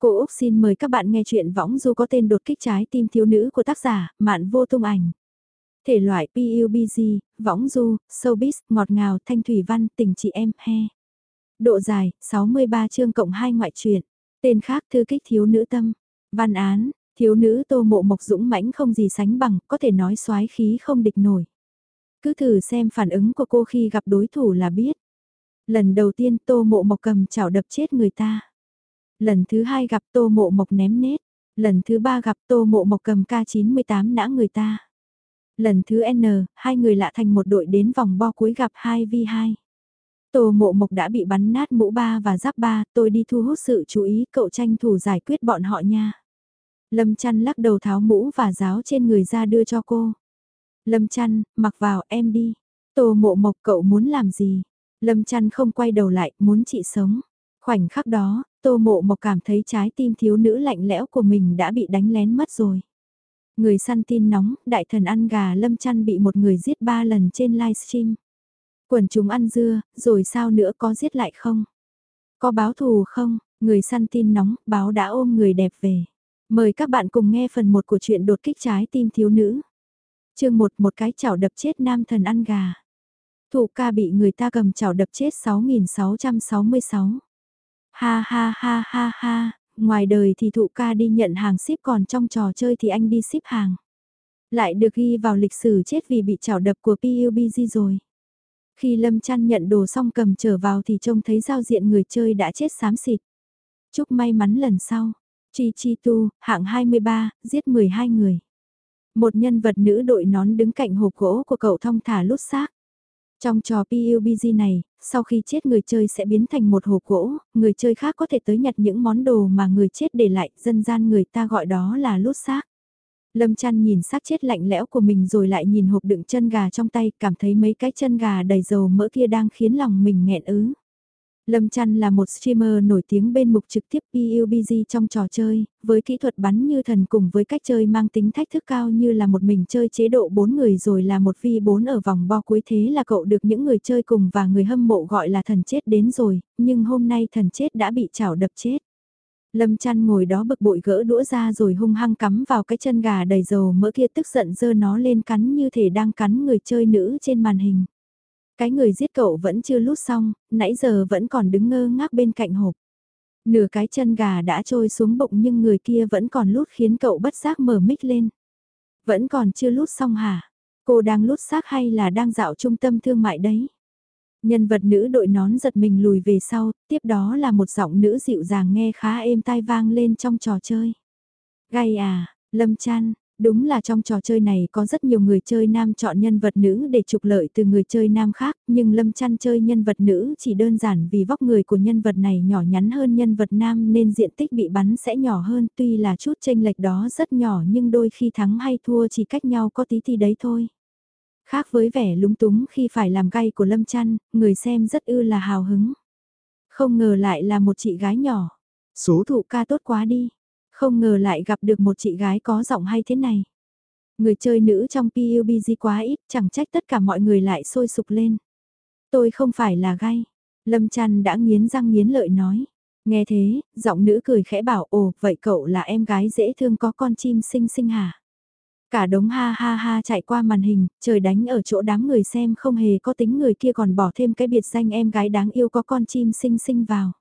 Cô Úc xin mời các bạn nghe chuyện võng du có tên đột kích trái tim thiếu nữ của tác giả Mạn Vô Tung Ảnh. Thể loại PUBG, võng du, showbiz, ngọt ngào, thanh thủy văn, tình chị em, he. Độ dài, 63 chương cộng 2 ngoại truyện. Tên khác thư kích thiếu nữ tâm. Văn án, thiếu nữ tô mộ mộc dũng mãnh không gì sánh bằng, có thể nói soái khí không địch nổi. Cứ thử xem phản ứng của cô khi gặp đối thủ là biết. Lần đầu tiên tô mộ mộc cầm chảo đập chết người ta Lần thứ hai gặp tô mộ mộc ném nết. Lần thứ ba gặp tô mộ mộc cầm K98 nã người ta. Lần thứ N, hai người lạ thành một đội đến vòng bo cuối gặp 2v2. Tô mộ mộc đã bị bắn nát mũ ba và giáp ba, tôi đi thu hút sự chú ý cậu tranh thủ giải quyết bọn họ nha. Lâm chăn lắc đầu tháo mũ và giáo trên người ra đưa cho cô. Lâm chăn, mặc vào em đi. Tô mộ mộc cậu muốn làm gì? Lâm chăn không quay đầu lại, muốn chị sống. Khoảnh khắc đó, Tô Mộ Mộc cảm thấy trái tim thiếu nữ lạnh lẽo của mình đã bị đánh lén mất rồi. Người săn tin nóng, đại thần ăn gà lâm chăn bị một người giết ba lần trên livestream. Quần chúng ăn dưa, rồi sao nữa có giết lại không? Có báo thù không? Người săn tin nóng, báo đã ôm người đẹp về. Mời các bạn cùng nghe phần 1 của chuyện đột kích trái tim thiếu nữ. chương 1 một cái chảo đập chết nam thần ăn gà. Thủ ca bị người ta cầm chảo đập chết 6.666. Ha ha ha ha ha, ngoài đời thì thụ ca đi nhận hàng ship còn trong trò chơi thì anh đi ship hàng. Lại được ghi vào lịch sử chết vì bị chảo đập của PUBG rồi. Khi Lâm Trăn nhận đồ xong cầm trở vào thì trông thấy giao diện người chơi đã chết xám xịt. Chúc may mắn lần sau. Chi Chi Tu, hạng 23, giết 12 người. Một nhân vật nữ đội nón đứng cạnh hộp gỗ của cậu thong thả lút xác. Trong trò PUBG này, sau khi chết người chơi sẽ biến thành một hộp gỗ, người chơi khác có thể tới nhặt những món đồ mà người chết để lại, dân gian người ta gọi đó là lút xác. Lâm chăn nhìn xác chết lạnh lẽo của mình rồi lại nhìn hộp đựng chân gà trong tay, cảm thấy mấy cái chân gà đầy dầu mỡ kia đang khiến lòng mình nghẹn ứ. Lâm Trăn là một streamer nổi tiếng bên mục trực tiếp PUBG trong trò chơi, với kỹ thuật bắn như thần cùng với cách chơi mang tính thách thức cao như là một mình chơi chế độ 4 người rồi là một vi 4 ở vòng bo cuối thế là cậu được những người chơi cùng và người hâm mộ gọi là thần chết đến rồi, nhưng hôm nay thần chết đã bị chảo đập chết. Lâm chăn ngồi đó bực bội gỡ đũa ra rồi hung hăng cắm vào cái chân gà đầy dầu mỡ kia tức giận dơ nó lên cắn như thể đang cắn người chơi nữ trên màn hình. Cái người giết cậu vẫn chưa lút xong, nãy giờ vẫn còn đứng ngơ ngác bên cạnh hộp. Nửa cái chân gà đã trôi xuống bụng nhưng người kia vẫn còn lút khiến cậu bất giác mở mic lên. Vẫn còn chưa lút xong hả? Cô đang lút xác hay là đang dạo trung tâm thương mại đấy? Nhân vật nữ đội nón giật mình lùi về sau, tiếp đó là một giọng nữ dịu dàng nghe khá êm tai vang lên trong trò chơi. Gai à, Lâm Chan, Đúng là trong trò chơi này có rất nhiều người chơi nam chọn nhân vật nữ để trục lợi từ người chơi nam khác, nhưng Lâm Chăn chơi nhân vật nữ chỉ đơn giản vì vóc người của nhân vật này nhỏ nhắn hơn nhân vật nam nên diện tích bị bắn sẽ nhỏ hơn tuy là chút tranh lệch đó rất nhỏ nhưng đôi khi thắng hay thua chỉ cách nhau có tí thì đấy thôi. Khác với vẻ lúng túng khi phải làm gay của Lâm Chăn, người xem rất ư là hào hứng. Không ngờ lại là một chị gái nhỏ. Số thụ ca tốt quá đi. Không ngờ lại gặp được một chị gái có giọng hay thế này. Người chơi nữ trong PUBG quá ít, chẳng trách tất cả mọi người lại sôi sục lên. Tôi không phải là gay. Lâm Trăn đã nghiến răng nghiến lợi nói. Nghe thế, giọng nữ cười khẽ bảo ồ, vậy cậu là em gái dễ thương có con chim xinh xinh hả? Cả đống ha ha ha chạy qua màn hình, trời đánh ở chỗ đám người xem không hề có tính người kia còn bỏ thêm cái biệt danh em gái đáng yêu có con chim xinh xinh vào.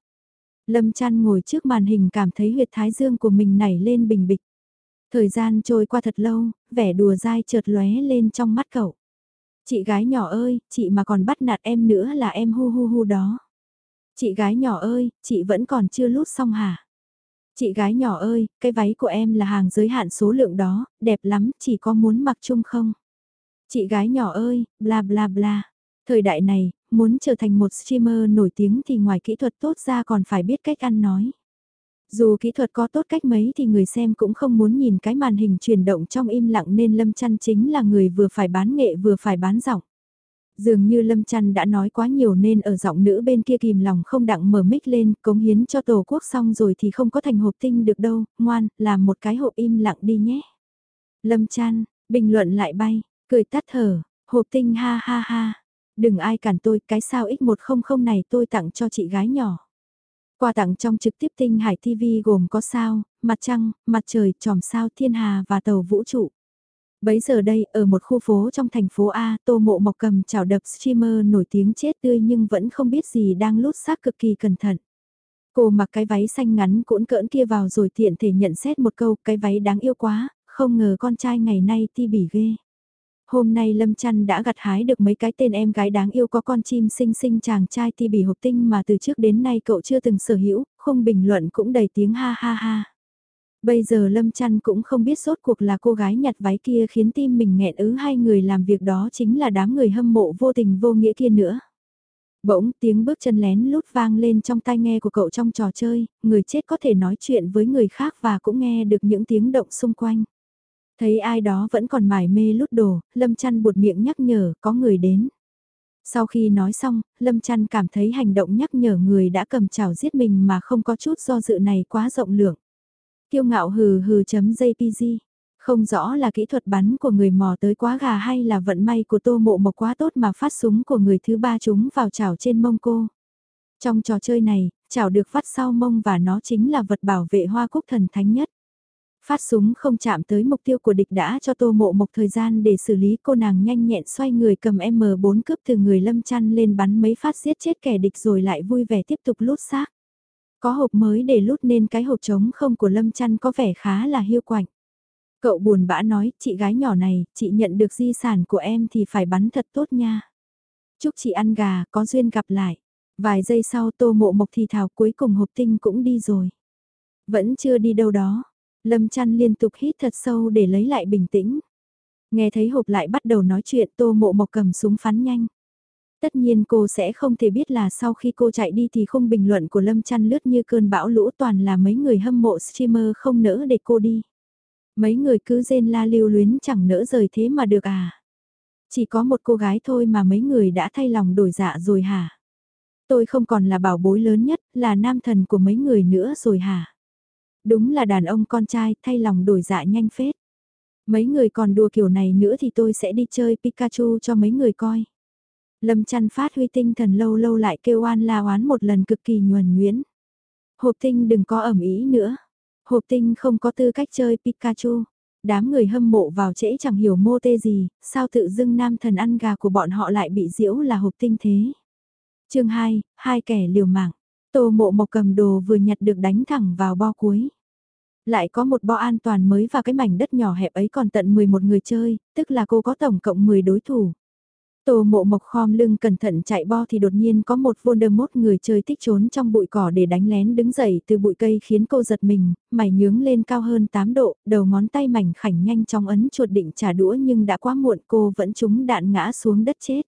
Lâm chăn ngồi trước màn hình cảm thấy huyệt thái dương của mình nảy lên bình bịch. Thời gian trôi qua thật lâu, vẻ đùa dai chợt lóe lên trong mắt cậu. Chị gái nhỏ ơi, chị mà còn bắt nạt em nữa là em hu hu hu đó. Chị gái nhỏ ơi, chị vẫn còn chưa lút xong hả? Chị gái nhỏ ơi, cái váy của em là hàng giới hạn số lượng đó, đẹp lắm, chỉ có muốn mặc chung không? Chị gái nhỏ ơi, bla bla bla. Thời đại này, muốn trở thành một streamer nổi tiếng thì ngoài kỹ thuật tốt ra còn phải biết cách ăn nói. Dù kỹ thuật có tốt cách mấy thì người xem cũng không muốn nhìn cái màn hình chuyển động trong im lặng nên Lâm Chăn chính là người vừa phải bán nghệ vừa phải bán giọng. Dường như Lâm Chăn đã nói quá nhiều nên ở giọng nữ bên kia kìm lòng không đặng mở mic lên, cống hiến cho tổ quốc xong rồi thì không có thành hộp tinh được đâu, ngoan, làm một cái hộp im lặng đi nhé. Lâm Chăn, bình luận lại bay, cười tắt thở, hộp tinh ha ha ha. Đừng ai cản tôi, cái sao x100 này tôi tặng cho chị gái nhỏ. Quà tặng trong trực tiếp tinh hải TV gồm có sao, mặt trăng, mặt trời, tròm sao thiên hà và tàu vũ trụ. Bấy giờ đây, ở một khu phố trong thành phố A, Tô Mộ Mộc cầm chảo đập streamer nổi tiếng chết tươi nhưng vẫn không biết gì đang lút xác cực kỳ cẩn thận. Cô mặc cái váy xanh ngắn cuộn cỡn kia vào rồi tiện thể nhận xét một câu cái váy đáng yêu quá, không ngờ con trai ngày nay ti bỉ ghê. Hôm nay Lâm Trăn đã gặt hái được mấy cái tên em gái đáng yêu có con chim xinh xinh chàng trai ti bỉ hộp tinh mà từ trước đến nay cậu chưa từng sở hữu, không bình luận cũng đầy tiếng ha ha ha. Bây giờ Lâm Trăn cũng không biết sốt cuộc là cô gái nhặt váy kia khiến tim mình nghẹn ứ hay người làm việc đó chính là đám người hâm mộ vô tình vô nghĩa kia nữa. Bỗng tiếng bước chân lén lút vang lên trong tai nghe của cậu trong trò chơi, người chết có thể nói chuyện với người khác và cũng nghe được những tiếng động xung quanh. Thấy ai đó vẫn còn mải mê lút đồ, Lâm Trăn buột miệng nhắc nhở có người đến. Sau khi nói xong, Lâm Trăn cảm thấy hành động nhắc nhở người đã cầm chảo giết mình mà không có chút do dự này quá rộng lượng. Kiêu ngạo hừ hừ chấm JPG. Không rõ là kỹ thuật bắn của người mò tới quá gà hay là vận may của tô mộ mộc quá tốt mà phát súng của người thứ ba chúng vào chảo trên mông cô. Trong trò chơi này, chảo được phát sau mông và nó chính là vật bảo vệ hoa quốc thần thánh nhất. Phát súng không chạm tới mục tiêu của địch đã cho tô mộ một thời gian để xử lý cô nàng nhanh nhẹn xoay người cầm M4 cướp từ người lâm chăn lên bắn mấy phát giết chết kẻ địch rồi lại vui vẻ tiếp tục lút xác. Có hộp mới để lút nên cái hộp trống không của lâm chăn có vẻ khá là hiu quạnh. Cậu buồn bã nói, chị gái nhỏ này, chị nhận được di sản của em thì phải bắn thật tốt nha. Chúc chị ăn gà, có duyên gặp lại. Vài giây sau tô mộ mộc thì thảo cuối cùng hộp tinh cũng đi rồi. Vẫn chưa đi đâu đó. Lâm chăn liên tục hít thật sâu để lấy lại bình tĩnh. Nghe thấy hộp lại bắt đầu nói chuyện tô mộ mộc cầm súng phán nhanh. Tất nhiên cô sẽ không thể biết là sau khi cô chạy đi thì không bình luận của Lâm chăn lướt như cơn bão lũ toàn là mấy người hâm mộ streamer không nỡ để cô đi. Mấy người cứ rên la lưu luyến chẳng nỡ rời thế mà được à. Chỉ có một cô gái thôi mà mấy người đã thay lòng đổi dạ rồi hả? Tôi không còn là bảo bối lớn nhất, là nam thần của mấy người nữa rồi hả? Đúng là đàn ông con trai thay lòng đổi dạ nhanh phết. Mấy người còn đùa kiểu này nữa thì tôi sẽ đi chơi Pikachu cho mấy người coi. Lâm chăn phát huy tinh thần lâu lâu lại kêu oan la oán một lần cực kỳ nhuần nhuyễn. Hộp tinh đừng có ẩm ý nữa. Hộp tinh không có tư cách chơi Pikachu. Đám người hâm mộ vào trễ chẳng hiểu mô tê gì, sao tự dưng nam thần ăn gà của bọn họ lại bị diễu là hộp tinh thế. chương 2, hai kẻ liều mạng. Tô mộ mộc cầm đồ vừa nhặt được đánh thẳng vào bo cuối. Lại có một bo an toàn mới và cái mảnh đất nhỏ hẹp ấy còn tận 11 người chơi, tức là cô có tổng cộng 10 đối thủ. Tô mộ mộc khom lưng cẩn thận chạy bo thì đột nhiên có một Voldemort người chơi tích trốn trong bụi cỏ để đánh lén đứng dậy từ bụi cây khiến cô giật mình, mày nhướng lên cao hơn 8 độ, đầu ngón tay mảnh khảnh nhanh trong ấn chuột định trả đũa nhưng đã quá muộn cô vẫn trúng đạn ngã xuống đất chết.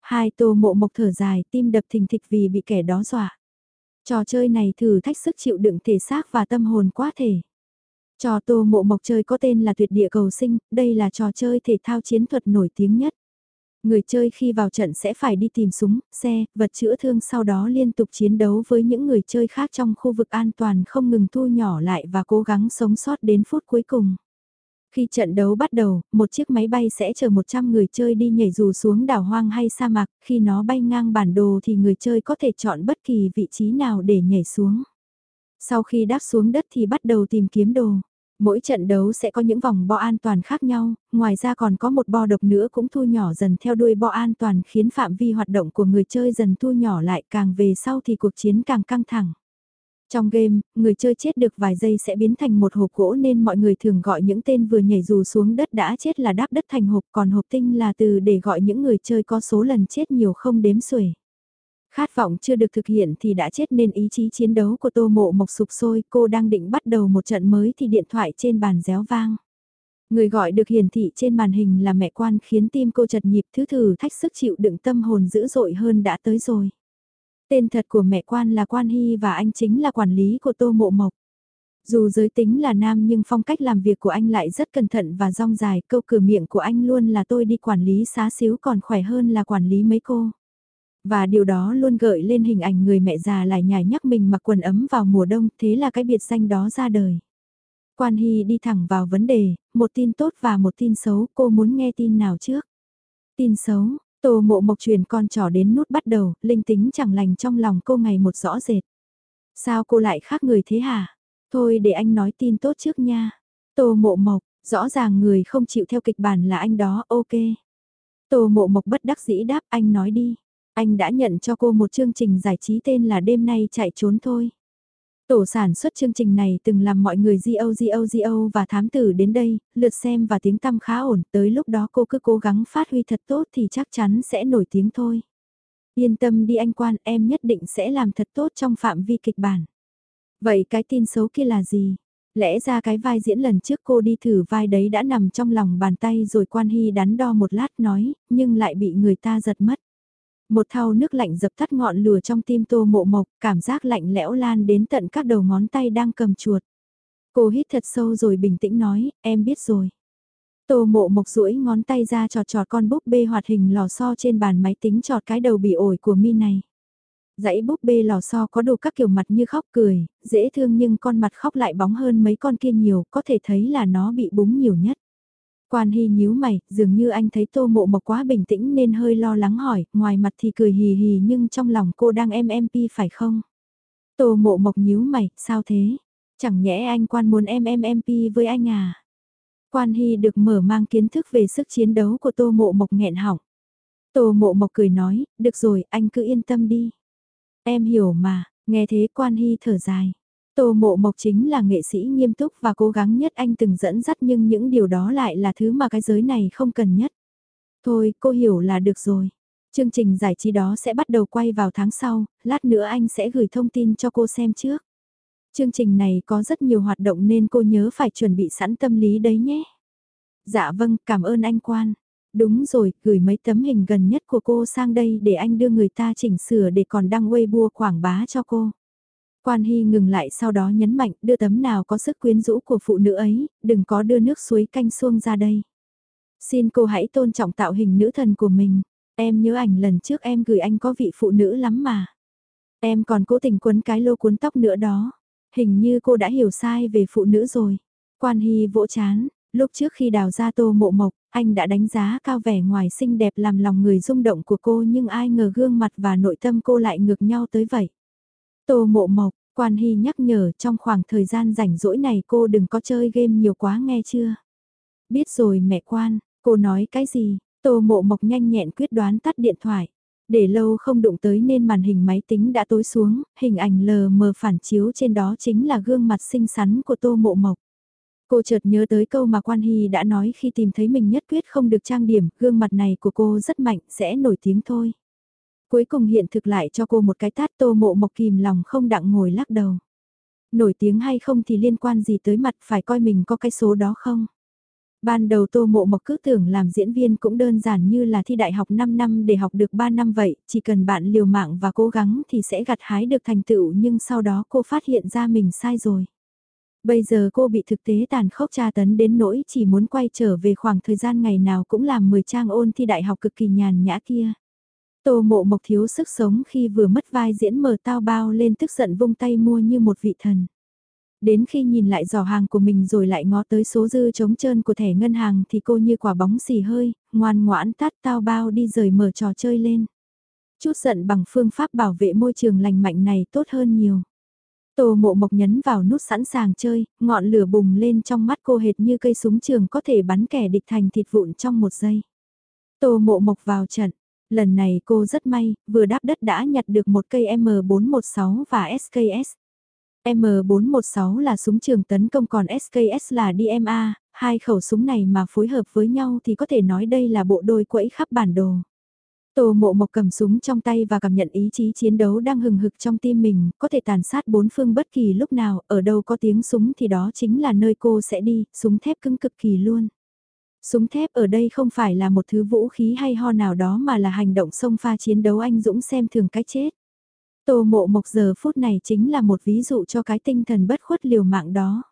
Hai tô mộ mộc thở dài tim đập thình thịch vì bị kẻ đó dọa. Trò chơi này thử thách sức chịu đựng thể xác và tâm hồn quá thể. Trò tô mộ mộc chơi có tên là tuyệt địa cầu sinh, đây là trò chơi thể thao chiến thuật nổi tiếng nhất. Người chơi khi vào trận sẽ phải đi tìm súng, xe, vật chữa thương sau đó liên tục chiến đấu với những người chơi khác trong khu vực an toàn không ngừng thu nhỏ lại và cố gắng sống sót đến phút cuối cùng. Khi trận đấu bắt đầu, một chiếc máy bay sẽ chở 100 người chơi đi nhảy dù xuống đảo hoang hay sa mạc, khi nó bay ngang bản đồ thì người chơi có thể chọn bất kỳ vị trí nào để nhảy xuống. Sau khi đáp xuống đất thì bắt đầu tìm kiếm đồ. Mỗi trận đấu sẽ có những vòng bo an toàn khác nhau, ngoài ra còn có một bo độc nữa cũng thu nhỏ dần theo đuôi bo an toàn khiến phạm vi hoạt động của người chơi dần thu nhỏ lại càng về sau thì cuộc chiến càng căng thẳng. Trong game, người chơi chết được vài giây sẽ biến thành một hộp gỗ nên mọi người thường gọi những tên vừa nhảy dù xuống đất đã chết là đáp đất thành hộp còn hộp tinh là từ để gọi những người chơi có số lần chết nhiều không đếm xuể. Khát vọng chưa được thực hiện thì đã chết nên ý chí chiến đấu của tô mộ mộc sụp sôi, cô đang định bắt đầu một trận mới thì điện thoại trên bàn réo vang. Người gọi được hiển thị trên màn hình là mẹ quan khiến tim cô chật nhịp thứ thử thách sức chịu đựng tâm hồn dữ dội hơn đã tới rồi. Tên thật của mẹ quan là Quan Hy và anh chính là quản lý của Tô Mộ Mộc. Dù giới tính là nam nhưng phong cách làm việc của anh lại rất cẩn thận và rong dài, câu cửa miệng của anh luôn là tôi đi quản lý xá xíu còn khỏe hơn là quản lý mấy cô. Và điều đó luôn gợi lên hình ảnh người mẹ già lại nhài nhắc mình mặc quần ấm vào mùa đông, thế là cái biệt danh đó ra đời. Quan Hy đi thẳng vào vấn đề, một tin tốt và một tin xấu, cô muốn nghe tin nào trước? Tin xấu, Tô mộ mộc truyền con trò đến nút bắt đầu, linh tính chẳng lành trong lòng cô ngày một rõ rệt. Sao cô lại khác người thế hả? Thôi để anh nói tin tốt trước nha. Tô mộ mộc, rõ ràng người không chịu theo kịch bản là anh đó, ok. Tô mộ mộc bất đắc dĩ đáp anh nói đi. Anh đã nhận cho cô một chương trình giải trí tên là đêm nay chạy trốn thôi. Tổ sản xuất chương trình này từng làm mọi người GO GO GO và thám tử đến đây, lượt xem và tiếng tăm khá ổn, tới lúc đó cô cứ cố gắng phát huy thật tốt thì chắc chắn sẽ nổi tiếng thôi. Yên tâm đi anh quan, em nhất định sẽ làm thật tốt trong phạm vi kịch bản. Vậy cái tin xấu kia là gì? Lẽ ra cái vai diễn lần trước cô đi thử vai đấy đã nằm trong lòng bàn tay rồi quan hy đắn đo một lát nói, nhưng lại bị người ta giật mất. Một thau nước lạnh dập tắt ngọn lửa trong tim tô mộ mộc, cảm giác lạnh lẽo lan đến tận các đầu ngón tay đang cầm chuột. Cô hít thật sâu rồi bình tĩnh nói, em biết rồi. Tô mộ mộc duỗi ngón tay ra trọt trọt con búp bê hoạt hình lò xo trên bàn máy tính trọt cái đầu bị ổi của mi này. Dãy búp bê lò xo có đủ các kiểu mặt như khóc cười, dễ thương nhưng con mặt khóc lại bóng hơn mấy con kia nhiều, có thể thấy là nó bị búng nhiều nhất. Quan Hy nhíu mày, dường như anh thấy Tô Mộ Mộc quá bình tĩnh nên hơi lo lắng hỏi, ngoài mặt thì cười hì hì nhưng trong lòng cô đang em MP phải không? Tô Mộ Mộc nhíu mày, sao thế? Chẳng nhẽ anh Quan muốn em em MP với anh à? Quan Hy được mở mang kiến thức về sức chiến đấu của Tô Mộ Mộc nghẹn họng. Tô Mộ Mộc cười nói, được rồi, anh cứ yên tâm đi. Em hiểu mà, nghe thế Quan Hy thở dài. Tô Mộ Mộc chính là nghệ sĩ nghiêm túc và cố gắng nhất anh từng dẫn dắt nhưng những điều đó lại là thứ mà cái giới này không cần nhất. Thôi, cô hiểu là được rồi. Chương trình giải trí đó sẽ bắt đầu quay vào tháng sau, lát nữa anh sẽ gửi thông tin cho cô xem trước. Chương trình này có rất nhiều hoạt động nên cô nhớ phải chuẩn bị sẵn tâm lý đấy nhé. Dạ vâng, cảm ơn anh Quan. Đúng rồi, gửi mấy tấm hình gần nhất của cô sang đây để anh đưa người ta chỉnh sửa để còn đăng Weibo quảng bá cho cô. Quan Hy ngừng lại sau đó nhấn mạnh đưa tấm nào có sức quyến rũ của phụ nữ ấy, đừng có đưa nước suối canh xuông ra đây. Xin cô hãy tôn trọng tạo hình nữ thần của mình. Em nhớ ảnh lần trước em gửi anh có vị phụ nữ lắm mà. Em còn cố tình quấn cái lô cuốn tóc nữa đó. Hình như cô đã hiểu sai về phụ nữ rồi. Quan Hy vỗ chán, lúc trước khi đào ra tô mộ mộc, anh đã đánh giá cao vẻ ngoài xinh đẹp làm lòng người rung động của cô nhưng ai ngờ gương mặt và nội tâm cô lại ngược nhau tới vậy. Tô mộ mộc, quan hy nhắc nhở trong khoảng thời gian rảnh rỗi này cô đừng có chơi game nhiều quá nghe chưa? Biết rồi mẹ quan, cô nói cái gì? Tô mộ mộc nhanh nhẹn quyết đoán tắt điện thoại. Để lâu không đụng tới nên màn hình máy tính đã tối xuống, hình ảnh lờ mờ phản chiếu trên đó chính là gương mặt xinh xắn của tô mộ mộc. Cô chợt nhớ tới câu mà Quan Hy đã nói khi tìm thấy mình nhất quyết không được trang điểm, gương mặt này của cô rất mạnh, sẽ nổi tiếng thôi. Cuối cùng hiện thực lại cho cô một cái tát tô mộ mộc kìm lòng không đặng ngồi lắc đầu. Nổi tiếng hay không thì liên quan gì tới mặt phải coi mình có cái số đó không? Ban đầu Tô Mộ Mộc cứ tưởng làm diễn viên cũng đơn giản như là thi đại học 5 năm để học được 3 năm vậy, chỉ cần bạn liều mạng và cố gắng thì sẽ gặt hái được thành tựu nhưng sau đó cô phát hiện ra mình sai rồi. Bây giờ cô bị thực tế tàn khốc tra tấn đến nỗi chỉ muốn quay trở về khoảng thời gian ngày nào cũng làm 10 trang ôn thi đại học cực kỳ nhàn nhã kia. Tô mộ mộc thiếu sức sống khi vừa mất vai diễn mở tao bao lên tức giận vung tay mua như một vị thần. Đến khi nhìn lại giỏ hàng của mình rồi lại ngó tới số dư trống trơn của thẻ ngân hàng thì cô như quả bóng xì hơi, ngoan ngoãn tát tao bao đi rời mở trò chơi lên. Chút giận bằng phương pháp bảo vệ môi trường lành mạnh này tốt hơn nhiều. Tô mộ mộc nhấn vào nút sẵn sàng chơi, ngọn lửa bùng lên trong mắt cô hệt như cây súng trường có thể bắn kẻ địch thành thịt vụn trong một giây. Tô mộ mộc vào trận, lần này cô rất may, vừa đáp đất đã nhặt được một cây M416 và SKS. M416 là súng trường tấn công còn SKS là DMA, hai khẩu súng này mà phối hợp với nhau thì có thể nói đây là bộ đôi quẫy khắp bản đồ. Tô mộ mộc cầm súng trong tay và cảm nhận ý chí chiến đấu đang hừng hực trong tim mình, có thể tàn sát bốn phương bất kỳ lúc nào, ở đâu có tiếng súng thì đó chính là nơi cô sẽ đi, súng thép cứng cực kỳ luôn. Súng thép ở đây không phải là một thứ vũ khí hay ho nào đó mà là hành động sông pha chiến đấu anh dũng xem thường cái chết. Tô mộ mộc giờ phút này chính là một ví dụ cho cái tinh thần bất khuất liều mạng đó.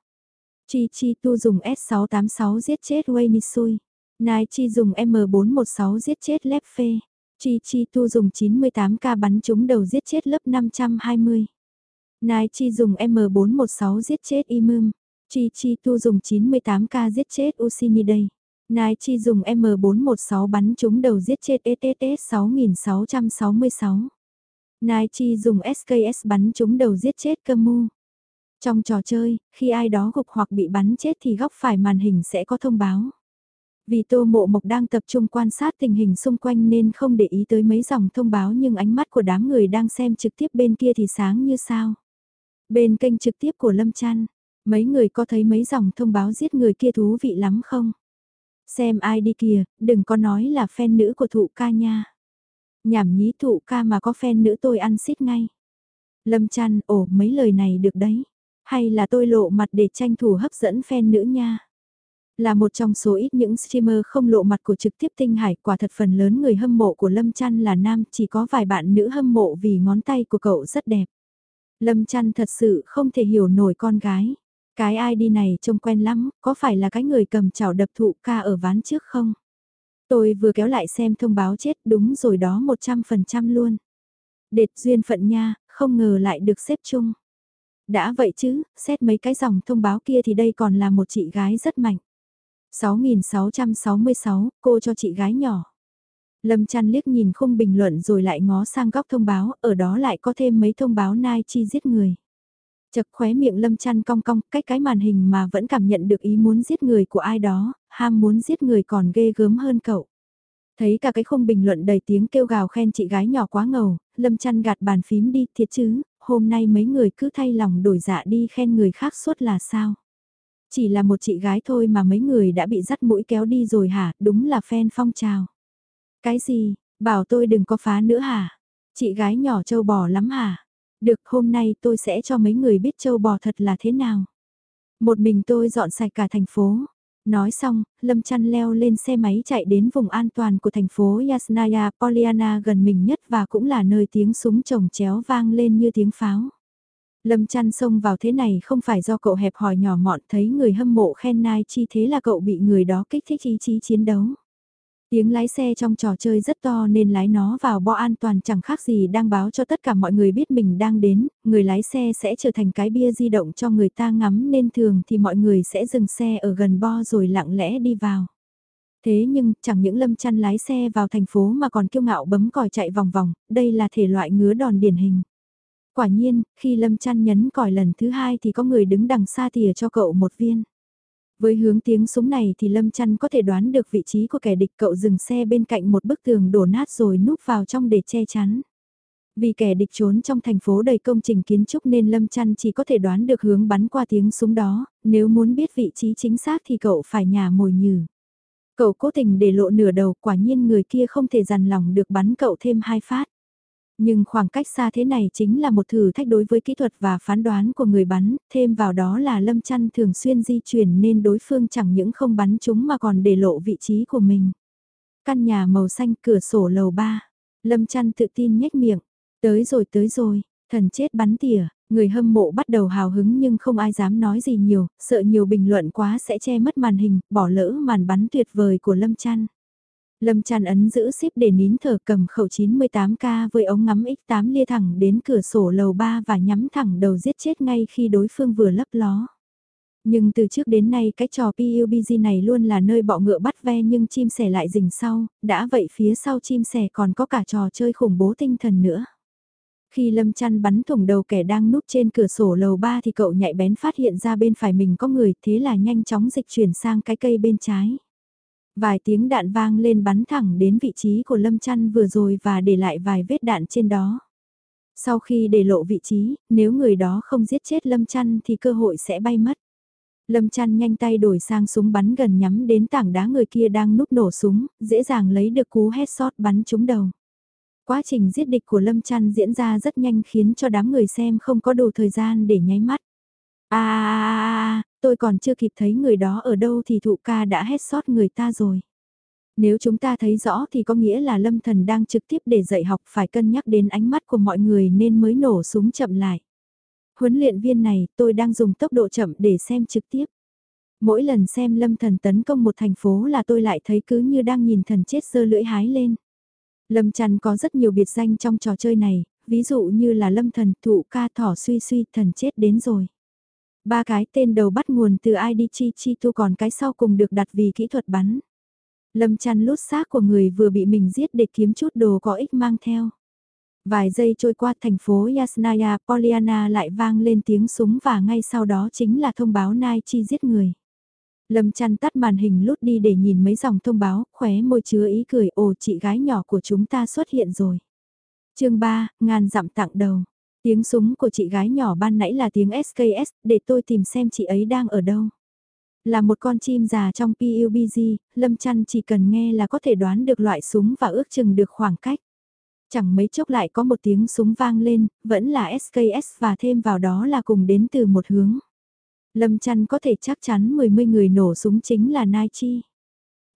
Chi Chi Tu dùng S686 giết chết Wayne Nisui. Nai Chi dùng M416 giết chết Lép Phê. Chi Chi Tu dùng 98k bắn trúng đầu giết chết lớp 520. Nai Chi dùng M416 giết chết Imum. Chi Chi Tu dùng 98k giết chết Usiniday. Nai Chi dùng M416 bắn trúng đầu giết chết SSS 6666. Nai Chi dùng SKS bắn trúng đầu giết chết Camu. Trong trò chơi, khi ai đó gục hoặc bị bắn chết thì góc phải màn hình sẽ có thông báo. Vì Tô Mộ Mộc đang tập trung quan sát tình hình xung quanh nên không để ý tới mấy dòng thông báo nhưng ánh mắt của đám người đang xem trực tiếp bên kia thì sáng như sao. Bên kênh trực tiếp của Lâm Trăn, mấy người có thấy mấy dòng thông báo giết người kia thú vị lắm không? Xem ai đi kìa, đừng có nói là fan nữ của thụ ca nha. Nhảm nhí thụ ca mà có fan nữ tôi ăn xít ngay. Lâm chăn, ồ mấy lời này được đấy. Hay là tôi lộ mặt để tranh thủ hấp dẫn fan nữ nha. Là một trong số ít những streamer không lộ mặt của trực tiếp tinh hải quả thật phần lớn người hâm mộ của Lâm Trăn là nam chỉ có vài bạn nữ hâm mộ vì ngón tay của cậu rất đẹp. Lâm Trăn thật sự không thể hiểu nổi con gái. Cái ID này trông quen lắm, có phải là cái người cầm chảo đập thụ ca ở ván trước không? Tôi vừa kéo lại xem thông báo chết đúng rồi đó 100% luôn. Đệt duyên phận nha, không ngờ lại được xếp chung. Đã vậy chứ, xét mấy cái dòng thông báo kia thì đây còn là một chị gái rất mạnh. 6666, cô cho chị gái nhỏ. Lâm chăn liếc nhìn khung bình luận rồi lại ngó sang góc thông báo, ở đó lại có thêm mấy thông báo nai chi giết người. Chật khóe miệng lâm chăn cong cong, cách cái màn hình mà vẫn cảm nhận được ý muốn giết người của ai đó, ham muốn giết người còn ghê gớm hơn cậu. Thấy cả cái khung bình luận đầy tiếng kêu gào khen chị gái nhỏ quá ngầu, lâm chăn gạt bàn phím đi, thiệt chứ, hôm nay mấy người cứ thay lòng đổi dạ đi khen người khác suốt là sao. Chỉ là một chị gái thôi mà mấy người đã bị dắt mũi kéo đi rồi hả, đúng là fan phong trào. Cái gì, bảo tôi đừng có phá nữa hả? Chị gái nhỏ trâu bò lắm hả? Được hôm nay tôi sẽ cho mấy người biết châu bò thật là thế nào. Một mình tôi dọn sạch cả thành phố. Nói xong, Lâm Chăn leo lên xe máy chạy đến vùng an toàn của thành phố Yasnaya Poliana gần mình nhất và cũng là nơi tiếng súng trồng chéo vang lên như tiếng pháo. Lâm chăn xông vào thế này không phải do cậu hẹp hòi nhỏ mọn thấy người hâm mộ khen nai chi thế là cậu bị người đó kích thích ý chí chiến đấu. Tiếng lái xe trong trò chơi rất to nên lái nó vào bo an toàn chẳng khác gì đang báo cho tất cả mọi người biết mình đang đến, người lái xe sẽ trở thành cái bia di động cho người ta ngắm nên thường thì mọi người sẽ dừng xe ở gần bo rồi lặng lẽ đi vào. Thế nhưng, chẳng những lâm chăn lái xe vào thành phố mà còn kiêu ngạo bấm còi chạy vòng vòng, đây là thể loại ngứa đòn điển hình. Quả nhiên, khi Lâm Chăn nhấn còi lần thứ hai thì có người đứng đằng xa tìa cho cậu một viên. Với hướng tiếng súng này thì Lâm Chăn có thể đoán được vị trí của kẻ địch cậu dừng xe bên cạnh một bức tường đổ nát rồi núp vào trong để che chắn. Vì kẻ địch trốn trong thành phố đầy công trình kiến trúc nên Lâm Chăn chỉ có thể đoán được hướng bắn qua tiếng súng đó, nếu muốn biết vị trí chính xác thì cậu phải nhả mồi nhử. Cậu cố tình để lộ nửa đầu quả nhiên người kia không thể dằn lòng được bắn cậu thêm hai phát. Nhưng khoảng cách xa thế này chính là một thử thách đối với kỹ thuật và phán đoán của người bắn, thêm vào đó là Lâm Chăn thường xuyên di chuyển nên đối phương chẳng những không bắn chúng mà còn để lộ vị trí của mình. Căn nhà màu xanh cửa sổ lầu 3, Lâm Chăn tự tin nhếch miệng, tới rồi tới rồi, thần chết bắn tỉa, người hâm mộ bắt đầu hào hứng nhưng không ai dám nói gì nhiều, sợ nhiều bình luận quá sẽ che mất màn hình, bỏ lỡ màn bắn tuyệt vời của Lâm Chăn. Lâm Tràn ấn giữ xếp để nín thở cầm khẩu 98K với ống ngắm X8 lia thẳng đến cửa sổ lầu 3 và nhắm thẳng đầu giết chết ngay khi đối phương vừa lấp ló. Nhưng từ trước đến nay cái trò PUBG này luôn là nơi bọ ngựa bắt ve nhưng chim sẻ lại rình sau, đã vậy phía sau chim sẻ còn có cả trò chơi khủng bố tinh thần nữa. Khi Lâm Chăn bắn thủng đầu kẻ đang núp trên cửa sổ lầu 3 thì cậu nhạy bén phát hiện ra bên phải mình có người thế là nhanh chóng dịch chuyển sang cái cây bên trái. Vài tiếng đạn vang lên bắn thẳng đến vị trí của Lâm Chăn vừa rồi và để lại vài vết đạn trên đó. Sau khi để lộ vị trí, nếu người đó không giết chết Lâm Chăn thì cơ hội sẽ bay mất. Lâm Chăn nhanh tay đổi sang súng bắn gần nhắm đến tảng đá người kia đang núp nổ súng, dễ dàng lấy được cú headshot bắn trúng đầu. Quá trình giết địch của Lâm Chăn diễn ra rất nhanh khiến cho đám người xem không có đủ thời gian để nháy mắt. À, tôi còn chưa kịp thấy người đó ở đâu thì thụ ca đã hét sót người ta rồi. Nếu chúng ta thấy rõ thì có nghĩa là lâm thần đang trực tiếp để dạy học phải cân nhắc đến ánh mắt của mọi người nên mới nổ súng chậm lại. Huấn luyện viên này tôi đang dùng tốc độ chậm để xem trực tiếp. Mỗi lần xem lâm thần tấn công một thành phố là tôi lại thấy cứ như đang nhìn thần chết sơ lưỡi hái lên. Lâm chăn có rất nhiều biệt danh trong trò chơi này, ví dụ như là lâm thần, thụ ca thỏ suy suy, thần chết đến rồi. Ba cái tên đầu bắt nguồn từ IDG Chi Chi Tu còn cái sau cùng được đặt vì kỹ thuật bắn. Lâm chăn lút xác của người vừa bị mình giết để kiếm chút đồ có ích mang theo. Vài giây trôi qua thành phố Yasnaya Poliana lại vang lên tiếng súng và ngay sau đó chính là thông báo Nai Chi giết người. Lâm chăn tắt màn hình lút đi để nhìn mấy dòng thông báo, khóe môi chứa ý cười ồ chị gái nhỏ của chúng ta xuất hiện rồi. chương 3, ngàn dặm tặng đầu. Tiếng súng của chị gái nhỏ ban nãy là tiếng SKS, để tôi tìm xem chị ấy đang ở đâu. Là một con chim già trong PUBG, Lâm chăn chỉ cần nghe là có thể đoán được loại súng và ước chừng được khoảng cách. Chẳng mấy chốc lại có một tiếng súng vang lên, vẫn là SKS và thêm vào đó là cùng đến từ một hướng. Lâm chăn có thể chắc chắn mười mươi người nổ súng chính là Nai Chi.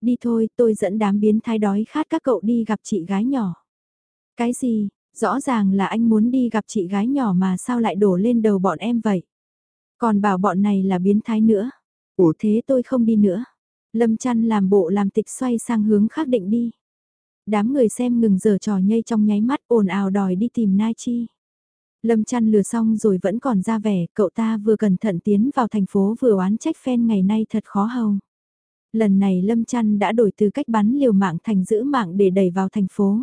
Đi thôi, tôi dẫn đám biến thái đói khát các cậu đi gặp chị gái nhỏ. Cái gì, rõ ràng là anh muốn đi gặp chị gái nhỏ mà sao lại đổ lên đầu bọn em vậy? Còn bảo bọn này là biến thái nữa. Ủa thế tôi không đi nữa. Lâm chăn làm bộ làm tịch xoay sang hướng khác định đi. Đám người xem ngừng giờ trò nhây trong nháy mắt ồn ào đòi đi tìm Nai Chi. Lâm chăn lừa xong rồi vẫn còn ra vẻ, cậu ta vừa cẩn thận tiến vào thành phố vừa oán trách phen ngày nay thật khó hầu. Lần này Lâm chăn đã đổi từ cách bắn liều mạng thành giữ mạng để đẩy vào thành phố.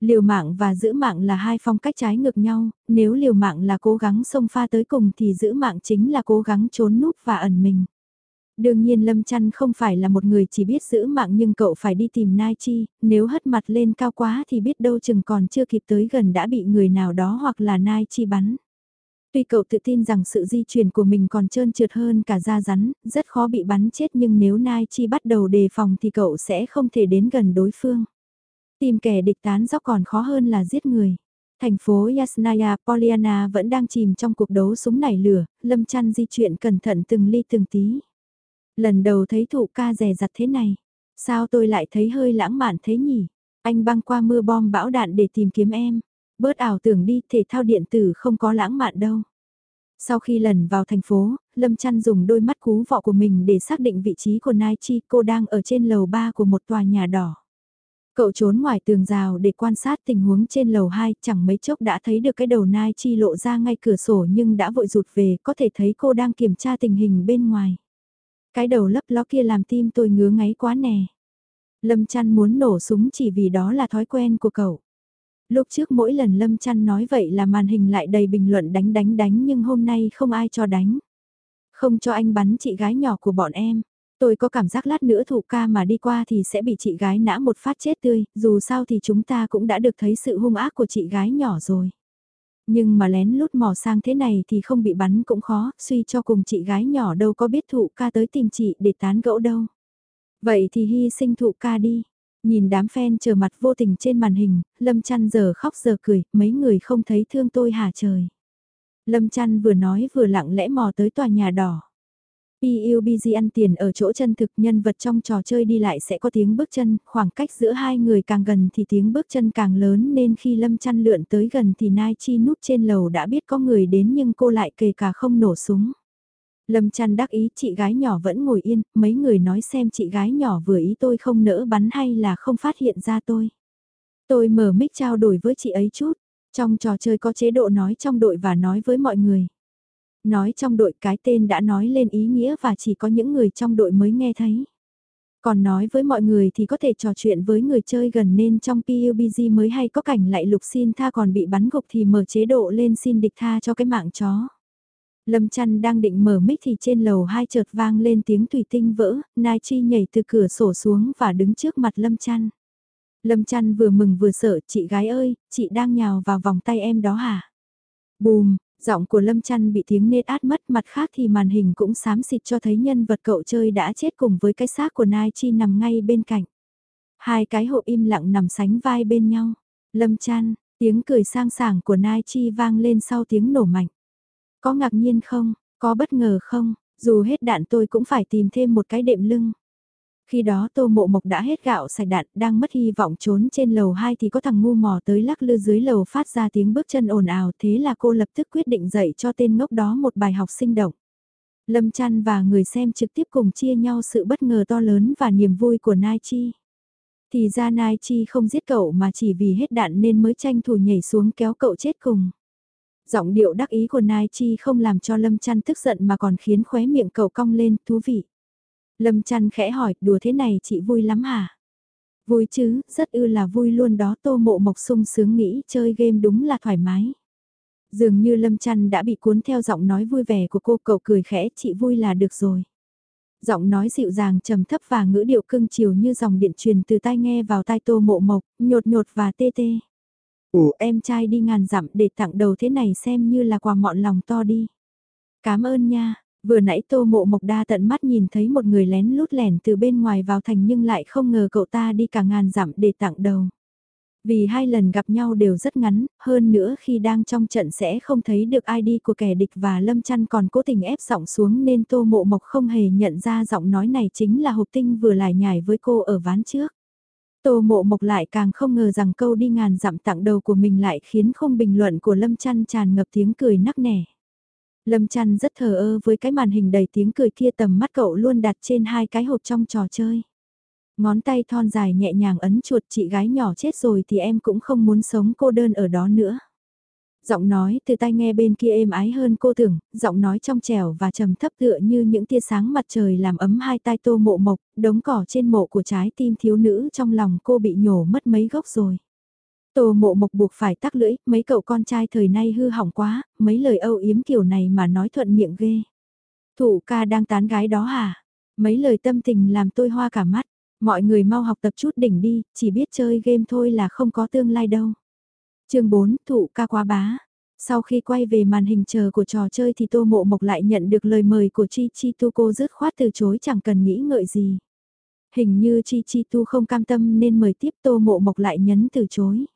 Liều mạng và giữ mạng là hai phong cách trái ngược nhau, nếu liều mạng là cố gắng xông pha tới cùng thì giữ mạng chính là cố gắng trốn núp và ẩn mình. Đương nhiên Lâm Chăn không phải là một người chỉ biết giữ mạng nhưng cậu phải đi tìm Nai Chi, nếu hất mặt lên cao quá thì biết đâu chừng còn chưa kịp tới gần đã bị người nào đó hoặc là Nai Chi bắn. Tuy cậu tự tin rằng sự di chuyển của mình còn trơn trượt hơn cả da rắn, rất khó bị bắn chết nhưng nếu Nai Chi bắt đầu đề phòng thì cậu sẽ không thể đến gần đối phương. Tìm kẻ địch tán dóc còn khó hơn là giết người. Thành phố Yasnaya Poliana vẫn đang chìm trong cuộc đấu súng nảy lửa, Lâm Chăn di chuyển cẩn thận từng ly từng tí. Lần đầu thấy thụ ca rè rặt thế này. Sao tôi lại thấy hơi lãng mạn thế nhỉ? Anh băng qua mưa bom bão đạn để tìm kiếm em. Bớt ảo tưởng đi, thể thao điện tử không có lãng mạn đâu. Sau khi lần vào thành phố, Lâm Chăn dùng đôi mắt cú vọ của mình để xác định vị trí của Nai Chi, cô đang ở trên lầu 3 của một tòa nhà đỏ. Cậu trốn ngoài tường rào để quan sát tình huống trên lầu 2, chẳng mấy chốc đã thấy được cái đầu Nai Chi lộ ra ngay cửa sổ nhưng đã vội rụt về, có thể thấy cô đang kiểm tra tình hình bên ngoài. Cái đầu lấp ló kia làm tim tôi ngứa ngáy quá nè. Lâm chăn muốn nổ súng chỉ vì đó là thói quen của cậu. Lúc trước mỗi lần Lâm chăn nói vậy là màn hình lại đầy bình luận đánh đánh đánh nhưng hôm nay không ai cho đánh. Không cho anh bắn chị gái nhỏ của bọn em. Tôi có cảm giác lát nữa thủ ca mà đi qua thì sẽ bị chị gái nã một phát chết tươi, dù sao thì chúng ta cũng đã được thấy sự hung ác của chị gái nhỏ rồi. Nhưng mà lén lút mò sang thế này thì không bị bắn cũng khó, suy cho cùng chị gái nhỏ đâu có biết thụ ca tới tìm chị để tán gẫu đâu. Vậy thì hy sinh thụ ca đi. Nhìn đám fan chờ mặt vô tình trên màn hình, Lâm Chăn giờ khóc giờ cười, mấy người không thấy thương tôi hả trời. Lâm Chăn vừa nói vừa lặng lẽ mò tới tòa nhà đỏ. PUBG ăn tiền ở chỗ chân thực nhân vật trong trò chơi đi lại sẽ có tiếng bước chân, khoảng cách giữa hai người càng gần thì tiếng bước chân càng lớn nên khi Lâm chăn lượn tới gần thì Nai Chi núp trên lầu đã biết có người đến nhưng cô lại kề cả không nổ súng. Lâm chăn đắc ý chị gái nhỏ vẫn ngồi yên, mấy người nói xem chị gái nhỏ vừa ý tôi không nỡ bắn hay là không phát hiện ra tôi. Tôi mở mic trao đổi với chị ấy chút, trong trò chơi có chế độ nói trong đội và nói với mọi người. Nói trong đội cái tên đã nói lên ý nghĩa và chỉ có những người trong đội mới nghe thấy. Còn nói với mọi người thì có thể trò chuyện với người chơi gần nên trong PUBG mới hay có cảnh lại lục xin tha còn bị bắn gục thì mở chế độ lên xin địch tha cho cái mạng chó. Lâm chăn đang định mở mic thì trên lầu hai chợt vang lên tiếng tùy tinh vỡ, Nai Chi nhảy từ cửa sổ xuống và đứng trước mặt Lâm chăn. Lâm chăn vừa mừng vừa sợ, chị gái ơi, chị đang nhào vào vòng tay em đó hả? Bùm, Giọng của Lâm Chăn bị tiếng nết át mất mặt khác thì màn hình cũng xám xịt cho thấy nhân vật cậu chơi đã chết cùng với cái xác của Nai Chi nằm ngay bên cạnh. Hai cái hộp im lặng nằm sánh vai bên nhau. Lâm Chăn, tiếng cười sang sảng của Nai Chi vang lên sau tiếng nổ mạnh. Có ngạc nhiên không, có bất ngờ không, dù hết đạn tôi cũng phải tìm thêm một cái đệm lưng. Khi đó tô mộ mộc đã hết gạo sạch đạn, đang mất hy vọng trốn trên lầu 2 thì có thằng ngu mò tới lắc lư dưới lầu phát ra tiếng bước chân ồn ào thế là cô lập tức quyết định dạy cho tên ngốc đó một bài học sinh động. Lâm chăn và người xem trực tiếp cùng chia nhau sự bất ngờ to lớn và niềm vui của Nai Chi. Thì ra Nai Chi không giết cậu mà chỉ vì hết đạn nên mới tranh thủ nhảy xuống kéo cậu chết cùng. Giọng điệu đắc ý của Nai Chi không làm cho Lâm chăn tức giận mà còn khiến khóe miệng cậu cong lên, thú vị. Lâm chăn khẽ hỏi, đùa thế này chị vui lắm hả? Vui chứ, rất ư là vui luôn đó tô mộ mộc sung sướng nghĩ chơi game đúng là thoải mái. Dường như Lâm chăn đã bị cuốn theo giọng nói vui vẻ của cô cậu cười khẽ chị vui là được rồi. Giọng nói dịu dàng trầm thấp và ngữ điệu cưng chiều như dòng điện truyền từ tai nghe vào tai tô mộ mộc, nhột nhột và tê tê. Ủa em trai đi ngàn dặm để tặng đầu thế này xem như là quà mọn lòng to đi. Cảm ơn nha, vừa nãy tô mộ mộc đa tận mắt nhìn thấy một người lén lút lẻn từ bên ngoài vào thành nhưng lại không ngờ cậu ta đi cả ngàn dặm để tặng đầu. Vì hai lần gặp nhau đều rất ngắn, hơn nữa khi đang trong trận sẽ không thấy được ID của kẻ địch và Lâm Chăn còn cố tình ép giọng xuống nên Tô Mộ Mộc không hề nhận ra giọng nói này chính là hộp tinh vừa lải nhải với cô ở ván trước. Tô Mộ Mộc lại càng không ngờ rằng câu đi ngàn dặm tặng đầu của mình lại khiến không bình luận của Lâm Chăn tràn ngập tiếng cười nắc nẻ. Lâm Chăn rất thờ ơ với cái màn hình đầy tiếng cười kia tầm mắt cậu luôn đặt trên hai cái hộp trong trò chơi. Ngón tay thon dài nhẹ nhàng ấn chuột chị gái nhỏ chết rồi thì em cũng không muốn sống cô đơn ở đó nữa. Giọng nói từ tai nghe bên kia êm ái hơn cô tưởng, giọng nói trong trẻo và trầm thấp tựa như những tia sáng mặt trời làm ấm hai tai tô mộ mộc, đống cỏ trên mộ của trái tim thiếu nữ trong lòng cô bị nhổ mất mấy gốc rồi. Tô mộ mộc buộc phải tắc lưỡi, mấy cậu con trai thời nay hư hỏng quá, mấy lời âu yếm kiểu này mà nói thuận miệng ghê. Thủ ca đang tán gái đó hả? Mấy lời tâm tình làm tôi hoa cả mắt. Mọi người mau học tập chút đỉnh đi, chỉ biết chơi game thôi là không có tương lai đâu. chương 4, thủ ca quá bá. Sau khi quay về màn hình chờ của trò chơi thì Tô Mộ Mộc lại nhận được lời mời của Chi Chi Tu cô dứt khoát từ chối chẳng cần nghĩ ngợi gì. Hình như Chi Chi Tu không cam tâm nên mời tiếp Tô Mộ Mộc lại nhấn từ chối.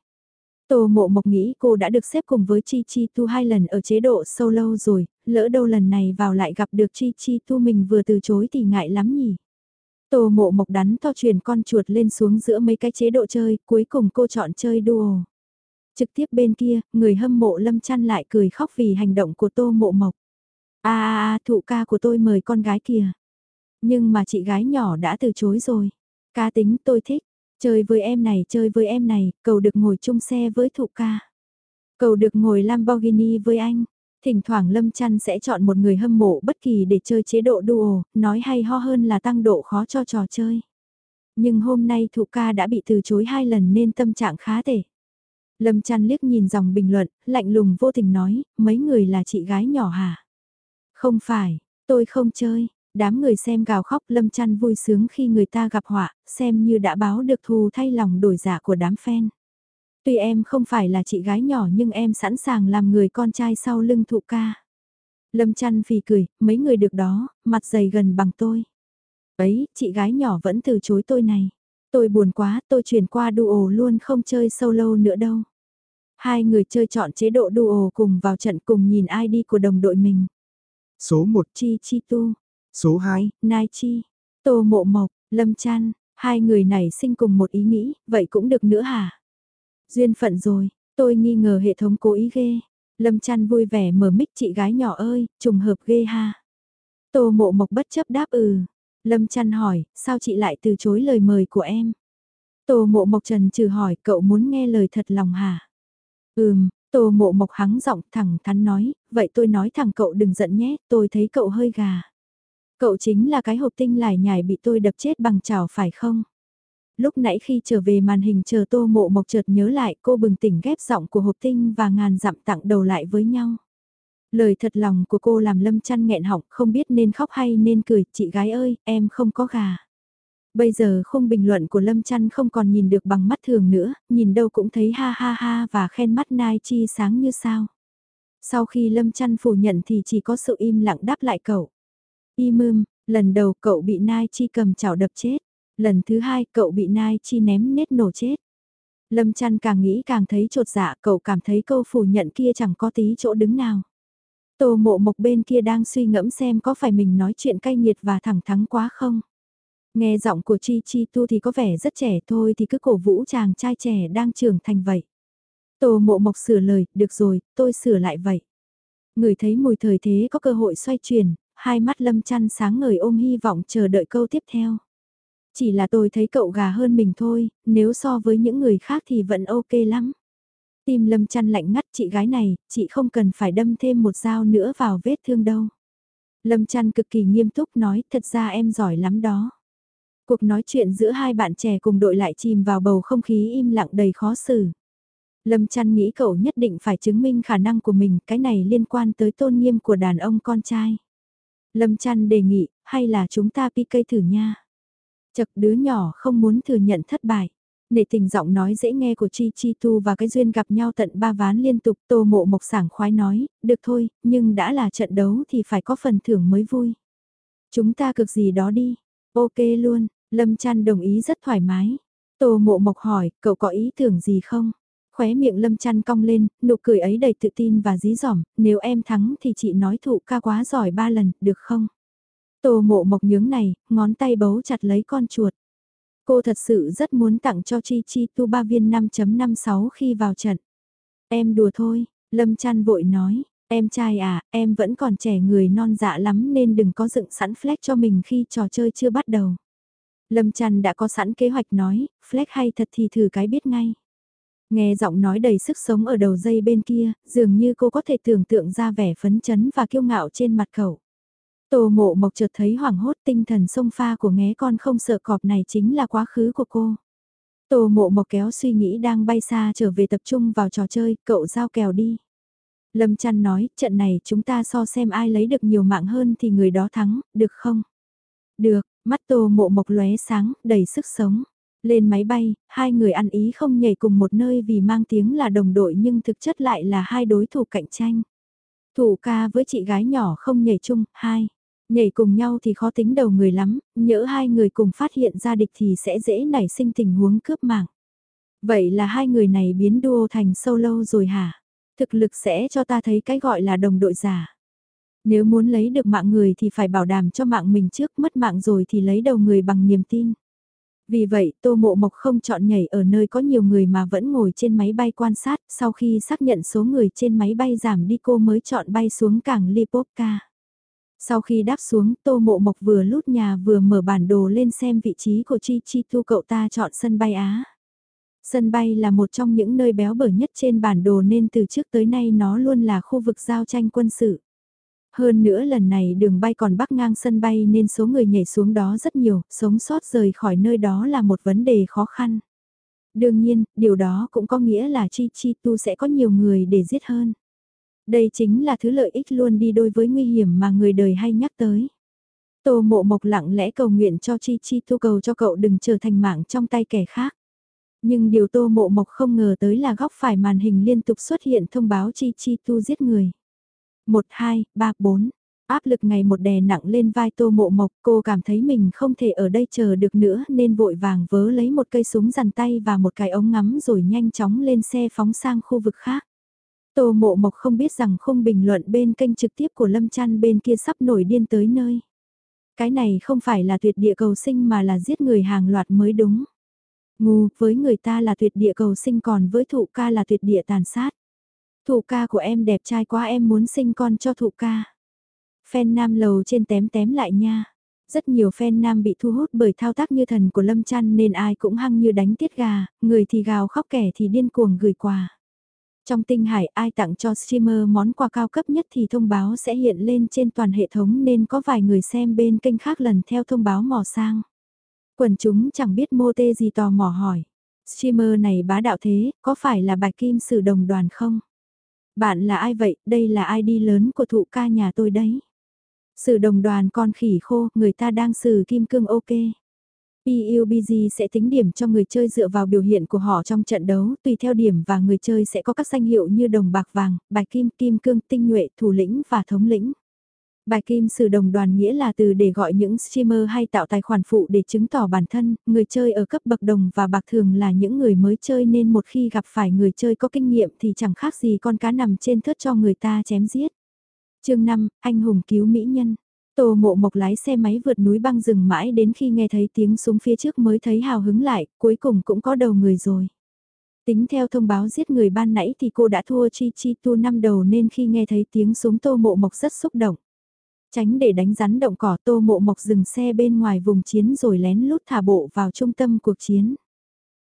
Tô Mộ Mộc nghĩ cô đã được xếp cùng với Chi Chi Tu hai lần ở chế độ solo rồi, lỡ đâu lần này vào lại gặp được Chi Chi Tu mình vừa từ chối thì ngại lắm nhỉ. Tô mộ mộc đắn to truyền con chuột lên xuống giữa mấy cái chế độ chơi, cuối cùng cô chọn chơi duo. Trực tiếp bên kia, người hâm mộ lâm chăn lại cười khóc vì hành động của tô mộ mộc. a a a thụ ca của tôi mời con gái kìa. Nhưng mà chị gái nhỏ đã từ chối rồi. Ca tính tôi thích, chơi với em này chơi với em này, cầu được ngồi chung xe với thụ ca. Cầu được ngồi Lamborghini với anh. Thỉnh thoảng Lâm Chăn sẽ chọn một người hâm mộ bất kỳ để chơi chế độ duo, nói hay ho hơn là tăng độ khó cho trò chơi. Nhưng hôm nay thụ ca đã bị từ chối hai lần nên tâm trạng khá tệ. Lâm Chăn liếc nhìn dòng bình luận, lạnh lùng vô tình nói, mấy người là chị gái nhỏ hả? Không phải, tôi không chơi. Đám người xem gào khóc Lâm Chăn vui sướng khi người ta gặp họa, xem như đã báo được thù thay lòng đổi giả dạ của đám fan. Tuy em không phải là chị gái nhỏ nhưng em sẵn sàng làm người con trai sau lưng thụ ca. Lâm chăn phì cười, mấy người được đó, mặt dày gần bằng tôi. Ấy, chị gái nhỏ vẫn từ chối tôi này. Tôi buồn quá, tôi chuyển qua duo luôn không chơi solo nữa đâu. Hai người chơi chọn chế độ duo cùng vào trận cùng nhìn ID của đồng đội mình. Số 1 Chi Chi Tu. Số 2 Nai Chi. Tô Mộ Mộc, Lâm Chan, Hai người này sinh cùng một ý nghĩ, vậy cũng được nữa hả? Duyên phận rồi, tôi nghi ngờ hệ thống cố ý ghê. Lâm Chan vui vẻ mở mic chị gái nhỏ ơi, trùng hợp ghê ha. Tô mộ mộc bất chấp đáp ừ. Lâm trăn hỏi, sao chị lại từ chối lời mời của em? Tô mộ mộc trần trừ hỏi, cậu muốn nghe lời thật lòng hả? Ừm, tô mộ mộc hắng giọng thẳng thắn nói, vậy tôi nói thẳng cậu đừng giận nhé, tôi thấy cậu hơi gà. Cậu chính là cái hộp tinh lải nhải bị tôi đập chết bằng chảo phải không? Lúc nãy khi trở về màn hình chờ tô mộ mộc chợt nhớ lại cô bừng tỉnh ghép giọng của hộp tinh và ngàn dặm tặng đầu lại với nhau. Lời thật lòng của cô làm lâm chăn nghẹn họng không biết nên khóc hay nên cười, chị gái ơi, em không có gà. Bây giờ không bình luận của Lâm Chăn không còn nhìn được bằng mắt thường nữa, nhìn đâu cũng thấy ha ha ha và khen mắt Nai Chi sáng như sao. Sau khi Lâm Chăn phủ nhận thì chỉ có sự im lặng đáp lại cậu. Y mưm, lần đầu cậu bị Nai Chi cầm chảo đập chết. Lần thứ hai cậu bị Nai Chi ném nết nổ chết. Lâm chăn càng nghĩ càng thấy trột dạ cậu cảm thấy câu phủ nhận kia chẳng có tí chỗ đứng nào. Tô mộ mộc bên kia đang suy ngẫm xem có phải mình nói chuyện cay nghiệt và thẳng thắng quá không. Nghe giọng của Chi Chi Tu thì có vẻ rất trẻ thôi thì cứ cổ vũ chàng trai trẻ đang trưởng thành vậy. Tô mộ mộc sửa lời, được rồi, tôi sửa lại vậy. Người thấy mùi thời thế có cơ hội xoay chuyển, hai mắt lâm chăn sáng ngời ôm hy vọng chờ đợi câu tiếp theo. Chỉ là tôi thấy cậu gà hơn mình thôi, nếu so với những người khác thì vẫn ok lắm. Tim lâm chăn lạnh ngắt chị gái này, chị không cần phải đâm thêm một dao nữa vào vết thương đâu. Lâm chăn cực kỳ nghiêm túc nói, thật ra em giỏi lắm đó. Cuộc nói chuyện giữa hai bạn trẻ cùng đội lại chìm vào bầu không khí im lặng đầy khó xử. Lâm chăn nghĩ cậu nhất định phải chứng minh khả năng của mình, cái này liên quan tới tôn nghiêm của đàn ông con trai. Lâm chăn đề nghị, hay là chúng ta pi cây thử nha. Chật đứa nhỏ không muốn thừa nhận thất bại. Nể tình giọng nói dễ nghe của Chi Chi Tu và cái duyên gặp nhau tận ba ván liên tục tô mộ mộc sảng khoái nói, được thôi, nhưng đã là trận đấu thì phải có phần thưởng mới vui. Chúng ta cực gì đó đi. Ok luôn, Lâm Trăn đồng ý rất thoải mái. Tô mộ mộc hỏi, cậu có ý tưởng gì không? Khóe miệng Lâm Trăn cong lên, nụ cười ấy đầy tự tin và dí dỏm, nếu em thắng thì chị nói thụ ca quá giỏi ba lần, được không? Tô mộ mộc nhướng này, ngón tay bấu chặt lấy con chuột. Cô thật sự rất muốn tặng cho Chi Chi tu ba viên 5.56 khi vào trận. Em đùa thôi, Lâm Trăn vội nói, em trai à, em vẫn còn trẻ người non dạ lắm nên đừng có dựng sẵn flex cho mình khi trò chơi chưa bắt đầu. Lâm Trăn đã có sẵn kế hoạch nói, flex hay thật thì thử cái biết ngay. Nghe giọng nói đầy sức sống ở đầu dây bên kia, dường như cô có thể tưởng tượng ra vẻ phấn chấn và kiêu ngạo trên mặt cậu. Tô mộ mộc chợt thấy hoảng hốt tinh thần sông pha của nghé con không sợ cọp này chính là quá khứ của cô. Tô mộ mộc kéo suy nghĩ đang bay xa trở về tập trung vào trò chơi, cậu giao kèo đi. Lâm chăn nói, trận này chúng ta so xem ai lấy được nhiều mạng hơn thì người đó thắng, được không? Được, mắt tô mộ mộc lóe sáng, đầy sức sống. Lên máy bay, hai người ăn ý không nhảy cùng một nơi vì mang tiếng là đồng đội nhưng thực chất lại là hai đối thủ cạnh tranh. Thủ ca với chị gái nhỏ không nhảy chung, hai. Nhảy cùng nhau thì khó tính đầu người lắm, nhỡ hai người cùng phát hiện ra địch thì sẽ dễ nảy sinh tình huống cướp mạng. Vậy là hai người này biến duo thành solo rồi hả? Thực lực sẽ cho ta thấy cái gọi là đồng đội giả. Nếu muốn lấy được mạng người thì phải bảo đảm cho mạng mình trước, mất mạng rồi thì lấy đầu người bằng niềm tin. Vì vậy, Tô Mộ Mộc không chọn nhảy ở nơi có nhiều người mà vẫn ngồi trên máy bay quan sát, sau khi xác nhận số người trên máy bay giảm đi cô mới chọn bay xuống cảng Lipovka. Sau khi đáp xuống, Tô Mộ Mộc vừa lút nhà vừa mở bản đồ lên xem vị trí của Chi Chi thu cậu ta chọn sân bay Á. Sân bay là một trong những nơi béo bở nhất trên bản đồ nên từ trước tới nay nó luôn là khu vực giao tranh quân sự. Hơn nữa lần này đường bay còn bắc ngang sân bay nên số người nhảy xuống đó rất nhiều, sống sót rời khỏi nơi đó là một vấn đề khó khăn. Đương nhiên, điều đó cũng có nghĩa là Chi Chi Tu sẽ có nhiều người để giết hơn. Đây chính là thứ lợi ích luôn đi đôi với nguy hiểm mà người đời hay nhắc tới. Tô mộ mộc lặng lẽ cầu nguyện cho Chi Chi tu cầu cho cậu đừng trở thành mạng trong tay kẻ khác. Nhưng điều tô mộ mộc không ngờ tới là góc phải màn hình liên tục xuất hiện thông báo Chi Chi tu giết người. 1, 2, 3, 4. Áp lực ngày một đè nặng lên vai tô mộ mộc cô cảm thấy mình không thể ở đây chờ được nữa nên vội vàng vớ lấy một cây súng dằn tay và một cái ống ngắm rồi nhanh chóng lên xe phóng sang khu vực khác. Tô Mộ Mộc không biết rằng không bình luận bên kênh trực tiếp của Lâm Trăn bên kia sắp nổi điên tới nơi. Cái này không phải là tuyệt địa cầu sinh mà là giết người hàng loạt mới đúng. Ngu, với người ta là tuyệt địa cầu sinh còn với thụ ca là tuyệt địa tàn sát. Thụ ca của em đẹp trai quá em muốn sinh con cho thụ ca. Fan nam lầu trên tém tém lại nha. Rất nhiều fan nam bị thu hút bởi thao tác như thần của Lâm Trăn nên ai cũng hăng như đánh tiết gà, người thì gào khóc kẻ thì điên cuồng gửi quà. Trong tinh hải ai tặng cho streamer món quà cao cấp nhất thì thông báo sẽ hiện lên trên toàn hệ thống nên có vài người xem bên kênh khác lần theo thông báo mò sang. Quần chúng chẳng biết mô tê gì tò mò hỏi. Streamer này bá đạo thế, có phải là bạch kim sử đồng đoàn không? Bạn là ai vậy, đây là ID lớn của thụ ca nhà tôi đấy. Sử đồng đoàn con khỉ khô, người ta đang sử kim cương ok. PUBG sẽ tính điểm cho người chơi dựa vào biểu hiện của họ trong trận đấu, tùy theo điểm và người chơi sẽ có các danh hiệu như đồng bạc vàng, bạch kim, kim cương, tinh nhuệ, thủ lĩnh và thống lĩnh. Bài kim sử đồng đoàn nghĩa là từ để gọi những streamer hay tạo tài khoản phụ để chứng tỏ bản thân, người chơi ở cấp bậc đồng và bạc thường là những người mới chơi nên một khi gặp phải người chơi có kinh nghiệm thì chẳng khác gì con cá nằm trên thớt cho người ta chém giết. chương 5, anh hùng cứu mỹ nhân. Tô mộ mộc lái xe máy vượt núi băng rừng mãi đến khi nghe thấy tiếng súng phía trước mới thấy hào hứng lại, cuối cùng cũng có đầu người rồi. Tính theo thông báo giết người ban nãy thì cô đã thua chi chi tu năm đầu nên khi nghe thấy tiếng súng tô mộ mộc rất xúc động. Tránh để đánh rắn động cỏ tô mộ mộc dừng xe bên ngoài vùng chiến rồi lén lút thả bộ vào trung tâm cuộc chiến.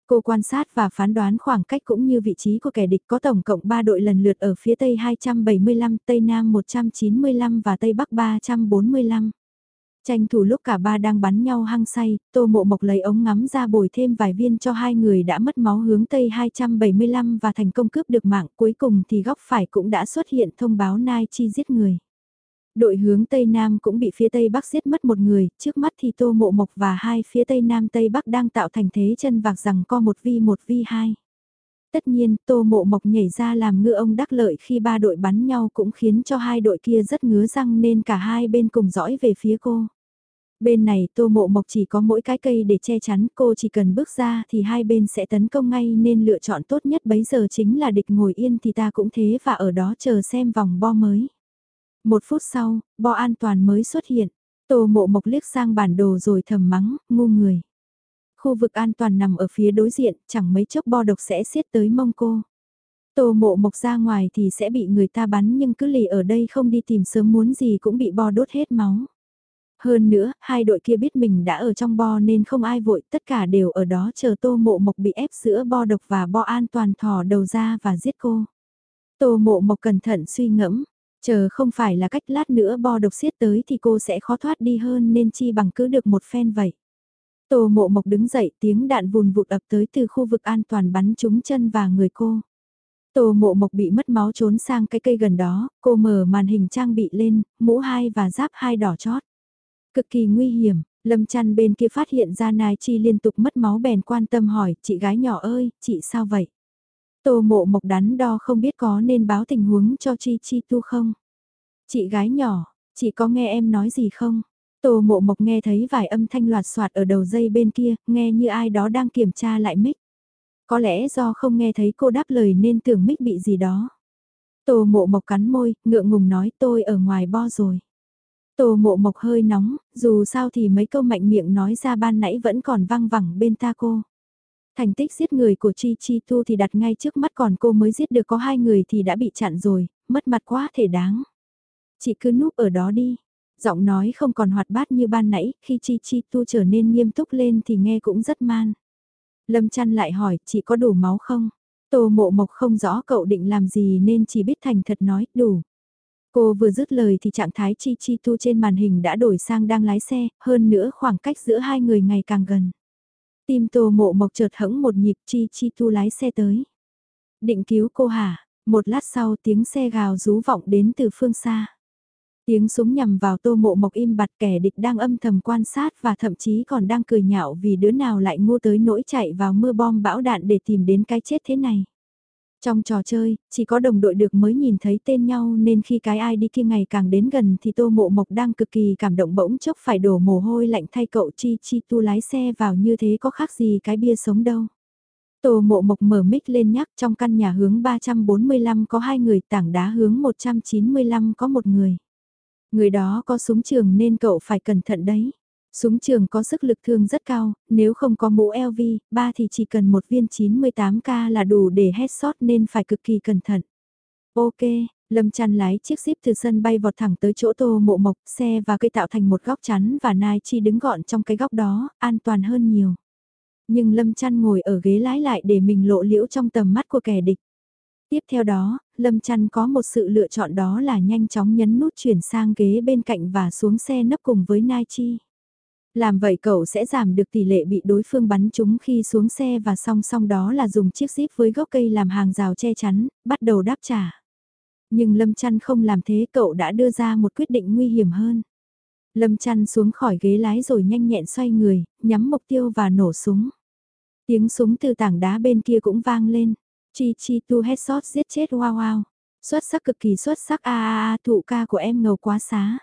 Cô quan sát và phán đoán khoảng cách cũng như vị trí của kẻ địch có tổng cộng 3 đội lần lượt ở phía Tây 275, Tây Nam 195 và Tây Bắc 345. Tranh thủ lúc cả ba đang bắn nhau hăng say, Tô Mộ Mộc lấy ống ngắm ra bồi thêm vài viên cho hai người đã mất máu hướng Tây 275 và thành công cướp được mạng. Cuối cùng thì góc phải cũng đã xuất hiện thông báo Nai Chi giết người. Đội hướng Tây Nam cũng bị phía Tây Bắc giết mất một người, trước mắt thì Tô Mộ Mộc và hai phía Tây Nam Tây Bắc đang tạo thành thế chân vạc rằng co một vi một vi hai. Tất nhiên, Tô Mộ Mộc nhảy ra làm ngựa ông đắc lợi khi ba đội bắn nhau cũng khiến cho hai đội kia rất ngứa răng nên cả hai bên cùng dõi về phía cô. Bên này Tô Mộ Mộc chỉ có mỗi cái cây để che chắn, cô chỉ cần bước ra thì hai bên sẽ tấn công ngay nên lựa chọn tốt nhất bấy giờ chính là địch ngồi yên thì ta cũng thế và ở đó chờ xem vòng bo mới. Một phút sau, bo an toàn mới xuất hiện. Tô Mộ Mộc liếc sang bản đồ rồi thầm mắng, ngu người. Khu vực an toàn nằm ở phía đối diện, chẳng mấy chốc bo độc sẽ xiết tới mông cô. Tô mộ mộc ra ngoài thì sẽ bị người ta bắn nhưng cứ lì ở đây không đi tìm sớm muốn gì cũng bị bo đốt hết máu. Hơn nữa, hai đội kia biết mình đã ở trong bo nên không ai vội, tất cả đều ở đó chờ tô mộ mộc bị ép giữa bo độc và bo an toàn thò đầu ra và giết cô. Tô mộ mộc cẩn thận suy ngẫm, chờ không phải là cách lát nữa bo độc xiết tới thì cô sẽ khó thoát đi hơn nên chi bằng cứ được một phen vậy. Tô mộ mộc đứng dậy tiếng đạn vùn vụt ập tới từ khu vực an toàn bắn trúng chân và người cô. Tô mộ mộc bị mất máu trốn sang cái cây gần đó, cô mở màn hình trang bị lên, mũ hai và giáp hai đỏ chót. Cực kỳ nguy hiểm, lâm chăn bên kia phát hiện ra Nai Chi liên tục mất máu bèn quan tâm hỏi, chị gái nhỏ ơi, chị sao vậy? Tô mộ mộc đắn đo không biết có nên báo tình huống cho Chi Chi tu không? Chị gái nhỏ, chị có nghe em nói gì không? Tô mộ mộc nghe thấy vài âm thanh loạt soạt ở đầu dây bên kia, nghe như ai đó đang kiểm tra lại mic. Có lẽ do không nghe thấy cô đáp lời nên tưởng mic bị gì đó. Tô mộ mộc cắn môi, ngượng ngùng nói tôi ở ngoài bo rồi. Tô mộ mộc hơi nóng, dù sao thì mấy câu mạnh miệng nói ra ban nãy vẫn còn văng vẳng bên ta cô. Thành tích giết người của Chi Chi Tu thì đặt ngay trước mắt còn cô mới giết được có hai người thì đã bị chặn rồi, mất mặt quá thể đáng. Chị cứ núp ở đó đi, Giọng nói không còn hoạt bát như ban nãy, khi Chi Chi Tu trở nên nghiêm túc lên thì nghe cũng rất man. Lâm chăn lại hỏi, chị có đủ máu không? Tô mộ mộc không rõ cậu định làm gì nên chỉ biết thành thật nói, đủ. Cô vừa dứt lời thì trạng thái Chi Chi Tu trên màn hình đã đổi sang đang lái xe, hơn nữa khoảng cách giữa hai người ngày càng gần. Tim tô mộ mộc chợt hững một nhịp, Chi Chi Tu lái xe tới. Định cứu cô hả? Một lát sau tiếng xe gào rú vọng đến từ phương xa. Tiếng súng nhằm vào tô mộ mộc im bặt, kẻ địch đang âm thầm quan sát và thậm chí còn đang cười nhạo vì đứa nào lại ngu tới nỗi chạy vào mưa bom bão đạn để tìm đến cái chết thế này. Trong trò chơi, chỉ có đồng đội được mới nhìn thấy tên nhau nên khi cái ai đi kia ngày càng đến gần thì tô mộ mộc đang cực kỳ cảm động bỗng chốc phải đổ mồ hôi lạnh thay cậu chi chi tu lái xe vào như thế có khác gì cái bia sống đâu. Tô mộ mộc mở mic lên nhắc trong căn nhà hướng 345 có hai người tảng đá hướng 195 có một người. Người đó có súng trường nên cậu phải cẩn thận đấy. Súng trường có sức lực thương rất cao, nếu không có mũ LV, ba thì chỉ cần một viên 98k là đủ để headshot nên phải cực kỳ cẩn thận. Ok, Lâm chăn lái chiếc ship từ sân bay vọt thẳng tới chỗ tô mộ mộc, xe và cây tạo thành một góc chắn và Nai Chi đứng gọn trong cái góc đó, an toàn hơn nhiều. Nhưng Lâm chăn ngồi ở ghế lái lại để mình lộ liễu trong tầm mắt của kẻ địch. Tiếp theo đó, Lâm Chăn có một sự lựa chọn đó là nhanh chóng nhấn nút chuyển sang ghế bên cạnh và xuống xe nấp cùng với Nai Chi. Làm vậy cậu sẽ giảm được tỷ lệ bị đối phương bắn trúng khi xuống xe và song song đó là dùng chiếc zip với gốc cây làm hàng rào che chắn, bắt đầu đáp trả. Nhưng Lâm Chăn không làm thế cậu đã đưa ra một quyết định nguy hiểm hơn. Lâm Chăn xuống khỏi ghế lái rồi nhanh nhẹn xoay người, nhắm mục tiêu và nổ súng. Tiếng súng từ tảng đá bên kia cũng vang lên. Chi chi tu headshot giết chết wow wow. Xuất sắc cực kỳ xuất sắc a a a thụ ca của em ngầu quá xá.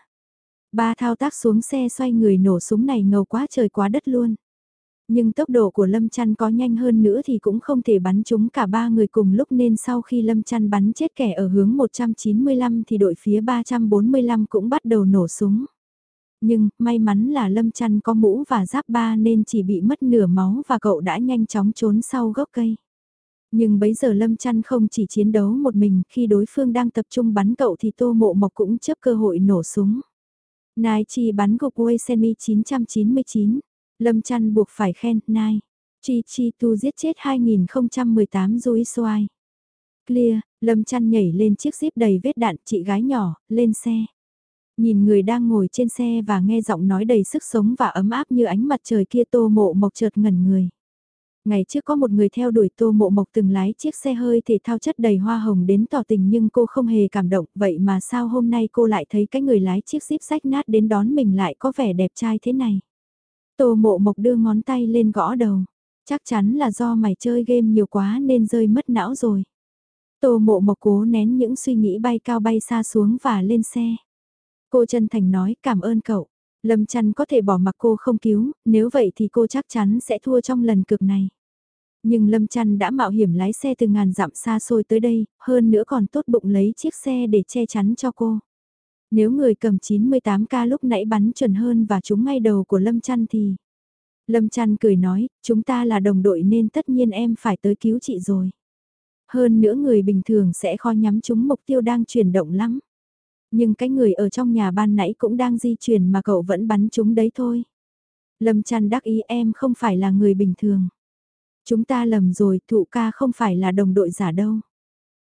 Ba thao tác xuống xe xoay người nổ súng này ngầu quá trời quá đất luôn. Nhưng tốc độ của Lâm Chăn có nhanh hơn nữa thì cũng không thể bắn chúng cả ba người cùng lúc nên sau khi Lâm Chăn bắn chết kẻ ở hướng 195 thì đội phía 345 cũng bắt đầu nổ súng. Nhưng, may mắn là Lâm Chăn có mũ và giáp ba nên chỉ bị mất nửa máu và cậu đã nhanh chóng trốn sau gốc cây. Nhưng bấy giờ Lâm Chăn không chỉ chiến đấu một mình, khi đối phương đang tập trung bắn cậu thì Tô Mộ Mộc cũng chấp cơ hội nổ súng. Nai Chi bắn gục Wei Senmi 999. Lâm Chăn buộc phải khen, Nai. Chi Chi Tu giết chết 2018 Zoe Soai. Clear, Lâm Chăn nhảy lên chiếc zip đầy vết đạn, chị gái nhỏ, lên xe. Nhìn người đang ngồi trên xe và nghe giọng nói đầy sức sống và ấm áp như ánh mặt trời kia tô mộ mộc chợt ngẩn người. Ngày trước có một người theo đuổi tô mộ mộc từng lái chiếc xe hơi thể thao chất đầy hoa hồng đến tỏ tình nhưng cô không hề cảm động vậy mà sao hôm nay cô lại thấy cái người lái chiếc zip sách nát đến đón mình lại có vẻ đẹp trai thế này. Tô mộ mộc đưa ngón tay lên gõ đầu. Chắc chắn là do mày chơi game nhiều quá nên rơi mất não rồi. Tô mộ mộc cố nén những suy nghĩ bay cao bay xa xuống và lên xe. Cô chân thành nói, cảm ơn cậu. Lâm chăn có thể bỏ mặc cô không cứu, nếu vậy thì cô chắc chắn sẽ thua trong lần cực này. Nhưng Lâm chăn đã mạo hiểm lái xe từ ngàn dặm xa xôi tới đây, hơn nữa còn tốt bụng lấy chiếc xe để che chắn cho cô. Nếu người cầm 98k lúc nãy bắn chuẩn hơn và trúng ngay đầu của Lâm chăn thì... Lâm chăn cười nói, chúng ta là đồng đội nên tất nhiên em phải tới cứu chị rồi. Hơn nữa người bình thường sẽ khó nhắm trúng mục tiêu đang chuyển động lắm. Nhưng cái người ở trong nhà ban nãy cũng đang di chuyển mà cậu vẫn bắn chúng đấy thôi. Lâm chăn đắc ý em không phải là người bình thường. Chúng ta lầm rồi, thụ ca không phải là đồng đội giả đâu.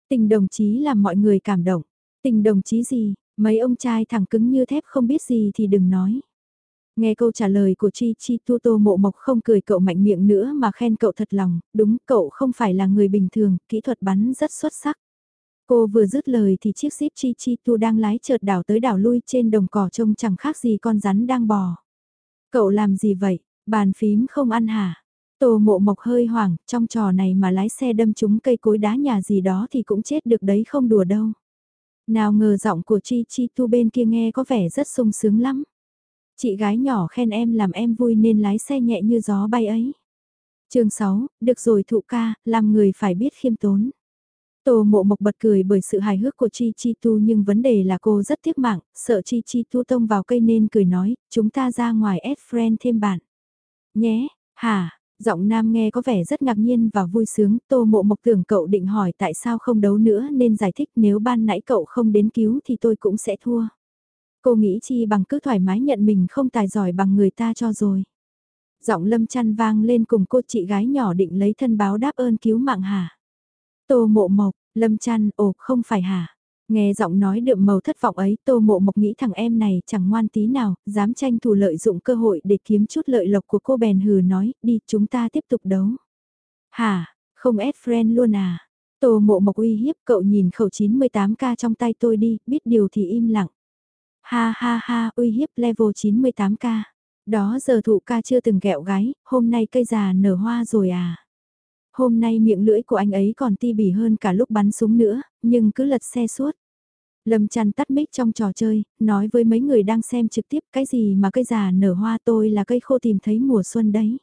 Tình đồng chí làm mọi người cảm động. Tình đồng chí gì, mấy ông trai thẳng cứng như thép không biết gì thì đừng nói. Nghe câu trả lời của Chi Chi Tu Tô Mộ Mộc không cười cậu mạnh miệng nữa mà khen cậu thật lòng, đúng cậu không phải là người bình thường, kỹ thuật bắn rất xuất sắc. Cô vừa dứt lời thì chiếc ship Chi Chi Tu đang lái chợt đảo tới đảo lui trên đồng cỏ trông chẳng khác gì con rắn đang bò. Cậu làm gì vậy, bàn phím không ăn hả? Tô mộ mộc hơi hoảng, trong trò này mà lái xe đâm trúng cây cối đá nhà gì đó thì cũng chết được đấy không đùa đâu. Nào ngờ giọng của Chi Chi Tu bên kia nghe có vẻ rất sung sướng lắm. Chị gái nhỏ khen em làm em vui nên lái xe nhẹ như gió bay ấy. chương 6, được rồi thụ ca, làm người phải biết khiêm tốn. Tô mộ mộc bật cười bởi sự hài hước của Chi Chi Tu nhưng vấn đề là cô rất tiếc mạng, sợ Chi Chi Tu tông vào cây nên cười nói, chúng ta ra ngoài add friend thêm bạn. Nhé, hả, giọng nam nghe có vẻ rất ngạc nhiên và vui sướng, tô mộ mộc tưởng cậu định hỏi tại sao không đấu nữa nên giải thích nếu ban nãy cậu không đến cứu thì tôi cũng sẽ thua. Cô nghĩ chi bằng cứ thoải mái nhận mình không tài giỏi bằng người ta cho rồi. Giọng lâm chăn vang lên cùng cô chị gái nhỏ định lấy thân báo đáp ơn cứu mạng hả. Tô mộ mộc, lâm chăn, ồ không phải hả. Nghe giọng nói đượm màu thất vọng ấy, Tô Mộ Mộc nghĩ thằng em này chẳng ngoan tí nào, dám tranh thủ lợi dụng cơ hội để kiếm chút lợi lộc của cô bèn hừ nói, đi chúng ta tiếp tục đấu. Hả, không ép friend luôn à? Tô Mộ Mộc uy hiếp cậu nhìn khẩu 98k trong tay tôi đi, biết điều thì im lặng. Ha ha ha, uy hiếp level 98k. Đó giờ thụ ca chưa từng kẹo gái, hôm nay cây già nở hoa rồi à. Hôm nay miệng lưỡi của anh ấy còn ti bỉ hơn cả lúc bắn súng nữa, nhưng cứ lật xe suốt. Lâm chăn tắt mic trong trò chơi, nói với mấy người đang xem trực tiếp cái gì mà cây già nở hoa tôi là cây khô tìm thấy mùa xuân đấy.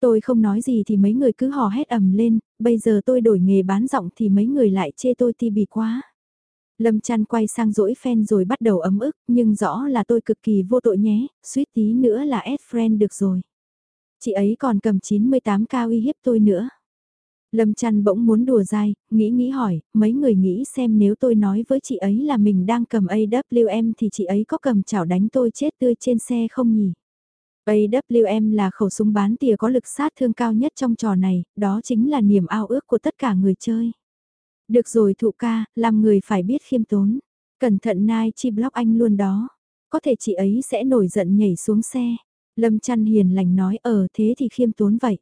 Tôi không nói gì thì mấy người cứ hò hét ầm lên, bây giờ tôi đổi nghề bán giọng thì mấy người lại chê tôi ti bỉ quá. Lâm chăn quay sang dỗi fan rồi bắt đầu ấm ức, nhưng rõ là tôi cực kỳ vô tội nhé, suýt tí nữa là ad friend được rồi. Chị ấy còn cầm 98 cao uy hiếp tôi nữa. Lâm chăn bỗng muốn đùa dai, nghĩ nghĩ hỏi, mấy người nghĩ xem nếu tôi nói với chị ấy là mình đang cầm AWM thì chị ấy có cầm chảo đánh tôi chết tươi trên xe không nhỉ? AWM là khẩu súng bán tỉa có lực sát thương cao nhất trong trò này, đó chính là niềm ao ước của tất cả người chơi. Được rồi thụ ca, làm người phải biết khiêm tốn. Cẩn thận nai chi block anh luôn đó. Có thể chị ấy sẽ nổi giận nhảy xuống xe. Lâm chăn hiền lành nói ở ờ, thế thì khiêm tốn vậy.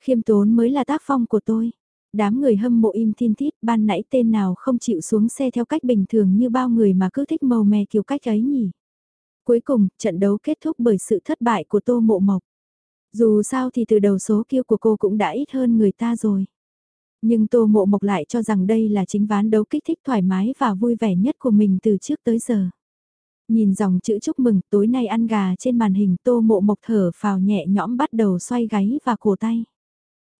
Khiêm tốn mới là tác phong của tôi. Đám người hâm mộ im thiên thít ban nãy tên nào không chịu xuống xe theo cách bình thường như bao người mà cứ thích màu mè kiểu cách ấy nhỉ. Cuối cùng, trận đấu kết thúc bởi sự thất bại của Tô Mộ Mộc. Dù sao thì từ đầu số kiêu của cô cũng đã ít hơn người ta rồi. Nhưng Tô Mộ Mộc lại cho rằng đây là chính ván đấu kích thích thoải mái và vui vẻ nhất của mình từ trước tới giờ. Nhìn dòng chữ chúc mừng tối nay ăn gà trên màn hình Tô Mộ Mộc thở phào nhẹ nhõm bắt đầu xoay gáy và cổ tay.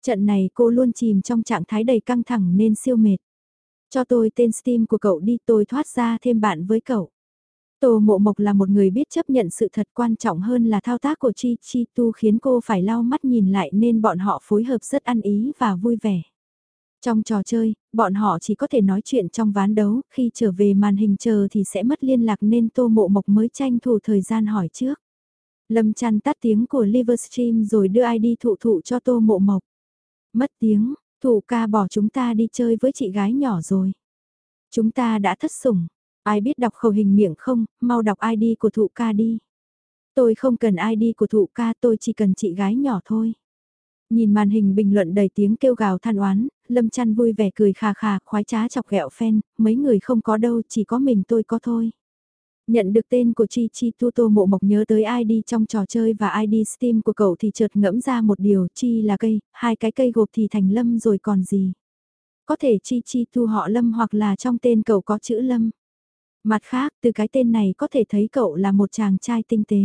Trận này cô luôn chìm trong trạng thái đầy căng thẳng nên siêu mệt. Cho tôi tên Steam của cậu đi tôi thoát ra thêm bạn với cậu. Tô Mộ Mộc là một người biết chấp nhận sự thật quan trọng hơn là thao tác của Chi Chi Tu khiến cô phải lau mắt nhìn lại nên bọn họ phối hợp rất ăn ý và vui vẻ. Trong trò chơi, bọn họ chỉ có thể nói chuyện trong ván đấu, khi trở về màn hình chờ thì sẽ mất liên lạc nên Tô Mộ Mộc mới tranh thủ thời gian hỏi trước. Lâm chăn tắt tiếng của Livestream rồi đưa ID thụ thụ cho Tô Mộ Mộc. Mất tiếng, thụ ca bỏ chúng ta đi chơi với chị gái nhỏ rồi. Chúng ta đã thất sủng. Ai biết đọc khẩu hình miệng không, mau đọc ID của thụ ca đi. Tôi không cần ID của thụ ca, tôi chỉ cần chị gái nhỏ thôi. Nhìn màn hình bình luận đầy tiếng kêu gào than oán, Lâm Chăn vui vẻ cười khà khà, khoái trá chọc ghẹo phen, mấy người không có đâu, chỉ có mình tôi có thôi. Nhận được tên của Chi Chi Tu Tô Mộ Mộc nhớ tới ID trong trò chơi và ID Steam của cậu thì chợt ngẫm ra một điều, Chi là cây, hai cái cây gộp thì thành Lâm rồi còn gì. Có thể Chi Chi Tu họ Lâm hoặc là trong tên cậu có chữ Lâm. Mặt khác, từ cái tên này có thể thấy cậu là một chàng trai tinh tế.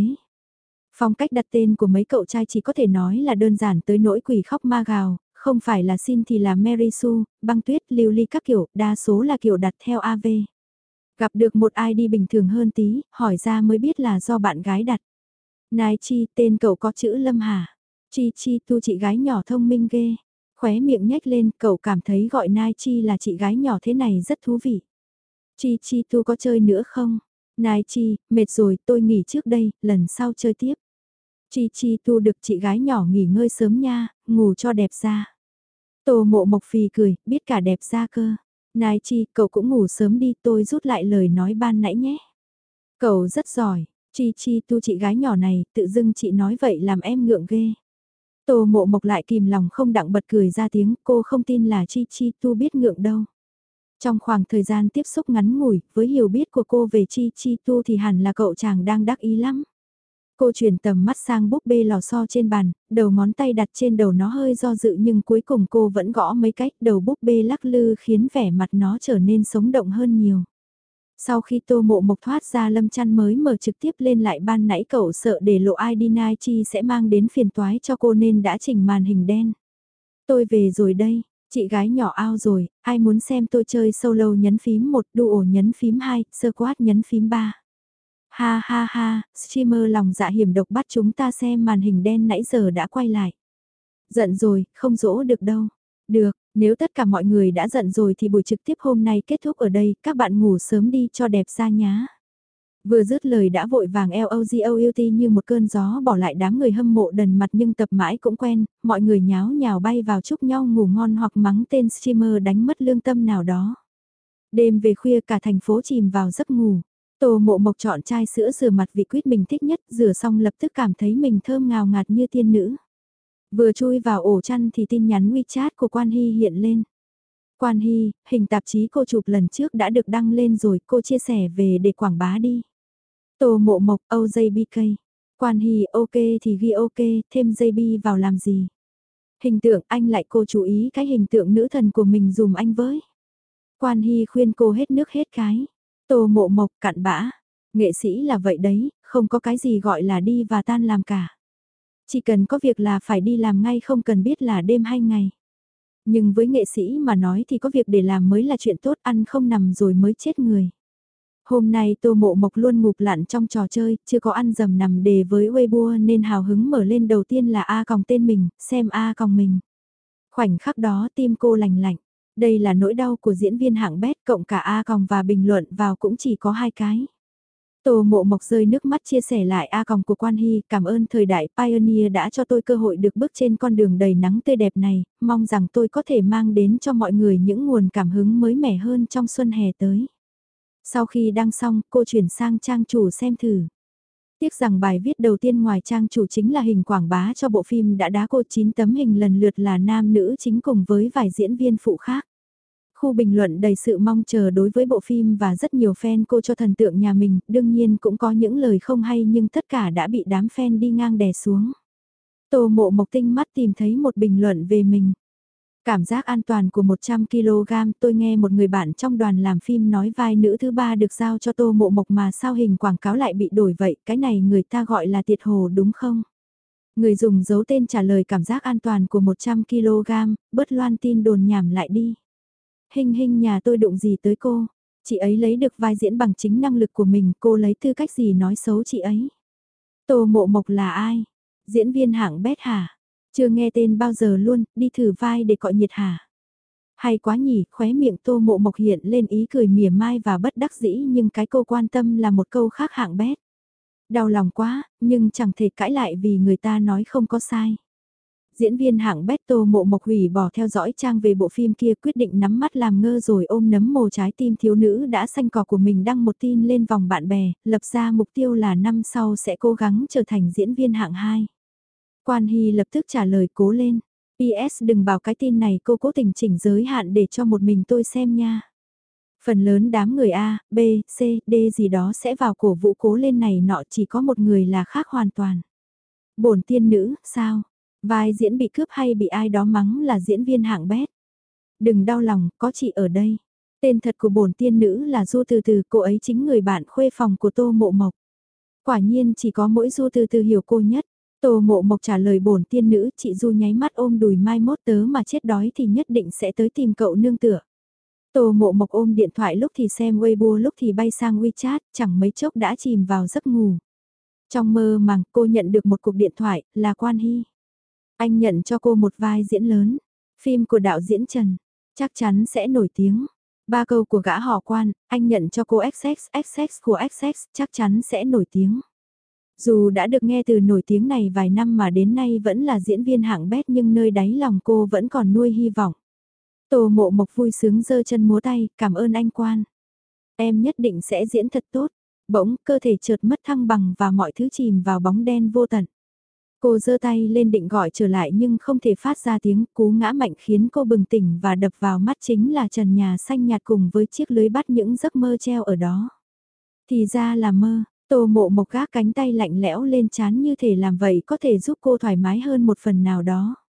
Phong cách đặt tên của mấy cậu trai chỉ có thể nói là đơn giản tới nỗi quỷ khóc ma gào, không phải là xin thì là Mary Sue, băng tuyết, lưu ly các kiểu, đa số là kiểu đặt theo AV. Gặp được một ai đi bình thường hơn tí, hỏi ra mới biết là do bạn gái đặt. Nai Chi, tên cậu có chữ Lâm Hà. Chi Chi tu chị gái nhỏ thông minh ghê. Khóe miệng nhếch lên, cậu cảm thấy gọi Nai Chi là chị gái nhỏ thế này rất thú vị. Chi Chi tu có chơi nữa không? Nai Chi, mệt rồi, tôi nghỉ trước đây, lần sau chơi tiếp. Chi Chi tu được chị gái nhỏ nghỉ ngơi sớm nha, ngủ cho đẹp ra. Tô mộ mộc phì cười, biết cả đẹp ra cơ. Nai Chi, cậu cũng ngủ sớm đi, tôi rút lại lời nói ban nãy nhé. Cậu rất giỏi, Chi Chi tu chị gái nhỏ này, tự dưng chị nói vậy làm em ngượng ghê. Tô mộ mộc lại kìm lòng không đặng bật cười ra tiếng, cô không tin là Chi Chi tu biết ngượng đâu. Trong khoảng thời gian tiếp xúc ngắn ngủi, với hiểu biết của cô về Chi Chi tu thì hẳn là cậu chàng đang đắc ý lắm. Cô chuyển tầm mắt sang búp bê lò xo trên bàn, đầu ngón tay đặt trên đầu nó hơi do dự nhưng cuối cùng cô vẫn gõ mấy cách đầu búp bê lắc lư khiến vẻ mặt nó trở nên sống động hơn nhiều. Sau khi tô mộ mộc thoát ra lâm chăn mới mở trực tiếp lên lại ban nãy cậu sợ để lộ ID Nai Chi sẽ mang đến phiền toái cho cô nên đã chỉnh màn hình đen. Tôi về rồi đây, chị gái nhỏ ao rồi, ai muốn xem tôi chơi solo nhấn phím 1, duo nhấn phím 2, squat nhấn phím 3. Ha ha ha, streamer lòng dạ hiểm độc bắt chúng ta xem màn hình đen nãy giờ đã quay lại. Giận rồi, không dỗ được đâu. Được, nếu tất cả mọi người đã giận rồi thì buổi trực tiếp hôm nay kết thúc ở đây, các bạn ngủ sớm đi cho đẹp ra nhá. Vừa dứt lời đã vội vàng LOGOUT như một cơn gió bỏ lại đám người hâm mộ đần mặt nhưng tập mãi cũng quen, mọi người nháo nhào bay vào chúc nhau ngủ ngon hoặc mắng tên streamer đánh mất lương tâm nào đó. Đêm về khuya cả thành phố chìm vào giấc ngủ. Tô mộ mộc chọn chai sữa rửa mặt vị quýt mình thích nhất, rửa xong lập tức cảm thấy mình thơm ngào ngạt như tiên nữ. Vừa chui vào ổ chăn thì tin nhắn WeChat của Quan Hy hiện lên. Quan Hy, hình tạp chí cô chụp lần trước đã được đăng lên rồi, cô chia sẻ về để quảng bá đi. Tô mộ mộc OJBK. Quan Hy ok thì ghi ok, thêm JB vào làm gì? Hình tượng anh lại cô chú ý cái hình tượng nữ thần của mình dùm anh với. Quan Hy khuyên cô hết nước hết cái. Tô mộ mộc cặn bã. Nghệ sĩ là vậy đấy, không có cái gì gọi là đi và tan làm cả. Chỉ cần có việc là phải đi làm ngay không cần biết là đêm hay ngày. Nhưng với nghệ sĩ mà nói thì có việc để làm mới là chuyện tốt ăn không nằm rồi mới chết người. Hôm nay Tô Mộ Mộc luôn ngục lặn trong trò chơi, chưa có ăn dầm nằm đề với Weibo nên hào hứng mở lên đầu tiên là A còng tên mình, xem A còng mình. Khoảnh khắc đó tim cô lành lạnh. Đây là nỗi đau của diễn viên hạng bét cộng cả A còng và bình luận vào cũng chỉ có hai cái. Tô mộ mộc rơi nước mắt chia sẻ lại A còng của Quan Hy, cảm ơn thời đại Pioneer đã cho tôi cơ hội được bước trên con đường đầy nắng tươi đẹp này, mong rằng tôi có thể mang đến cho mọi người những nguồn cảm hứng mới mẻ hơn trong xuân hè tới. Sau khi đăng xong, cô chuyển sang trang chủ xem thử. Tiếc rằng bài viết đầu tiên ngoài trang chủ chính là hình quảng bá cho bộ phim đã đá cô 9 tấm hình lần lượt là nam nữ chính cùng với vài diễn viên phụ khác. Khu bình luận đầy sự mong chờ đối với bộ phim và rất nhiều fan cô cho thần tượng nhà mình, đương nhiên cũng có những lời không hay nhưng tất cả đã bị đám fan đi ngang đè xuống. Tô mộ mộc tinh mắt tìm thấy một bình luận về mình. Cảm giác an toàn của 100kg tôi nghe một người bạn trong đoàn làm phim nói vai nữ thứ ba được giao cho tô mộ mộc mà sao hình quảng cáo lại bị đổi vậy, cái này người ta gọi là tiệt hồ đúng không? Người dùng dấu tên trả lời cảm giác an toàn của 100kg, bớt loan tin đồn nhảm lại đi. Hình hình nhà tôi đụng gì tới cô? Chị ấy lấy được vai diễn bằng chính năng lực của mình, cô lấy tư cách gì nói xấu chị ấy? Tô mộ mộc là ai? Diễn viên hạng bét hả? Chưa nghe tên bao giờ luôn, đi thử vai để cọi nhiệt hả? Hay quá nhỉ, khóe miệng tô mộ mộc hiện lên ý cười mỉa mai và bất đắc dĩ nhưng cái cô quan tâm là một câu khác hạng bét. Đau lòng quá, nhưng chẳng thể cãi lại vì người ta nói không có sai. Diễn viên hạng bét tô mộ mộc hủy bỏ theo dõi trang về bộ phim kia quyết định nắm mắt làm ngơ rồi ôm nấm mồ trái tim thiếu nữ đã xanh cỏ của mình đăng một tin lên vòng bạn bè, lập ra mục tiêu là năm sau sẽ cố gắng trở thành diễn viên hạng 2. Quan Hy lập tức trả lời cố lên. PS đừng bảo cái tin này cô cố tình chỉnh giới hạn để cho một mình tôi xem nha. Phần lớn đám người A, B, C, D gì đó sẽ vào cổ vũ cố lên này nọ chỉ có một người là khác hoàn toàn. bổn tiên nữ, sao? Vai diễn bị cướp hay bị ai đó mắng là diễn viên hạng bét. Đừng đau lòng, có chị ở đây. Tên thật của bổn tiên nữ là Du Từ Từ, cô ấy chính người bạn khuê phòng của Tô Mộ Mộc. Quả nhiên chỉ có mỗi Du Từ Từ hiểu cô nhất. Tô Mộ Mộc trả lời bổn tiên nữ, chị Du nháy mắt ôm đùi mai mốt tớ mà chết đói thì nhất định sẽ tới tìm cậu nương tựa. Tô Mộ Mộc ôm điện thoại lúc thì xem Weibo lúc thì bay sang WeChat, chẳng mấy chốc đã chìm vào giấc ngủ. Trong mơ màng cô nhận được một cuộc điện thoại, là Quan Hy. Anh nhận cho cô một vai diễn lớn. Phim của đạo diễn Trần. Chắc chắn sẽ nổi tiếng. Ba câu của gã họ quan, anh nhận cho cô XX, XX của XX, chắc chắn sẽ nổi tiếng. Dù đã được nghe từ nổi tiếng này vài năm mà đến nay vẫn là diễn viên hạng bét nhưng nơi đáy lòng cô vẫn còn nuôi hy vọng. Tô mộ mộc vui sướng giơ chân múa tay, cảm ơn anh quan. Em nhất định sẽ diễn thật tốt. Bỗng, cơ thể trượt mất thăng bằng và mọi thứ chìm vào bóng đen vô tận. Cô giơ tay lên định gọi trở lại nhưng không thể phát ra tiếng cú ngã mạnh khiến cô bừng tỉnh và đập vào mắt chính là trần nhà xanh nhạt cùng với chiếc lưới bắt những giấc mơ treo ở đó. Thì ra là mơ, tô mộ mộc gác cánh tay lạnh lẽo lên chán như thể làm vậy có thể giúp cô thoải mái hơn một phần nào đó.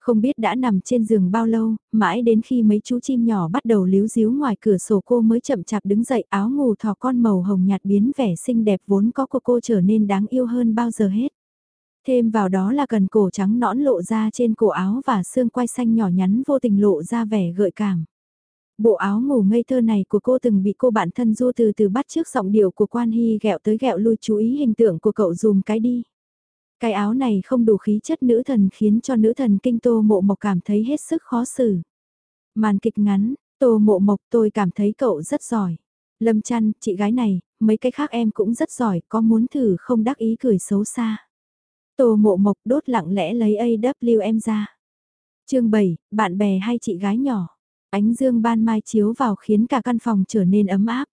Không biết đã nằm trên giường bao lâu, mãi đến khi mấy chú chim nhỏ bắt đầu líu díu ngoài cửa sổ cô mới chậm chạp đứng dậy áo ngủ thỏ con màu hồng nhạt biến vẻ xinh đẹp vốn có của cô trở nên đáng yêu hơn bao giờ hết. Thêm vào đó là cần cổ trắng nõn lộ ra trên cổ áo và xương quai xanh nhỏ nhắn vô tình lộ ra vẻ gợi cảm. Bộ áo ngủ ngây thơ này của cô từng bị cô bạn thân du từ từ bắt trước giọng điệu của quan hy gẹo tới gẹo lui chú ý hình tượng của cậu dùm cái đi. Cái áo này không đủ khí chất nữ thần khiến cho nữ thần kinh tô mộ mộc cảm thấy hết sức khó xử. Màn kịch ngắn, tô mộ mộc tôi cảm thấy cậu rất giỏi. Lâm chăn, chị gái này, mấy cái khác em cũng rất giỏi, có muốn thử không đắc ý cười xấu xa. Tô mộ mộc đốt lặng lẽ lấy AWM ra. chương 7, bạn bè hay chị gái nhỏ. Ánh dương ban mai chiếu vào khiến cả căn phòng trở nên ấm áp.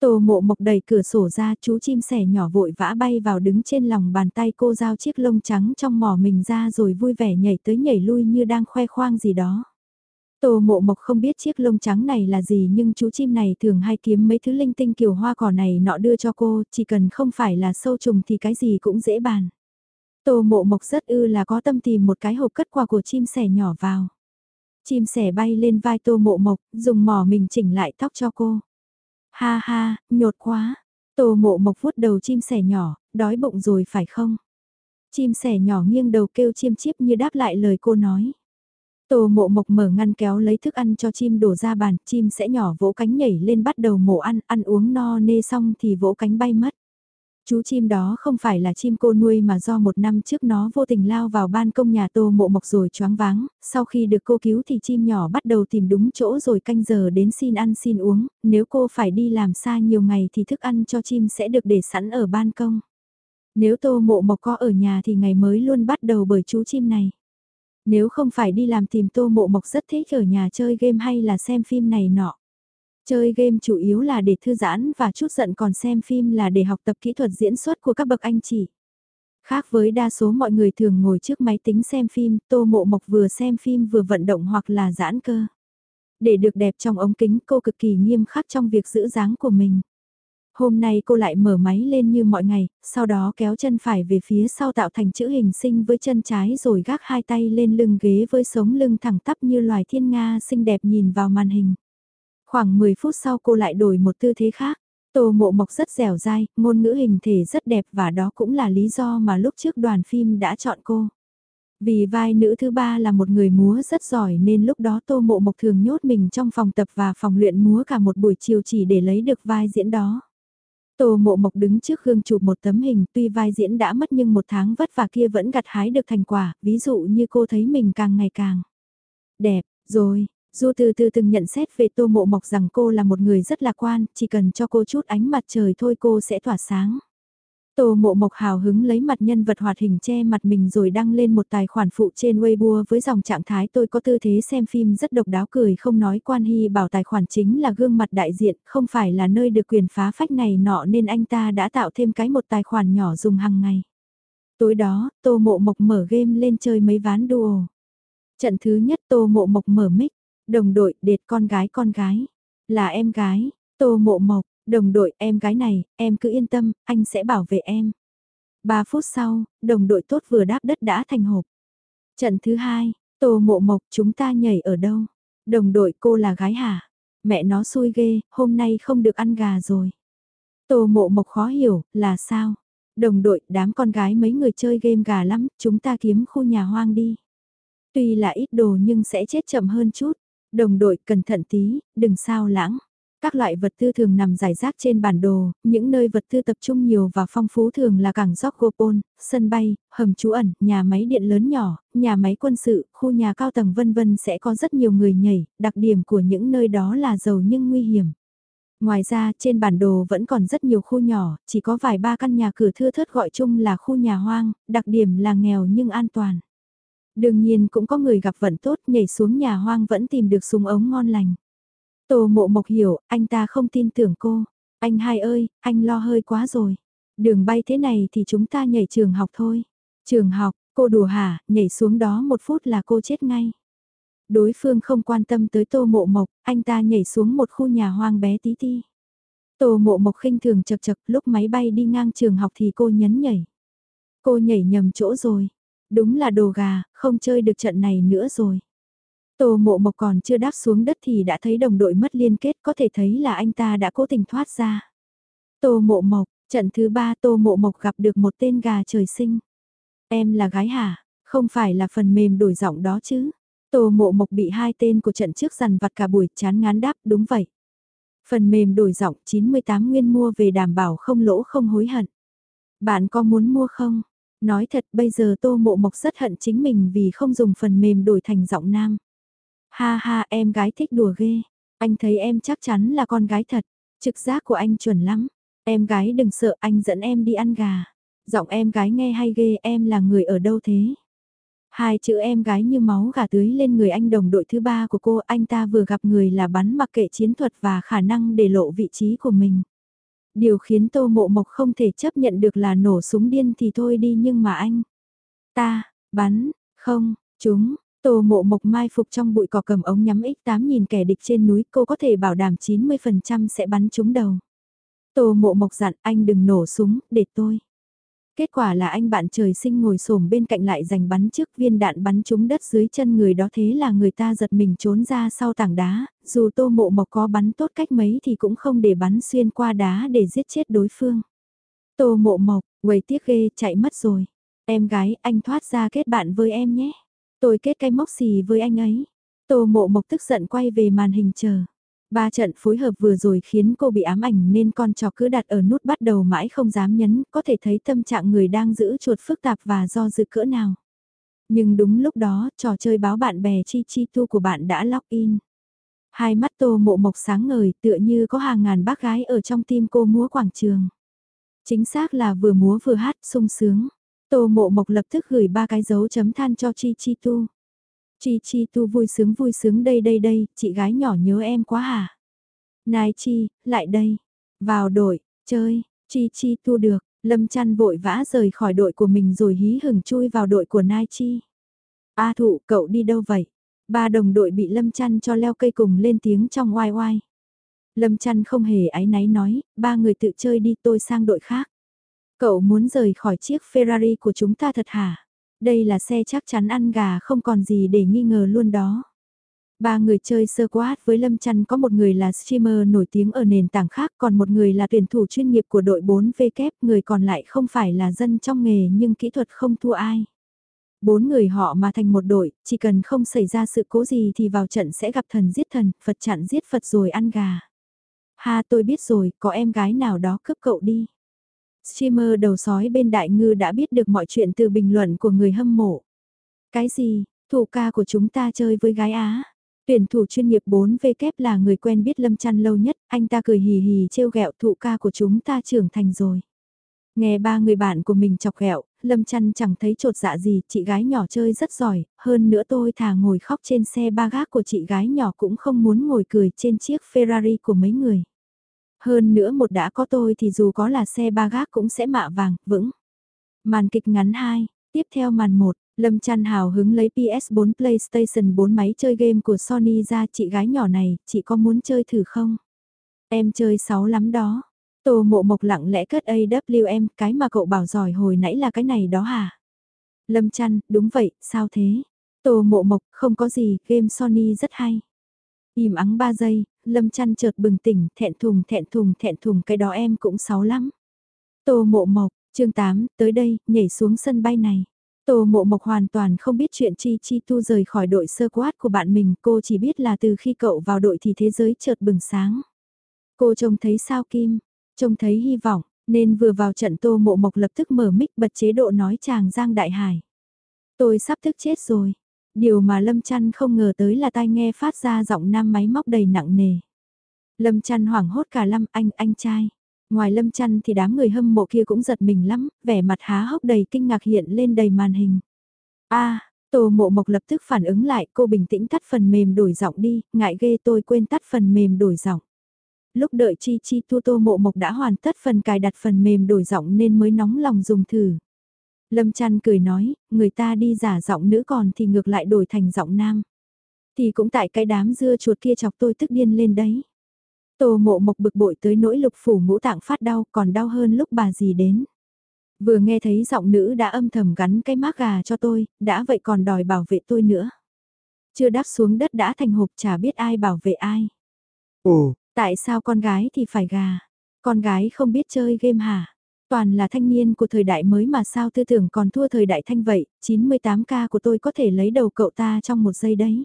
Tô mộ mộc đẩy cửa sổ ra chú chim sẻ nhỏ vội vã bay vào đứng trên lòng bàn tay cô giao chiếc lông trắng trong mỏ mình ra rồi vui vẻ nhảy tới nhảy lui như đang khoe khoang gì đó. Tô mộ mộc không biết chiếc lông trắng này là gì nhưng chú chim này thường hay kiếm mấy thứ linh tinh kiểu hoa cỏ này nọ đưa cho cô, chỉ cần không phải là sâu trùng thì cái gì cũng dễ bàn. Tô mộ mộc rất ư là có tâm tìm một cái hộp cất quà của chim sẻ nhỏ vào. Chim sẻ bay lên vai tô mộ mộc, dùng mỏ mình chỉnh lại tóc cho cô. Ha ha, nhột quá. Tô mộ mộc vuốt đầu chim sẻ nhỏ, đói bụng rồi phải không? Chim sẻ nhỏ nghiêng đầu kêu chiêm chiếp như đáp lại lời cô nói. Tô mộ mộc mở ngăn kéo lấy thức ăn cho chim đổ ra bàn, chim sẽ nhỏ vỗ cánh nhảy lên bắt đầu mổ ăn, ăn uống no nê xong thì vỗ cánh bay mất. Chú chim đó không phải là chim cô nuôi mà do một năm trước nó vô tình lao vào ban công nhà tô mộ mộc rồi choáng váng, sau khi được cô cứu thì chim nhỏ bắt đầu tìm đúng chỗ rồi canh giờ đến xin ăn xin uống, nếu cô phải đi làm xa nhiều ngày thì thức ăn cho chim sẽ được để sẵn ở ban công. Nếu tô mộ mộc có ở nhà thì ngày mới luôn bắt đầu bởi chú chim này. Nếu không phải đi làm tìm tô mộ mộc rất thích ở nhà chơi game hay là xem phim này nọ. Chơi game chủ yếu là để thư giãn và chút giận còn xem phim là để học tập kỹ thuật diễn xuất của các bậc anh chị. Khác với đa số mọi người thường ngồi trước máy tính xem phim, Tô Mộ Mộc vừa xem phim vừa vận động hoặc là giãn cơ. Để được đẹp trong ống kính cô cực kỳ nghiêm khắc trong việc giữ dáng của mình. Hôm nay cô lại mở máy lên như mọi ngày, sau đó kéo chân phải về phía sau tạo thành chữ hình sinh với chân trái rồi gác hai tay lên lưng ghế với sống lưng thẳng tắp như loài thiên nga xinh đẹp nhìn vào màn hình. Khoảng 10 phút sau cô lại đổi một tư thế khác. Tô mộ mộc rất dẻo dai, ngôn ngữ hình thể rất đẹp và đó cũng là lý do mà lúc trước đoàn phim đã chọn cô. Vì vai nữ thứ ba là một người múa rất giỏi nên lúc đó Tô Mộ Mộc thường nhốt mình trong phòng tập và phòng luyện múa cả một buổi chiều chỉ để lấy được vai diễn đó. Tô Mộ Mộc đứng trước gương chụp một tấm hình tuy vai diễn đã mất nhưng một tháng vất vả kia vẫn gặt hái được thành quả, ví dụ như cô thấy mình càng ngày càng đẹp, rồi, Du từ từ từng nhận xét về Tô Mộ Mộc rằng cô là một người rất lạc quan, chỉ cần cho cô chút ánh mặt trời thôi cô sẽ tỏa sáng. Tô mộ mộc hào hứng lấy mặt nhân vật hoạt hình che mặt mình rồi đăng lên một tài khoản phụ trên Weibo với dòng trạng thái tôi có tư thế xem phim rất độc đáo cười không nói quan hy bảo tài khoản chính là gương mặt đại diện, không phải là nơi được quyền phá phách này nọ nên anh ta đã tạo thêm cái một tài khoản nhỏ dùng hàng ngày. Tối đó, Tô Mộ Mộc mở game lên chơi mấy ván duo. Trận thứ nhất Tô Mộ Mộc mở mic, đồng đội đệt con gái con gái, là em gái, Tô Mộ Mộc, đồng đội em gái này, em cứ yên tâm, anh sẽ bảo vệ em. Ba phút sau, đồng đội tốt vừa đáp đất đã thành hộp. Trận thứ hai, Tô Mộ Mộc chúng ta nhảy ở đâu? Đồng đội cô là gái hả? Mẹ nó xui ghê, hôm nay không được ăn gà rồi. Tô Mộ Mộc khó hiểu, là sao? Đồng đội, đám con gái mấy người chơi game gà lắm, chúng ta kiếm khu nhà hoang đi. Tuy là ít đồ nhưng sẽ chết chậm hơn chút. Đồng đội cẩn thận tí, đừng sao lãng. Các loại vật tư thường nằm rải rác trên bản đồ, những nơi vật tư tập trung nhiều và phong phú thường là cảng Gopon, sân bay, hầm trú ẩn, nhà máy điện lớn nhỏ, nhà máy quân sự, khu nhà cao tầng vân vân sẽ có rất nhiều người nhảy, đặc điểm của những nơi đó là giàu nhưng nguy hiểm. Ngoài ra trên bản đồ vẫn còn rất nhiều khu nhỏ, chỉ có vài ba căn nhà cửa thưa thớt gọi chung là khu nhà hoang, đặc điểm là nghèo nhưng an toàn. Đương nhiên cũng có người gặp vận tốt nhảy xuống nhà hoang vẫn tìm được súng ống ngon lành. Tô mộ mộc hiểu, anh ta không tin tưởng cô. Anh hai ơi, anh lo hơi quá rồi. Đường bay thế này thì chúng ta nhảy trường học thôi. Trường học, cô đùa hả, nhảy xuống đó một phút là cô chết ngay. Đối phương không quan tâm tới tô mộ mộc, anh ta nhảy xuống một khu nhà hoang bé tí ti. Tô mộ mộc khinh thường chật chật lúc máy bay đi ngang trường học thì cô nhấn nhảy. Cô nhảy nhầm chỗ rồi. Đúng là đồ gà, không chơi được trận này nữa rồi. Tô mộ mộc còn chưa đáp xuống đất thì đã thấy đồng đội mất liên kết có thể thấy là anh ta đã cố tình thoát ra. Tô mộ mộc, trận thứ ba tô mộ mộc gặp được một tên gà trời sinh. Em là gái hả? Không phải là phần mềm đổi giọng đó chứ? Tô mộ mộc bị hai tên của trận trước dằn vặt cả buổi chán ngán đáp đúng vậy. Phần mềm đổi giọng 98 nguyên mua về đảm bảo không lỗ không hối hận. Bạn có muốn mua không? Nói thật bây giờ tô mộ mộc rất hận chính mình vì không dùng phần mềm đổi thành giọng nam. Ha ha em gái thích đùa ghê. Anh thấy em chắc chắn là con gái thật. Trực giác của anh chuẩn lắm. Em gái đừng sợ anh dẫn em đi ăn gà. Giọng em gái nghe hay ghê em là người ở đâu thế? Hai chữ em gái như máu gà tưới lên người anh đồng đội thứ ba của cô, anh ta vừa gặp người là bắn mặc kệ chiến thuật và khả năng để lộ vị trí của mình. Điều khiến Tô Mộ Mộc không thể chấp nhận được là nổ súng điên thì thôi đi nhưng mà anh. Ta, bắn, không, chúng, Tô Mộ Mộc mai phục trong bụi cỏ cầm ống nhắm X8 nhìn kẻ địch trên núi cô có thể bảo đảm 90% sẽ bắn chúng đầu. Tô Mộ Mộc dặn anh đừng nổ súng, để tôi. Kết quả là anh bạn trời sinh ngồi xổm bên cạnh lại giành bắn trước viên đạn bắn trúng đất dưới chân người đó thế là người ta giật mình trốn ra sau tảng đá, dù tô mộ mộc có bắn tốt cách mấy thì cũng không để bắn xuyên qua đá để giết chết đối phương. Tô mộ mộc, quầy tiếc ghê chạy mất rồi. Em gái anh thoát ra kết bạn với em nhé. Tôi kết cái móc xì với anh ấy. Tô mộ mộc tức giận quay về màn hình chờ. Ba trận phối hợp vừa rồi khiến cô bị ám ảnh nên con trò cứ đặt ở nút bắt đầu mãi không dám nhấn, có thể thấy tâm trạng người đang giữ chuột phức tạp và do dự cỡ nào. Nhưng đúng lúc đó, trò chơi báo bạn bè chi chi tu của bạn đã login. Hai mắt tô mộ mộc sáng ngời tựa như có hàng ngàn bác gái ở trong tim cô múa quảng trường. Chính xác là vừa múa vừa hát sung sướng. Tô mộ mộc lập tức gửi ba cái dấu chấm than cho chi chi tu. Chi Chi Tu vui sướng vui sướng đây đây đây, chị gái nhỏ nhớ em quá hả? Nai Chi, lại đây. Vào đội, chơi, Chi Chi Tu được, Lâm Chăn vội vã rời khỏi đội của mình rồi hí hửng chui vào đội của Nai Chi. A thụ, cậu đi đâu vậy? Ba đồng đội bị Lâm Chăn cho leo cây cùng lên tiếng trong oai oai. Lâm Chăn không hề áy náy nói, ba người tự chơi đi tôi sang đội khác. Cậu muốn rời khỏi chiếc Ferrari của chúng ta thật hả? Đây là xe chắc chắn ăn gà không còn gì để nghi ngờ luôn đó. Ba người chơi sơ quát với Lâm Trăn có một người là streamer nổi tiếng ở nền tảng khác còn một người là tuyển thủ chuyên nghiệp của đội 4V người còn lại không phải là dân trong nghề nhưng kỹ thuật không thua ai. Bốn người họ mà thành một đội, chỉ cần không xảy ra sự cố gì thì vào trận sẽ gặp thần giết thần, Phật chặn giết Phật rồi ăn gà. Ha tôi biết rồi, có em gái nào đó cướp cậu đi. Streamer đầu sói bên đại ngư đã biết được mọi chuyện từ bình luận của người hâm mộ. Cái gì, thủ ca của chúng ta chơi với gái Á? Tuyển thủ chuyên nghiệp 4V kép là người quen biết Lâm Trăn lâu nhất, anh ta cười hì hì trêu ghẹo thủ ca của chúng ta trưởng thành rồi. Nghe ba người bạn của mình chọc ghẹo, Lâm Chăn chẳng thấy trột dạ gì, chị gái nhỏ chơi rất giỏi, hơn nữa tôi thà ngồi khóc trên xe ba gác của chị gái nhỏ cũng không muốn ngồi cười trên chiếc Ferrari của mấy người. Hơn nữa một đã có tôi thì dù có là xe ba gác cũng sẽ mạ vàng, vững. Màn kịch ngắn 2, tiếp theo màn 1, Lâm Trăn hào hứng lấy PS4 PlayStation 4 máy chơi game của Sony ra chị gái nhỏ này, chị có muốn chơi thử không? Em chơi 6 lắm đó. Tô mộ mộc lặng lẽ cất AWM, cái mà cậu bảo giỏi hồi nãy là cái này đó hả? Lâm Trăn, đúng vậy, sao thế? Tô mộ mộc, không có gì, game Sony rất hay. Im ắng 3 giây, Lâm chăn chợt bừng tỉnh, thẹn thùng thẹn thùng thẹn thùng cái đó em cũng xấu lắm. Tô mộ mộc, chương 8, tới đây, nhảy xuống sân bay này. Tô Mộ Mộc hoàn toàn không biết chuyện Chi Chi Tu rời khỏi đội sơ quát của bạn mình, cô chỉ biết là từ khi cậu vào đội thì thế giới chợt bừng sáng. Cô trông thấy sao kim, trông thấy hy vọng, nên vừa vào trận Tô Mộ Mộc lập tức mở mic bật chế độ nói chàng Giang Đại Hải. Tôi sắp thức chết rồi. Điều mà Lâm trăn không ngờ tới là tai nghe phát ra giọng nam máy móc đầy nặng nề. Lâm trăn hoảng hốt cả lâm anh, anh trai. Ngoài lâm trăn thì đám người hâm mộ kia cũng giật mình lắm, vẻ mặt há hốc đầy kinh ngạc hiện lên đầy màn hình. a à, Tô mộ mộc lập tức phản ứng lại, cô bình tĩnh tắt phần mềm đổi giọng đi, ngại ghê tôi quên tắt phần mềm đổi giọng. Lúc đợi chi chi tu tô mộ mộc đã hoàn tất phần cài đặt phần mềm đổi giọng nên mới nóng lòng dùng thử. Lâm chăn cười nói, người ta đi giả giọng nữ còn thì ngược lại đổi thành giọng nam. Thì cũng tại cái đám dưa chuột kia chọc tôi tức điên lên đấy. Tô mộ mộc bực bội tới nỗi lục phủ ngũ tạng phát đau còn đau hơn lúc bà dì đến. Vừa nghe thấy giọng nữ đã âm thầm gắn cái mác gà cho tôi, đã vậy còn đòi bảo vệ tôi nữa. Chưa đáp xuống đất đã thành hộp chả biết ai bảo vệ ai. Ồ, tại sao con gái thì phải gà? Con gái không biết chơi game hả? Toàn là thanh niên của thời đại mới mà sao tư tưởng còn thua thời đại thanh vậy, 98k của tôi có thể lấy đầu cậu ta trong một giây đấy.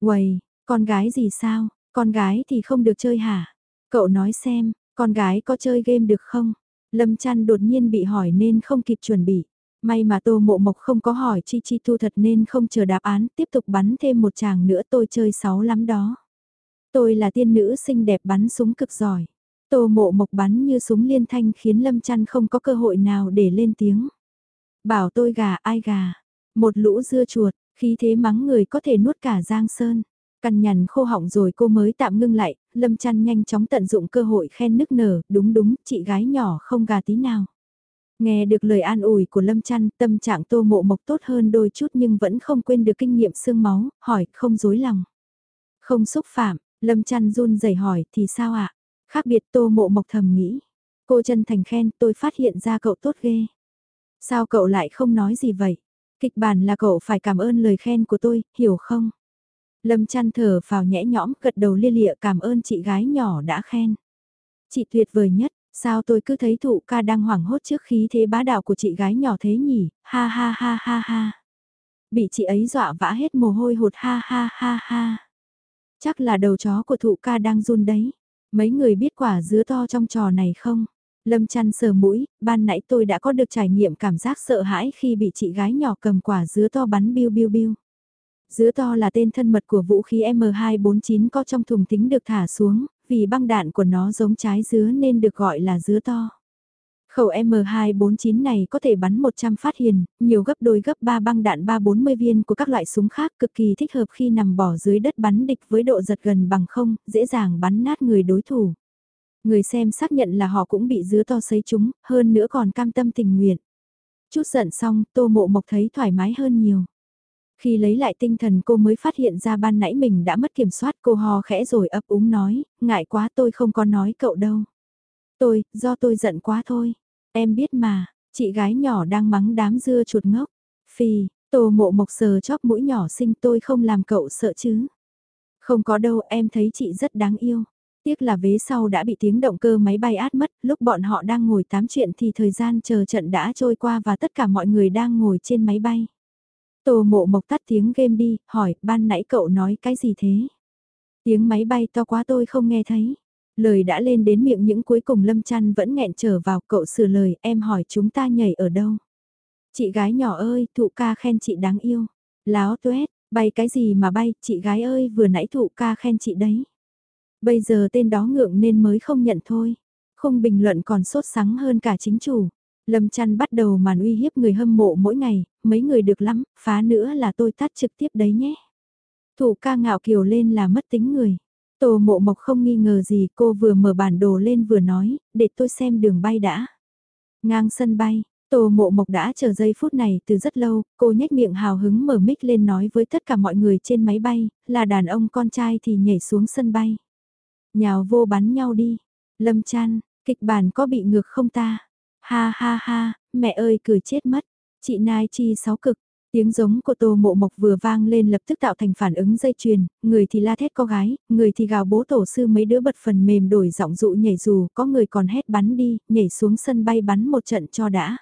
Quầy, con gái gì sao? Con gái thì không được chơi hả? Cậu nói xem, con gái có chơi game được không? Lâm chăn đột nhiên bị hỏi nên không kịp chuẩn bị. May mà Tô Mộ Mộc không có hỏi Chi Chi thu thật nên không chờ đáp án, tiếp tục bắn thêm một chàng nữa tôi chơi sáu lắm đó. Tôi là tiên nữ xinh đẹp bắn súng cực giỏi. Tô Mộ Mộc bắn như súng liên thanh khiến Lâm Chăn không có cơ hội nào để lên tiếng. Bảo tôi gà ai gà, một lũ dưa chuột, khí thế mắng người có thể nuốt cả Giang Sơn. Cằn nhằn khô họng rồi cô mới tạm ngưng lại, Lâm Chăn nhanh chóng tận dụng cơ hội khen nức nở, đúng đúng, chị gái nhỏ không gà tí nào. Nghe được lời an ủi của Lâm Chăn, tâm trạng tô mộ mộc tốt hơn đôi chút nhưng vẫn không quên được kinh nghiệm xương máu, hỏi, không dối lòng. Không xúc phạm, Lâm Chăn run rẩy hỏi, thì sao ạ? Khác biệt tô mộ mộc thầm nghĩ. Cô chân thành khen, tôi phát hiện ra cậu tốt ghê. Sao cậu lại không nói gì vậy? Kịch bản là cậu phải cảm ơn lời khen của tôi, hiểu không? Lâm chăn thở vào nhẽ nhõm gật đầu lia lịa cảm ơn chị gái nhỏ đã khen. Chị tuyệt vời nhất, sao tôi cứ thấy thụ ca đang hoảng hốt trước khí thế bá đạo của chị gái nhỏ thế nhỉ, ha ha ha ha ha. Bị chị ấy dọa vã hết mồ hôi hột ha ha ha ha. Chắc là đầu chó của thụ ca đang run đấy. Mấy người biết quả dứa to trong trò này không? Lâm chăn sờ mũi, ban nãy tôi đã có được trải nghiệm cảm giác sợ hãi khi bị chị gái nhỏ cầm quả dứa to bắn biu biu biu. Dứa to là tên thân mật của vũ khí M249 có trong thùng tính được thả xuống, vì băng đạn của nó giống trái dứa nên được gọi là dứa to. Khẩu M249 này có thể bắn 100 phát hiền, nhiều gấp đôi gấp 3 băng đạn 340 viên của các loại súng khác cực kỳ thích hợp khi nằm bỏ dưới đất bắn địch với độ giật gần bằng không, dễ dàng bắn nát người đối thủ. Người xem xác nhận là họ cũng bị dứa to sấy chúng, hơn nữa còn cam tâm tình nguyện. Chút giận xong, tô mộ mộc thấy thoải mái hơn nhiều. Khi lấy lại tinh thần cô mới phát hiện ra ban nãy mình đã mất kiểm soát cô hò khẽ rồi ấp úng nói, ngại quá tôi không có nói cậu đâu. Tôi, do tôi giận quá thôi. Em biết mà, chị gái nhỏ đang mắng đám dưa chuột ngốc. Phì, tô mộ mộc sờ chóp mũi nhỏ xinh tôi không làm cậu sợ chứ. Không có đâu em thấy chị rất đáng yêu. Tiếc là vế sau đã bị tiếng động cơ máy bay át mất, lúc bọn họ đang ngồi tám chuyện thì thời gian chờ trận đã trôi qua và tất cả mọi người đang ngồi trên máy bay. Tô mộ mộc tắt tiếng game đi, hỏi, ban nãy cậu nói cái gì thế? Tiếng máy bay to quá tôi không nghe thấy. Lời đã lên đến miệng những cuối cùng Lâm trăn vẫn nghẹn trở vào cậu sửa lời em hỏi chúng ta nhảy ở đâu. Chị gái nhỏ ơi, thụ ca khen chị đáng yêu. Láo tuét, bay cái gì mà bay, chị gái ơi vừa nãy thụ ca khen chị đấy. Bây giờ tên đó ngượng nên mới không nhận thôi. Không bình luận còn sốt sắng hơn cả chính chủ. Lâm chăn bắt đầu màn uy hiếp người hâm mộ mỗi ngày, mấy người được lắm, phá nữa là tôi tắt trực tiếp đấy nhé. Thủ ca ngạo kiều lên là mất tính người. Tô mộ mộc không nghi ngờ gì cô vừa mở bản đồ lên vừa nói, để tôi xem đường bay đã. Ngang sân bay, Tô mộ mộc đã chờ giây phút này từ rất lâu, cô nhếch miệng hào hứng mở mic lên nói với tất cả mọi người trên máy bay, là đàn ông con trai thì nhảy xuống sân bay. Nhào vô bắn nhau đi. Lâm Chan, kịch bản có bị ngược không ta? Ha ha ha, mẹ ơi cười chết mất. Chị Nai Chi sáu cực, Tiếng giống của tô mộ mộc vừa vang lên lập tức tạo thành phản ứng dây chuyền, người thì la thét có gái, người thì gào bố tổ sư mấy đứa bật phần mềm đổi giọng dụ nhảy dù, có người còn hét bắn đi, nhảy xuống sân bay bắn một trận cho đã.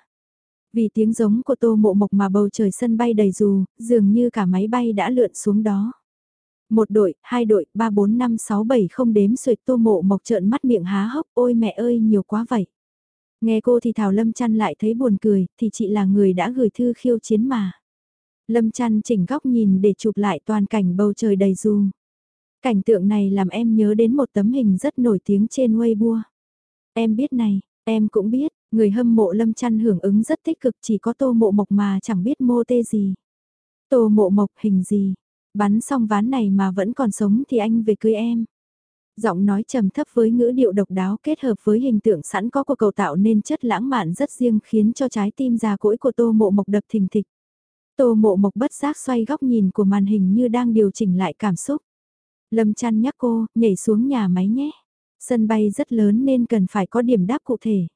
Vì tiếng giống của tô mộ mộc mà bầu trời sân bay đầy dù, dường như cả máy bay đã lượn xuống đó. Một đội, hai đội, ba bốn năm sáu bảy không đếm xuệt tô mộ mộc trợn mắt miệng há hốc, ôi mẹ ơi nhiều quá vậy. Nghe cô thì Thảo Lâm chăn lại thấy buồn cười, thì chị là người đã gửi thư khiêu chiến mà. Lâm chăn chỉnh góc nhìn để chụp lại toàn cảnh bầu trời đầy dù. Cảnh tượng này làm em nhớ đến một tấm hình rất nổi tiếng trên Weibo. Em biết này, em cũng biết, người hâm mộ Lâm chăn hưởng ứng rất tích cực chỉ có tô mộ mộc mà chẳng biết mô tê gì. Tô mộ mộc hình gì, bắn xong ván này mà vẫn còn sống thì anh về cưới em. Giọng nói trầm thấp với ngữ điệu độc đáo kết hợp với hình tượng sẵn có của cầu tạo nên chất lãng mạn rất riêng khiến cho trái tim già cỗi của tô mộ mộc đập thình thịch. Tô mộ mộc bất giác xoay góc nhìn của màn hình như đang điều chỉnh lại cảm xúc. Lâm chăn nhắc cô, nhảy xuống nhà máy nhé. Sân bay rất lớn nên cần phải có điểm đáp cụ thể.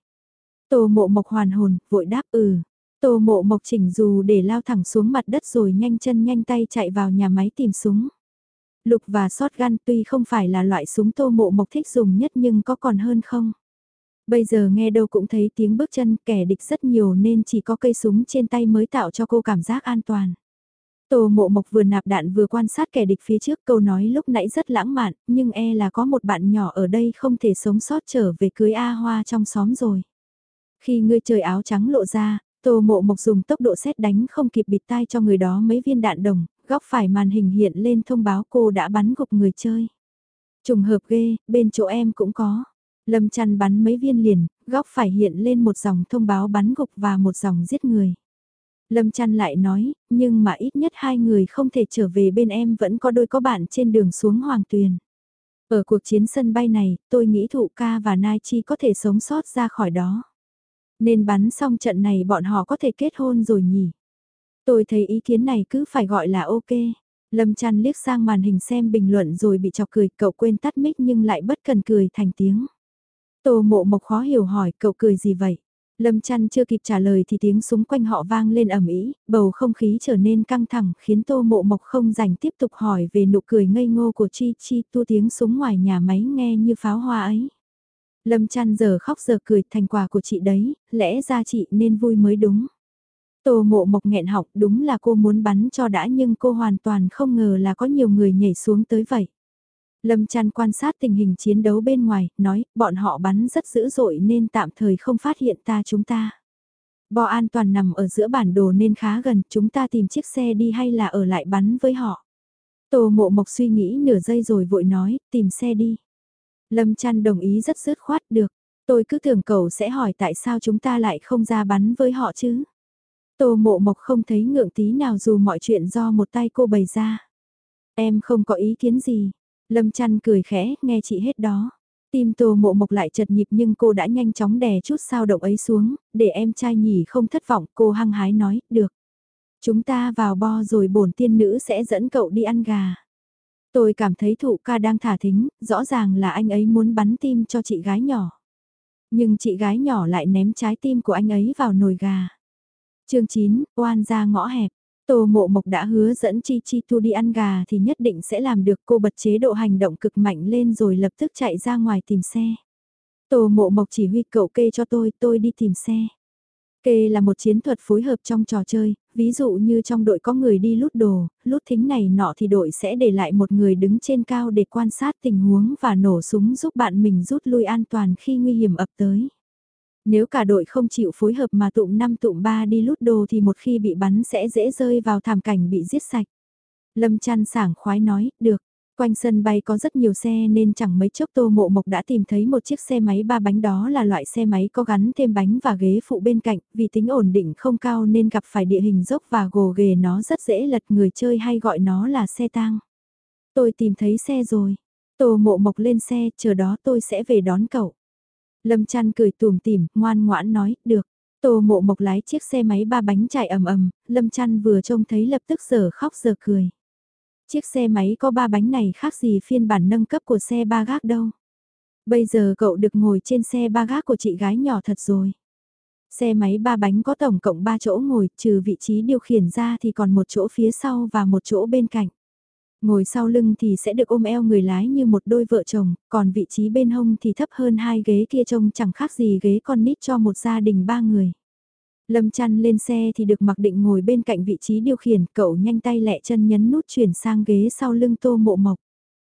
Tô mộ mộc hoàn hồn, vội đáp ừ. Tô mộ mộc chỉnh dù để lao thẳng xuống mặt đất rồi nhanh chân nhanh tay chạy vào nhà máy tìm súng. Lục và shotgun tuy không phải là loại súng tô mộ mộc thích dùng nhất nhưng có còn hơn không? Bây giờ nghe đâu cũng thấy tiếng bước chân kẻ địch rất nhiều nên chỉ có cây súng trên tay mới tạo cho cô cảm giác an toàn. Tô mộ mộc vừa nạp đạn vừa quan sát kẻ địch phía trước câu nói lúc nãy rất lãng mạn, nhưng e là có một bạn nhỏ ở đây không thể sống sót trở về cưới A Hoa trong xóm rồi. Khi ngươi trời áo trắng lộ ra, tô mộ mộc dùng tốc độ xét đánh không kịp bịt tai cho người đó mấy viên đạn đồng, góc phải màn hình hiện lên thông báo cô đã bắn gục người chơi. Trùng hợp ghê, bên chỗ em cũng có. Lâm chăn bắn mấy viên liền, góc phải hiện lên một dòng thông báo bắn gục và một dòng giết người. Lâm chăn lại nói, nhưng mà ít nhất hai người không thể trở về bên em vẫn có đôi có bạn trên đường xuống Hoàng Tuyền. Ở cuộc chiến sân bay này, tôi nghĩ Thụ Ca và Nai Chi có thể sống sót ra khỏi đó. Nên bắn xong trận này bọn họ có thể kết hôn rồi nhỉ? Tôi thấy ý kiến này cứ phải gọi là ok. Lâm chăn liếc sang màn hình xem bình luận rồi bị chọc cười, cậu quên tắt mic nhưng lại bất cần cười thành tiếng. Tô mộ mộc khó hiểu hỏi cậu cười gì vậy? Lâm chăn chưa kịp trả lời thì tiếng súng quanh họ vang lên ầm ĩ, bầu không khí trở nên căng thẳng khiến tô mộ mộc không rảnh tiếp tục hỏi về nụ cười ngây ngô của Chi Chi tu tiếng súng ngoài nhà máy nghe như pháo hoa ấy. Lâm chăn giờ khóc giờ cười thành quả của chị đấy, lẽ ra chị nên vui mới đúng. Tô mộ mộc nghẹn học đúng là cô muốn bắn cho đã nhưng cô hoàn toàn không ngờ là có nhiều người nhảy xuống tới vậy. Lâm Trăn quan sát tình hình chiến đấu bên ngoài, nói, bọn họ bắn rất dữ dội nên tạm thời không phát hiện ta chúng ta. Bò an toàn nằm ở giữa bản đồ nên khá gần, chúng ta tìm chiếc xe đi hay là ở lại bắn với họ. Tô mộ mộc suy nghĩ nửa giây rồi vội nói, tìm xe đi. Lâm Trăn đồng ý rất dứt khoát được, tôi cứ tưởng cậu sẽ hỏi tại sao chúng ta lại không ra bắn với họ chứ. Tô mộ mộc không thấy ngượng tí nào dù mọi chuyện do một tay cô bày ra. Em không có ý kiến gì, Lâm chăn cười khẽ, nghe chị hết đó. Tim tô mộ mộc lại chật nhịp nhưng cô đã nhanh chóng đè chút sao động ấy xuống, để em trai nhỉ không thất vọng, cô hăng hái nói, được. Chúng ta vào bo rồi bổn tiên nữ sẽ dẫn cậu đi ăn gà. Tôi cảm thấy thụ ca đang thả thính, rõ ràng là anh ấy muốn bắn tim cho chị gái nhỏ. Nhưng chị gái nhỏ lại ném trái tim của anh ấy vào nồi gà. chương 9, oan ra ngõ hẹp. Tô Mộ Mộc đã hứa dẫn Chi Chi Tu đi ăn gà thì nhất định sẽ làm được cô bật chế độ hành động cực mạnh lên rồi lập tức chạy ra ngoài tìm xe. Tô Mộ Mộc chỉ huy cậu kê cho tôi, tôi đi tìm xe. Kê là một chiến thuật phối hợp trong trò chơi, ví dụ như trong đội có người đi lút đồ, lút thính này nọ thì đội sẽ để lại một người đứng trên cao để quan sát tình huống và nổ súng giúp bạn mình rút lui an toàn khi nguy hiểm ập tới. Nếu cả đội không chịu phối hợp mà tụm 5 tụm 3 đi lút đồ thì một khi bị bắn sẽ dễ rơi vào thảm cảnh bị giết sạch. Lâm chăn sảng khoái nói, được. Quanh sân bay có rất nhiều xe nên chẳng mấy chốc Tô Mộ Mộc đã tìm thấy một chiếc xe máy ba bánh đó là loại xe máy có gắn thêm bánh và ghế phụ bên cạnh, vì tính ổn định không cao nên gặp phải địa hình dốc và gồ ghề nó rất dễ lật người chơi hay gọi nó là xe tang. Tôi tìm thấy xe rồi. Tô Mộ Mộc lên xe, chờ đó tôi sẽ về đón cậu. Lâm chăn cười tùm tìm, ngoan ngoãn nói, được. Tô Mộ Mộc lái chiếc xe máy ba bánh chạy ầm ầm, Lâm chăn vừa trông thấy lập tức giờ khóc giờ cười. Chiếc xe máy có ba bánh này khác gì phiên bản nâng cấp của xe ba gác đâu. Bây giờ cậu được ngồi trên xe ba gác của chị gái nhỏ thật rồi. Xe máy ba bánh có tổng cộng 3 chỗ ngồi, trừ vị trí điều khiển ra thì còn một chỗ phía sau và một chỗ bên cạnh. Ngồi sau lưng thì sẽ được ôm eo người lái như một đôi vợ chồng, còn vị trí bên hông thì thấp hơn hai ghế kia trông chẳng khác gì ghế con nít cho một gia đình ba người. Lâm chăn lên xe thì được mặc định ngồi bên cạnh vị trí điều khiển, cậu nhanh tay lẹ chân nhấn nút chuyển sang ghế sau lưng tô mộ mộc.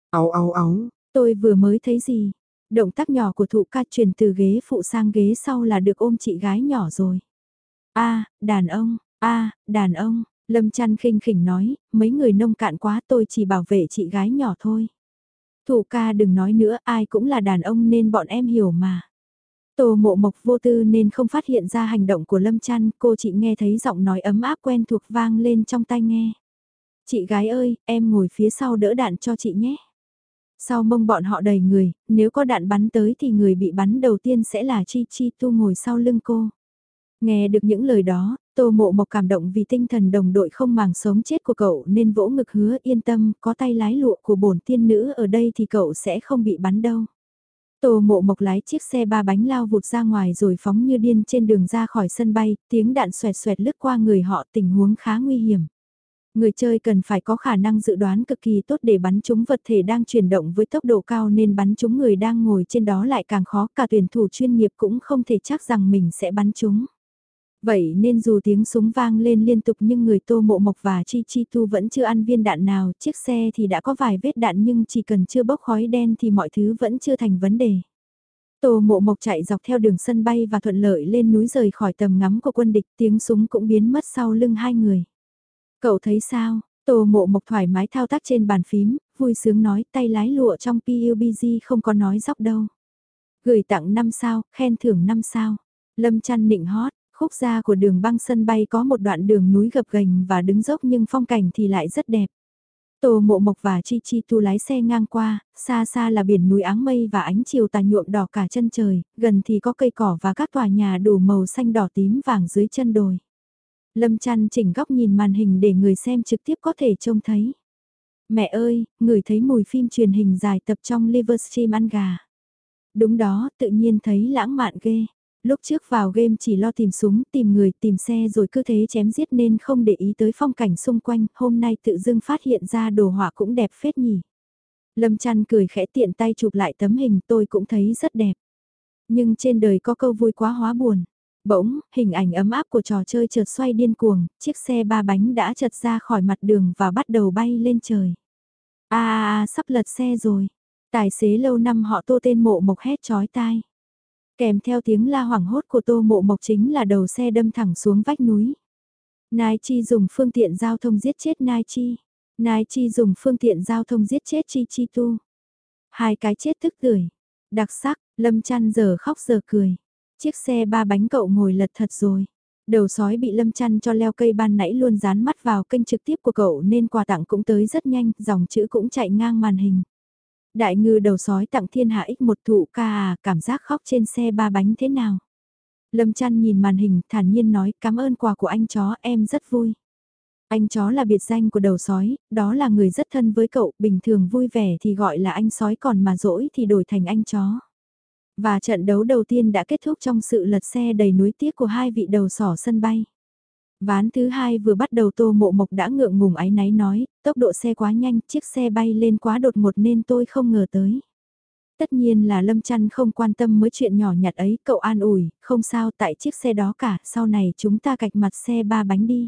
Áo áo áo, tôi vừa mới thấy gì? Động tác nhỏ của thụ ca chuyển từ ghế phụ sang ghế sau là được ôm chị gái nhỏ rồi. a đàn ông, a đàn ông, Lâm chăn khinh khỉnh nói, mấy người nông cạn quá tôi chỉ bảo vệ chị gái nhỏ thôi. Thủ ca đừng nói nữa, ai cũng là đàn ông nên bọn em hiểu mà. Tô mộ mộc vô tư nên không phát hiện ra hành động của Lâm chăn, cô chị nghe thấy giọng nói ấm áp quen thuộc vang lên trong tai nghe. Chị gái ơi, em ngồi phía sau đỡ đạn cho chị nhé. Sau mông bọn họ đầy người, nếu có đạn bắn tới thì người bị bắn đầu tiên sẽ là Chi Chi Tu ngồi sau lưng cô. Nghe được những lời đó, Tô Mộ Mộc cảm động vì tinh thần đồng đội không màng sống chết của cậu nên vỗ ngực hứa yên tâm, có tay lái lụa của bổn tiên nữ ở đây thì cậu sẽ không bị bắn đâu. Tô mộ mộc lái chiếc xe ba bánh lao vụt ra ngoài rồi phóng như điên trên đường ra khỏi sân bay, tiếng đạn xoẹt xoẹt lướt qua người họ tình huống khá nguy hiểm. Người chơi cần phải có khả năng dự đoán cực kỳ tốt để bắn trúng vật thể đang chuyển động với tốc độ cao nên bắn trúng người đang ngồi trên đó lại càng khó cả tuyển thủ chuyên nghiệp cũng không thể chắc rằng mình sẽ bắn trúng. Vậy nên dù tiếng súng vang lên liên tục nhưng người Tô Mộ Mộc và Chi Chi Tu vẫn chưa ăn viên đạn nào, chiếc xe thì đã có vài vết đạn nhưng chỉ cần chưa bốc khói đen thì mọi thứ vẫn chưa thành vấn đề. Tô Mộ Mộc chạy dọc theo đường sân bay và thuận lợi lên núi rời khỏi tầm ngắm của quân địch, tiếng súng cũng biến mất sau lưng hai người. Cậu thấy sao? Tô Mộ Mộc thoải mái thao tác trên bàn phím, vui sướng nói tay lái lụa trong PUBG không có nói dóc đâu. Gửi tặng 5 sao, khen thưởng 5 sao. Lâm chăn nịnh hót, khúc ra của đường băng sân bay có một đoạn đường núi gập ghềnh và đứng dốc nhưng phong cảnh thì lại rất đẹp. Tô Mộ Mộc và Chi Chi Tu lái xe ngang qua, xa xa là biển núi áng mây và ánh chiều tà nhuộm đỏ cả chân trời, gần thì có cây cỏ và các tòa nhà đủ màu xanh đỏ tím vàng dưới chân đồi. Lâm chăn chỉnh góc nhìn màn hình để người xem trực tiếp có thể trông thấy. Mẹ ơi, người thấy mùi phim truyền hình dài tập trong Livestream ăn gà. Đúng đó, tự nhiên thấy lãng mạn ghê lúc trước vào game chỉ lo tìm súng, tìm người, tìm xe rồi cứ thế chém giết nên không để ý tới phong cảnh xung quanh, hôm nay tự dưng phát hiện ra đồ họa cũng đẹp phết nhỉ. Lâm chăn cười khẽ tiện tay chụp lại tấm hình tôi cũng thấy rất đẹp. Nhưng trên đời có câu vui quá hóa buồn. Bỗng, hình ảnh ấm áp của trò chơi chợt xoay điên cuồng, chiếc xe ba bánh đã chật ra khỏi mặt đường và bắt đầu bay lên trời. a sắp lật xe rồi. Tài xế lâu năm họ tô tên mộ mộc hét chói tai. Kèm theo tiếng la hoảng hốt của tô mộ mộc chính là đầu xe đâm thẳng xuống vách núi. Nai Chi dùng phương tiện giao thông giết chết Nai Chi. Nai Chi dùng phương tiện giao thông giết chết Chi Chi Tu. Hai cái chết tức tưởi. Đặc sắc, Lâm chăn giờ khóc giờ cười. Chiếc xe ba bánh cậu ngồi lật thật rồi. Đầu sói bị lâm chăn cho leo cây ban nãy luôn dán mắt vào kênh trực tiếp của cậu nên quà tặng cũng tới rất nhanh, dòng chữ cũng chạy ngang màn hình. Đại ngư đầu sói tặng thiên hạ ích một thụ ca à, cảm giác khóc trên xe ba bánh thế nào? Lâm chăn nhìn màn hình thản nhiên nói cảm ơn quà của anh chó em rất vui. Anh chó là biệt danh của đầu sói, đó là người rất thân với cậu, bình thường vui vẻ thì gọi là anh sói còn mà dỗi thì đổi thành anh chó. Và trận đấu đầu tiên đã kết thúc trong sự lật xe đầy núi tiếc của hai vị đầu sỏ sân bay. Ván thứ hai vừa bắt đầu tô mộ mộc đã ngượng ngùng áy náy nói, tốc độ xe quá nhanh, chiếc xe bay lên quá đột ngột nên tôi không ngờ tới. Tất nhiên là Lâm trăn không quan tâm mới chuyện nhỏ nhặt ấy, cậu an ủi, không sao tại chiếc xe đó cả, sau này chúng ta cạch mặt xe ba bánh đi.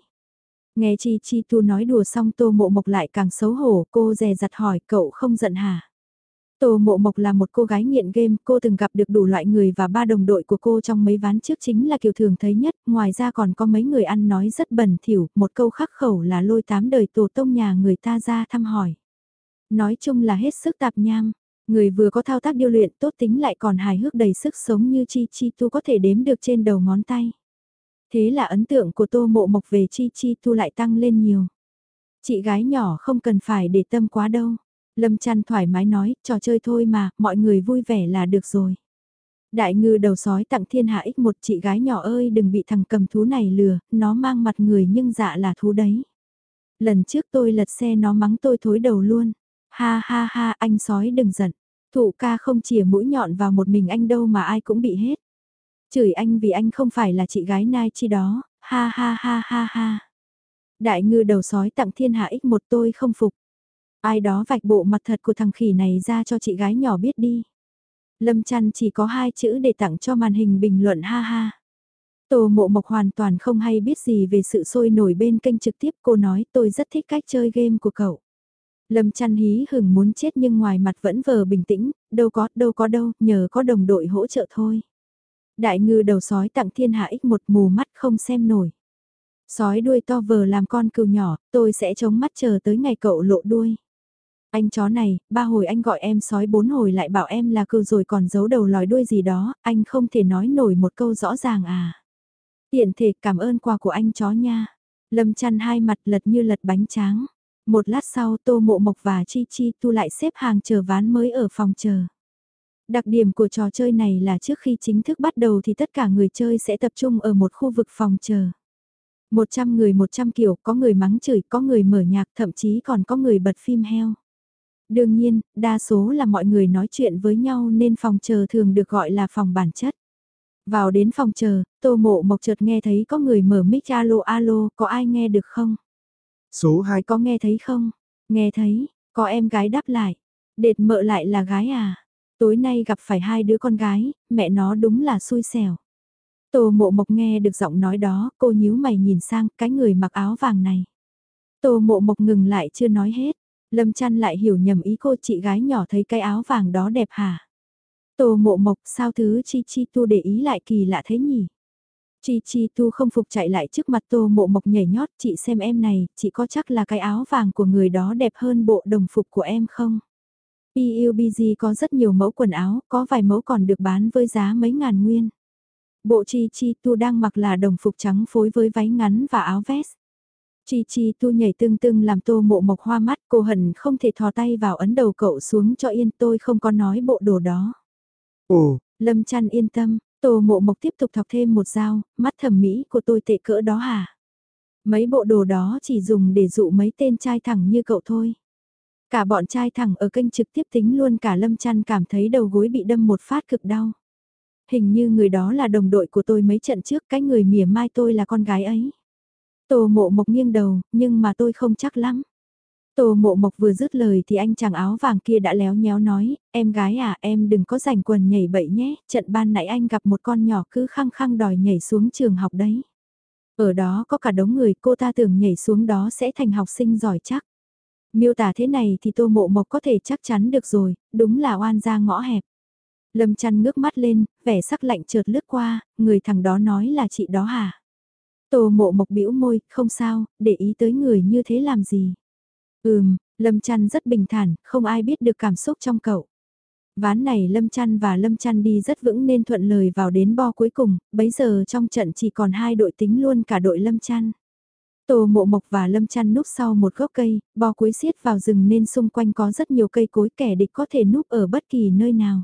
Nghe Chi Chi Tu nói đùa xong tô mộ mộc lại càng xấu hổ, cô dè dặt hỏi cậu không giận hả? Tô Mộ Mộc là một cô gái nghiện game, cô từng gặp được đủ loại người và ba đồng đội của cô trong mấy ván trước chính là kiểu thường thấy nhất, ngoài ra còn có mấy người ăn nói rất bẩn thỉu, một câu khắc khẩu là lôi tám đời tổ tông nhà người ta ra thăm hỏi. Nói chung là hết sức tạp nham. Người vừa có thao tác điêu luyện tốt tính lại còn hài hước đầy sức sống như Chi Chi Tu có thể đếm được trên đầu ngón tay. Thế là ấn tượng của Tô Mộ Mộc về Chi Chi Tu lại tăng lên nhiều. Chị gái nhỏ không cần phải để tâm quá đâu. Lâm chăn thoải mái nói, trò chơi thôi mà, mọi người vui vẻ là được rồi. Đại ngư đầu sói tặng thiên hạ ích một chị gái nhỏ ơi đừng bị thằng cầm thú này lừa, nó mang mặt người nhưng dạ là thú đấy. Lần trước tôi lật xe nó mắng tôi thối đầu luôn. Ha ha ha anh sói đừng giận. Thụ ca không chìa mũi nhọn vào một mình anh đâu mà ai cũng bị hết. Chửi anh vì anh không phải là chị gái nai chi đó. Ha ha ha ha ha. Đại ngư đầu sói tặng thiên hạ ích một tôi không phục. Ai đó vạch bộ mặt thật của thằng khỉ này ra cho chị gái nhỏ biết đi. Lâm chăn chỉ có hai chữ để tặng cho màn hình bình luận ha ha. Tô mộ mộc hoàn toàn không hay biết gì về sự sôi nổi bên kênh trực tiếp cô nói tôi rất thích cách chơi game của cậu. Lâm chăn hí hừng muốn chết nhưng ngoài mặt vẫn vờ bình tĩnh, đâu có, đâu có đâu, nhờ có đồng đội hỗ trợ thôi. Đại ngư đầu sói tặng thiên hạ ích một mù mắt không xem nổi. Sói đuôi to vờ làm con cừu nhỏ, tôi sẽ chống mắt chờ tới ngày cậu lộ đuôi. Anh chó này, ba hồi anh gọi em sói bốn hồi lại bảo em là cừu rồi còn giấu đầu lòi đuôi gì đó, anh không thể nói nổi một câu rõ ràng à. Tiện thể cảm ơn quà của anh chó nha. Lâm chăn hai mặt lật như lật bánh tráng. Một lát sau Tô Mộ Mộc và Chi Chi tu lại xếp hàng chờ ván mới ở phòng chờ. Đặc điểm của trò chơi này là trước khi chính thức bắt đầu thì tất cả người chơi sẽ tập trung ở một khu vực phòng chờ. 100 người 100 kiểu, có người mắng chửi, có người mở nhạc, thậm chí còn có người bật phim heo. Đương nhiên, đa số là mọi người nói chuyện với nhau nên phòng chờ thường được gọi là phòng bản chất. Vào đến phòng chờ, tô mộ mộc chợt nghe thấy có người mở mic alo alo, có ai nghe được không? Số 2 có nghe thấy không? Nghe thấy, có em gái đáp lại. Đệt mợ lại là gái à? Tối nay gặp phải hai đứa con gái, mẹ nó đúng là xui xẻo. Tô mộ mộc nghe được giọng nói đó, cô nhíu mày nhìn sang cái người mặc áo vàng này. Tô mộ mộc ngừng lại chưa nói hết. Lâm chăn lại hiểu nhầm ý cô chị gái nhỏ thấy cái áo vàng đó đẹp hả? Tô mộ mộc sao thứ chi chi tu để ý lại kỳ lạ thế nhỉ? Chi chi tu không phục chạy lại trước mặt tô mộ mộc nhảy nhót chị xem em này, chị có chắc là cái áo vàng của người đó đẹp hơn bộ đồng phục của em không? PUBG có rất nhiều mẫu quần áo, có vài mẫu còn được bán với giá mấy ngàn nguyên. Bộ chi chi tu đang mặc là đồng phục trắng phối với váy ngắn và áo vest. Chi chi tu nhảy tương tương làm tô mộ mộc hoa mắt cô hận không thể thò tay vào ấn đầu cậu xuống cho yên tôi không có nói bộ đồ đó. Ồ, Lâm chăn yên tâm, tô mộ mộc tiếp tục thọc thêm một dao, mắt thẩm mỹ của tôi tệ cỡ đó hả? Mấy bộ đồ đó chỉ dùng để dụ mấy tên trai thẳng như cậu thôi. Cả bọn trai thẳng ở kênh trực tiếp tính luôn cả lâm chăn cảm thấy đầu gối bị đâm một phát cực đau. Hình như người đó là đồng đội của tôi mấy trận trước cái người mỉa mai tôi là con gái ấy. Tô mộ mộc nghiêng đầu, nhưng mà tôi không chắc lắm. Tô mộ mộc vừa dứt lời thì anh chàng áo vàng kia đã léo nhéo nói, em gái à em đừng có rảnh quần nhảy bậy nhé, trận ban nãy anh gặp một con nhỏ cứ khăng khăng đòi nhảy xuống trường học đấy. Ở đó có cả đống người cô ta tưởng nhảy xuống đó sẽ thành học sinh giỏi chắc. Miêu tả thế này thì tô mộ mộc có thể chắc chắn được rồi, đúng là oan ra ngõ hẹp. Lâm chăn ngước mắt lên, vẻ sắc lạnh trượt lướt qua, người thằng đó nói là chị đó hả? Tô mộ mộc bĩu môi, không sao, để ý tới người như thế làm gì? Ừm, Lâm Trăn rất bình thản, không ai biết được cảm xúc trong cậu. Ván này Lâm Trăn và Lâm Trăn đi rất vững nên thuận lời vào đến bo cuối cùng, bấy giờ trong trận chỉ còn hai đội tính luôn cả đội Lâm Trăn. Tô Mộ Mộc và Lâm Trăn núp sau một gốc cây, bo cuối xiết vào rừng nên xung quanh có rất nhiều cây cối kẻ địch có thể núp ở bất kỳ nơi nào.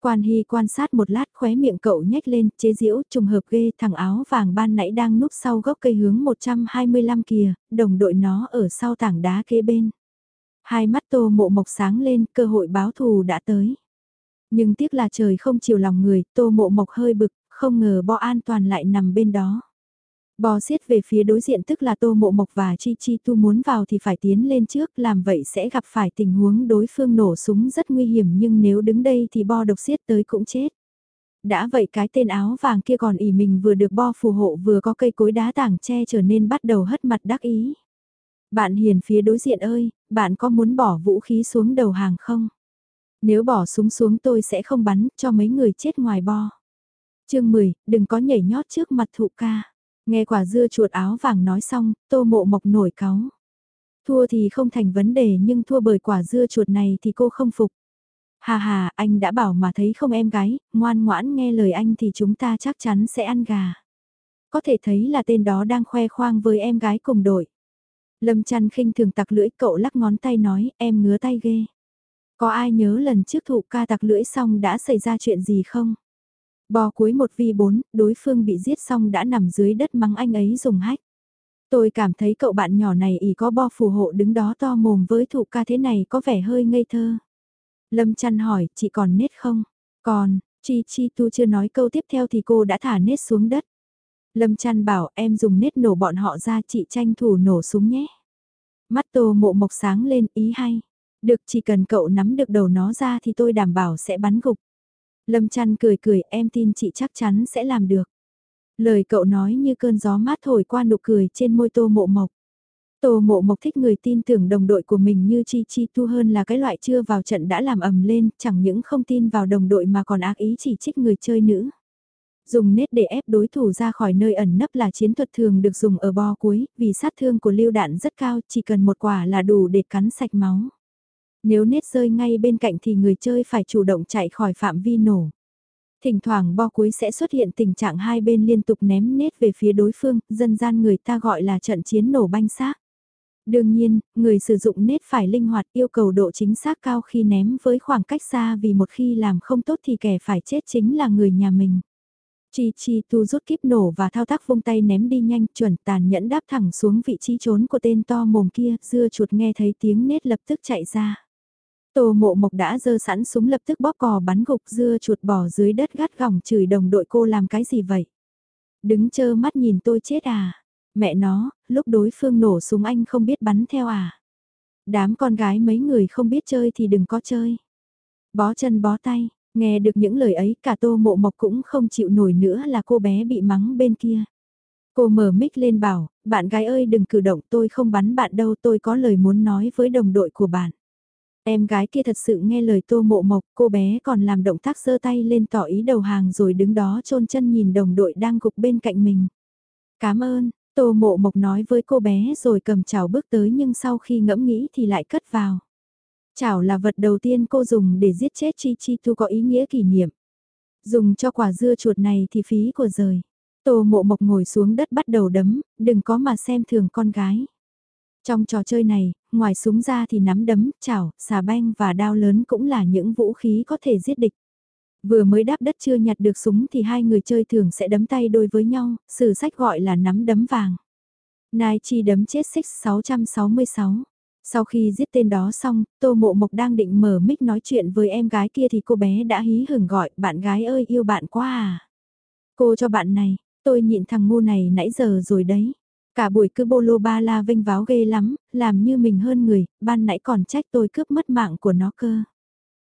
Quan Hy quan sát một lát khóe miệng cậu nhếch lên, chế diễu trùng hợp ghê thằng áo vàng ban nãy đang núp sau gốc cây hướng 125 kìa, đồng đội nó ở sau tảng đá kế bên. Hai mắt tô mộ mộc sáng lên, cơ hội báo thù đã tới. Nhưng tiếc là trời không chiều lòng người, tô mộ mộc hơi bực, không ngờ bo an toàn lại nằm bên đó. Bò xiết về phía đối diện tức là Tô Mộ Mộc và Chi Chi Tu muốn vào thì phải tiến lên trước làm vậy sẽ gặp phải tình huống đối phương nổ súng rất nguy hiểm nhưng nếu đứng đây thì bo độc xiết tới cũng chết. Đã vậy cái tên áo vàng kia còn ỉ mình vừa được bo phù hộ vừa có cây cối đá tảng che trở nên bắt đầu hất mặt đắc ý. Bạn hiền phía đối diện ơi, bạn có muốn bỏ vũ khí xuống đầu hàng không? Nếu bỏ súng xuống tôi sẽ không bắn cho mấy người chết ngoài bo. chương 10, đừng có nhảy nhót trước mặt thụ ca. Nghe quả dưa chuột áo vàng nói xong, tô mộ mộc nổi cáu. Thua thì không thành vấn đề nhưng thua bởi quả dưa chuột này thì cô không phục. Hà hà, anh đã bảo mà thấy không em gái, ngoan ngoãn nghe lời anh thì chúng ta chắc chắn sẽ ăn gà. Có thể thấy là tên đó đang khoe khoang với em gái cùng đội. Lâm chăn khinh thường tặc lưỡi cậu lắc ngón tay nói em ngứa tay ghê. Có ai nhớ lần trước thụ ca tặc lưỡi xong đã xảy ra chuyện gì không? Bò cuối một vi bốn, đối phương bị giết xong đã nằm dưới đất mắng anh ấy dùng hách. Tôi cảm thấy cậu bạn nhỏ này ý có bo phù hộ đứng đó to mồm với thụ ca thế này có vẻ hơi ngây thơ. Lâm chăn hỏi, chị còn nết không? Còn, Chi Chi Tu chưa nói câu tiếp theo thì cô đã thả nết xuống đất. Lâm chăn bảo em dùng nết nổ bọn họ ra chị tranh thủ nổ súng nhé. Mắt tô mộ mộc sáng lên ý hay. Được chỉ cần cậu nắm được đầu nó ra thì tôi đảm bảo sẽ bắn gục. Lâm chăn cười cười em tin chị chắc chắn sẽ làm được. Lời cậu nói như cơn gió mát thổi qua nụ cười trên môi tô mộ mộc. Tô mộ mộc thích người tin tưởng đồng đội của mình như Chi Chi Tu hơn là cái loại chưa vào trận đã làm ầm lên, chẳng những không tin vào đồng đội mà còn ác ý chỉ trích người chơi nữ. Dùng nết để ép đối thủ ra khỏi nơi ẩn nấp là chiến thuật thường được dùng ở bo cuối, vì sát thương của lưu đạn rất cao, chỉ cần một quả là đủ để cắn sạch máu. Nếu nết rơi ngay bên cạnh thì người chơi phải chủ động chạy khỏi phạm vi nổ. Thỉnh thoảng bo cuối sẽ xuất hiện tình trạng hai bên liên tục ném nết về phía đối phương, dân gian người ta gọi là trận chiến nổ banh xác. Đương nhiên, người sử dụng nết phải linh hoạt yêu cầu độ chính xác cao khi ném với khoảng cách xa vì một khi làm không tốt thì kẻ phải chết chính là người nhà mình. Chi Chi Tu rút kíp nổ và thao tác vung tay ném đi nhanh chuẩn tàn nhẫn đáp thẳng xuống vị trí trốn của tên to mồm kia, dưa chuột nghe thấy tiếng nết lập tức chạy ra. Tô mộ mộc đã dơ sẵn súng lập tức bóp cò bắn gục dưa chuột bỏ dưới đất gắt gỏng chửi đồng đội cô làm cái gì vậy. Đứng chơ mắt nhìn tôi chết à. Mẹ nó, lúc đối phương nổ súng anh không biết bắn theo à. Đám con gái mấy người không biết chơi thì đừng có chơi. Bó chân bó tay, nghe được những lời ấy cả tô mộ mộc cũng không chịu nổi nữa là cô bé bị mắng bên kia. Cô mở mic lên bảo, bạn gái ơi đừng cử động tôi không bắn bạn đâu tôi có lời muốn nói với đồng đội của bạn. Em gái kia thật sự nghe lời tô mộ mộc, cô bé còn làm động tác giơ tay lên tỏ ý đầu hàng rồi đứng đó chôn chân nhìn đồng đội đang gục bên cạnh mình. Cảm ơn, tô mộ mộc nói với cô bé rồi cầm chảo bước tới nhưng sau khi ngẫm nghĩ thì lại cất vào. Chảo là vật đầu tiên cô dùng để giết chết Chi Chi Tu có ý nghĩa kỷ niệm. Dùng cho quả dưa chuột này thì phí của rời. Tô mộ mộc ngồi xuống đất bắt đầu đấm, đừng có mà xem thường con gái. Trong trò chơi này, ngoài súng ra thì nắm đấm, chảo, xà beng và đao lớn cũng là những vũ khí có thể giết địch. Vừa mới đáp đất chưa nhặt được súng thì hai người chơi thường sẽ đấm tay đôi với nhau, sử sách gọi là nắm đấm vàng. Nai chi đấm chết Six 666. Sau khi giết tên đó xong, Tô Mộ Mộc đang định mở mic nói chuyện với em gái kia thì cô bé đã hí hửng gọi, bạn gái ơi yêu bạn quá à. Cô cho bạn này, tôi nhịn thằng ngu này nãy giờ rồi đấy. Cả buổi cứ bô lô ba la vênh váo ghê lắm, làm như mình hơn người, ban nãy còn trách tôi cướp mất mạng của nó cơ.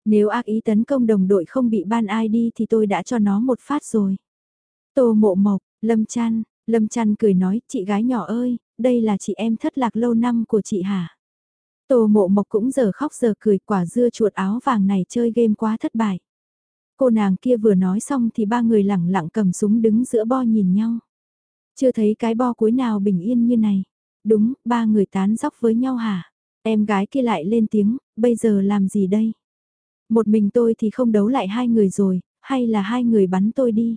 Nếu ác ý tấn công đồng đội không bị ban ai đi thì tôi đã cho nó một phát rồi. Tô mộ mộc, Lâm chăn, Lâm chăn cười nói, chị gái nhỏ ơi, đây là chị em thất lạc lâu năm của chị hả? Tô mộ mộc cũng giờ khóc giờ cười quả dưa chuột áo vàng này chơi game quá thất bại. Cô nàng kia vừa nói xong thì ba người lẳng lặng cầm súng đứng giữa bo nhìn nhau. Chưa thấy cái bo cuối nào bình yên như này. Đúng, ba người tán dóc với nhau hả? Em gái kia lại lên tiếng, bây giờ làm gì đây? Một mình tôi thì không đấu lại hai người rồi, hay là hai người bắn tôi đi?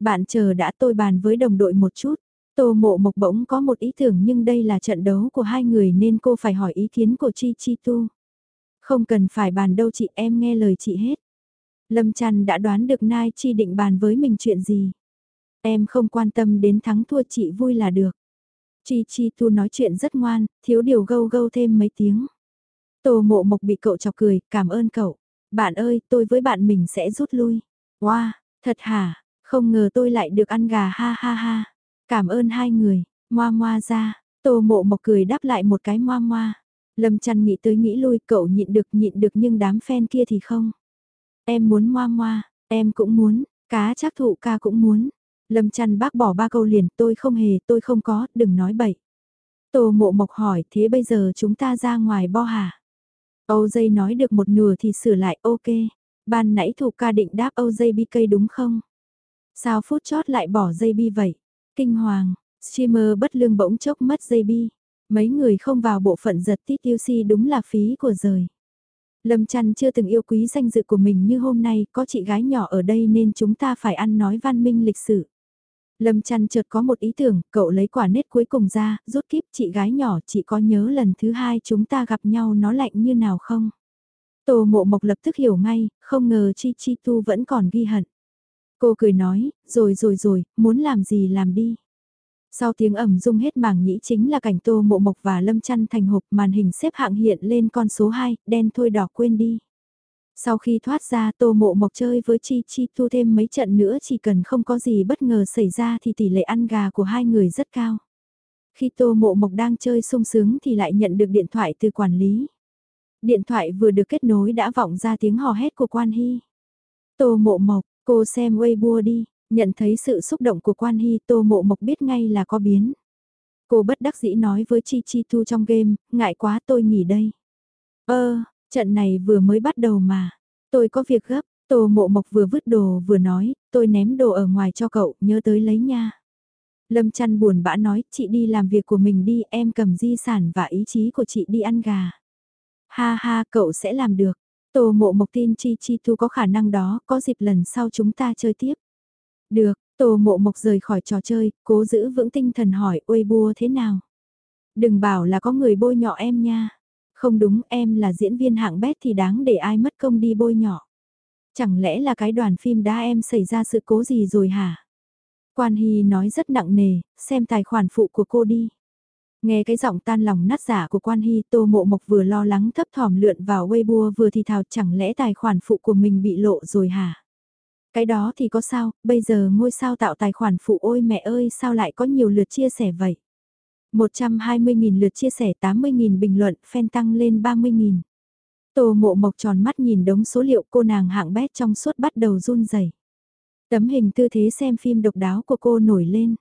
Bạn chờ đã tôi bàn với đồng đội một chút. Tô mộ mộc bỗng có một ý tưởng nhưng đây là trận đấu của hai người nên cô phải hỏi ý kiến của Chi Chi Tu. Không cần phải bàn đâu chị em nghe lời chị hết. Lâm Trăn đã đoán được Nai Chi định bàn với mình chuyện gì. Em không quan tâm đến thắng thua chị vui là được. Chi Chi Tu nói chuyện rất ngoan, thiếu điều gâu gâu thêm mấy tiếng. Tô mộ mộc bị cậu chọc cười, cảm ơn cậu. Bạn ơi, tôi với bạn mình sẽ rút lui. Wow, thật hả, không ngờ tôi lại được ăn gà ha ha ha. Cảm ơn hai người, moa moa ra, tô mộ mộc cười đáp lại một cái moa moa. Lâm chăn nghĩ tới nghĩ lui cậu nhịn được nhịn được nhưng đám fan kia thì không. Em muốn moa moa, em cũng muốn, cá chắc thụ ca cũng muốn. Lâm chăn bác bỏ ba câu liền tôi không hề tôi không có, đừng nói bậy. Tô mộ mộc hỏi thế bây giờ chúng ta ra ngoài bo hả? Âu dây nói được một nửa thì sửa lại ok. Ban nãy thủ ca định đáp Âu dây bi cây đúng không? Sao phút chót lại bỏ dây bi vậy? Kinh hoàng, streamer bất lương bỗng chốc mất dây bi. Mấy người không vào bộ phận giật tít yêu si đúng là phí của rời. Lâm chăn chưa từng yêu quý danh dự của mình như hôm nay, có chị gái nhỏ ở đây nên chúng ta phải ăn nói văn minh lịch sử. Lâm chăn chợt có một ý tưởng, cậu lấy quả nết cuối cùng ra, rút kíp chị gái nhỏ, chị có nhớ lần thứ hai chúng ta gặp nhau nó lạnh như nào không? Tô mộ mộc lập tức hiểu ngay, không ngờ Chi Chi Tu vẫn còn ghi hận. Cô cười nói, rồi rồi rồi, muốn làm gì làm đi. Sau tiếng ẩm rung hết mảng nhĩ chính là cảnh tô mộ mộc và lâm chăn thành hộp màn hình xếp hạng hiện lên con số 2, đen thôi đỏ quên đi. Sau khi thoát ra tô mộ mộc chơi với Chi Chi Tu thêm mấy trận nữa chỉ cần không có gì bất ngờ xảy ra thì tỷ lệ ăn gà của hai người rất cao. Khi tô mộ mộc đang chơi sung sướng thì lại nhận được điện thoại từ quản lý. Điện thoại vừa được kết nối đã vọng ra tiếng hò hét của Quan Hy. Tô mộ mộc, cô xem Weibo đi, nhận thấy sự xúc động của Quan Hy Tô mộ mộc biết ngay là có biến. Cô bất đắc dĩ nói với Chi Chi Tu trong game, ngại quá tôi nghỉ đây. Ơ, trận này vừa mới bắt đầu mà, tôi có việc gấp, Tô mộ mộc vừa vứt đồ vừa nói, tôi ném đồ ở ngoài cho cậu, nhớ tới lấy nha. Lâm chăn buồn bã nói, chị đi làm việc của mình đi, em cầm di sản và ý chí của chị đi ăn gà. Ha ha, cậu sẽ làm được. Tô mộ mộc tin Chi Chi Tu có khả năng đó, có dịp lần sau chúng ta chơi tiếp. Được, Tô mộ mộc rời khỏi trò chơi, cố giữ vững tinh thần hỏi uê bua thế nào. Đừng bảo là có người bôi nhọ em nha. Không đúng em là diễn viên hạng bét thì đáng để ai mất công đi bôi nhọ. Chẳng lẽ là cái đoàn phim đã em xảy ra sự cố gì rồi hả? Quan Hy nói rất nặng nề, xem tài khoản phụ của cô đi. Nghe cái giọng tan lòng nát giả của quan hy tô mộ mộc vừa lo lắng thấp thỏm lượn vào Weibo vừa thì thào chẳng lẽ tài khoản phụ của mình bị lộ rồi hả? Cái đó thì có sao, bây giờ ngôi sao tạo tài khoản phụ ôi mẹ ơi sao lại có nhiều lượt chia sẻ vậy? 120.000 lượt chia sẻ 80.000 bình luận, fan tăng lên 30.000. Tô mộ mộc tròn mắt nhìn đống số liệu cô nàng hạng bét trong suốt bắt đầu run rẩy. Tấm hình tư thế xem phim độc đáo của cô nổi lên.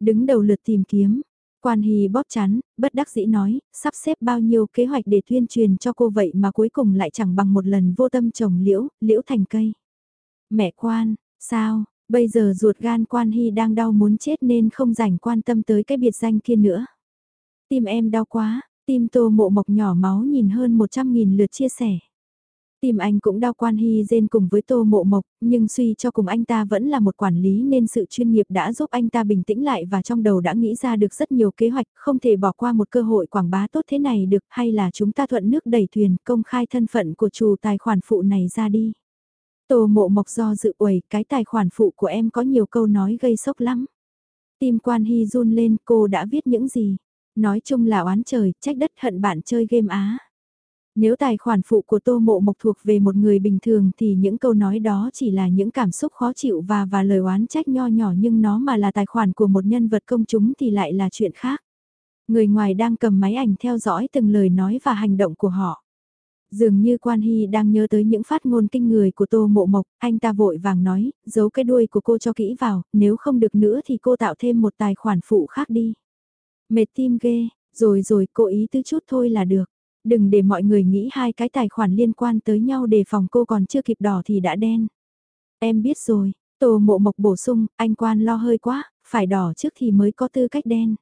Đứng đầu lượt tìm kiếm, Quan Hì bóp chán, bất đắc dĩ nói, sắp xếp bao nhiêu kế hoạch để tuyên truyền cho cô vậy mà cuối cùng lại chẳng bằng một lần vô tâm trồng liễu, liễu thành cây. Mẹ quan, sao, bây giờ ruột gan Quan Hy đang đau muốn chết nên không rảnh quan tâm tới cái biệt danh kia nữa. Tim em đau quá, tim tô mộ mộc nhỏ máu nhìn hơn 100.000 lượt chia sẻ. Tìm anh cũng đau quan hy rên cùng với tô mộ mộc, nhưng suy cho cùng anh ta vẫn là một quản lý nên sự chuyên nghiệp đã giúp anh ta bình tĩnh lại và trong đầu đã nghĩ ra được rất nhiều kế hoạch, không thể bỏ qua một cơ hội quảng bá tốt thế này được hay là chúng ta thuận nước đẩy thuyền công khai thân phận của chủ tài khoản phụ này ra đi. Tô mộ mộc do dự uầy cái tài khoản phụ của em có nhiều câu nói gây sốc lắm. Tim quan hy run lên cô đã viết những gì. Nói chung là oán trời, trách đất hận bạn chơi game Á. Nếu tài khoản phụ của Tô Mộ Mộc thuộc về một người bình thường thì những câu nói đó chỉ là những cảm xúc khó chịu và và lời oán trách nho nhỏ nhưng nó mà là tài khoản của một nhân vật công chúng thì lại là chuyện khác. Người ngoài đang cầm máy ảnh theo dõi từng lời nói và hành động của họ. Dường như Quan Hy đang nhớ tới những phát ngôn kinh người của Tô Mộ Mộc, anh ta vội vàng nói, giấu cái đuôi của cô cho kỹ vào, nếu không được nữa thì cô tạo thêm một tài khoản phụ khác đi. Mệt tim ghê, rồi rồi cô ý tư chút thôi là được. Đừng để mọi người nghĩ hai cái tài khoản liên quan tới nhau đề phòng cô còn chưa kịp đỏ thì đã đen. Em biết rồi, tô mộ mộc bổ sung, anh quan lo hơi quá, phải đỏ trước thì mới có tư cách đen.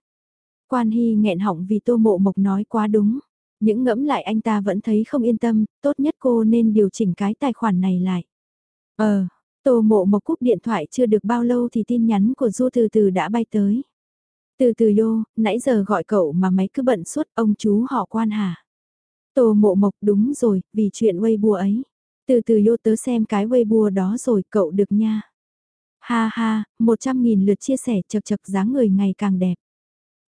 Quan Hy nghẹn họng vì tô mộ mộc nói quá đúng. Những ngẫm lại anh ta vẫn thấy không yên tâm, tốt nhất cô nên điều chỉnh cái tài khoản này lại. Ờ, tô mộ mộc cúp điện thoại chưa được bao lâu thì tin nhắn của Du từ từ đã bay tới. Từ từ đô, nãy giờ gọi cậu mà máy cứ bận suốt ông chú họ quan hả? Tô mộ mộc đúng rồi, vì chuyện Weibo ấy. Từ từ vô tớ xem cái Weibo đó rồi cậu được nha. Ha ha, 100.000 lượt chia sẻ chật chật dáng người ngày càng đẹp.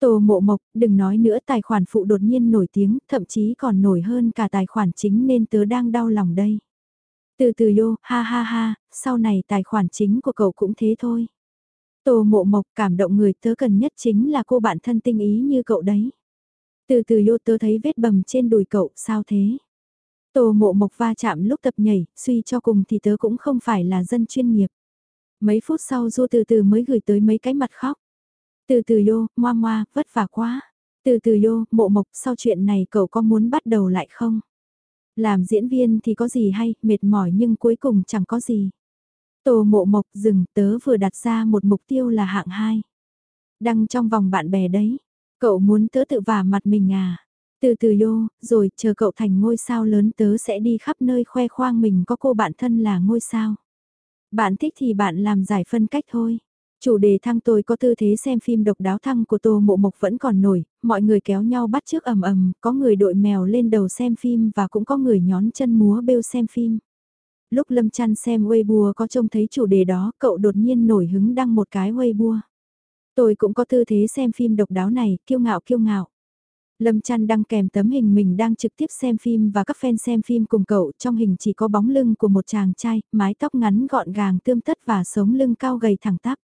Tô mộ mộc, đừng nói nữa tài khoản phụ đột nhiên nổi tiếng, thậm chí còn nổi hơn cả tài khoản chính nên tớ đang đau lòng đây. Từ từ vô, ha ha ha, sau này tài khoản chính của cậu cũng thế thôi. Tô mộ mộc cảm động người tớ cần nhất chính là cô bạn thân tinh ý như cậu đấy. Từ từ yô tớ thấy vết bầm trên đùi cậu, sao thế? Tô mộ mộc va chạm lúc tập nhảy, suy cho cùng thì tớ cũng không phải là dân chuyên nghiệp. Mấy phút sau du từ từ mới gửi tới mấy cái mặt khóc. Từ từ yô, ngoa ngoa, vất vả quá. Từ từ yô, mộ mộc, sau chuyện này cậu có muốn bắt đầu lại không? Làm diễn viên thì có gì hay, mệt mỏi nhưng cuối cùng chẳng có gì. Tô mộ mộc dừng, tớ vừa đặt ra một mục tiêu là hạng 2. Đăng trong vòng bạn bè đấy. Cậu muốn tớ tự vả mặt mình à? Từ từ yô, rồi chờ cậu thành ngôi sao lớn tớ sẽ đi khắp nơi khoe khoang mình có cô bạn thân là ngôi sao. Bạn thích thì bạn làm giải phân cách thôi. Chủ đề thăng tôi có tư thế xem phim độc đáo thăng của Tô Mộ Mộc vẫn còn nổi, mọi người kéo nhau bắt trước ầm ầm, có người đội mèo lên đầu xem phim và cũng có người nhón chân múa bêu xem phim. Lúc Lâm Chăn xem Weibo có trông thấy chủ đề đó, cậu đột nhiên nổi hứng đăng một cái Weibo. Tôi cũng có tư thế xem phim độc đáo này, kiêu ngạo kiêu ngạo. Lâm Chăn đăng kèm tấm hình mình đang trực tiếp xem phim và các fan xem phim cùng cậu, trong hình chỉ có bóng lưng của một chàng trai, mái tóc ngắn gọn gàng tươm tất và sống lưng cao gầy thẳng tắp.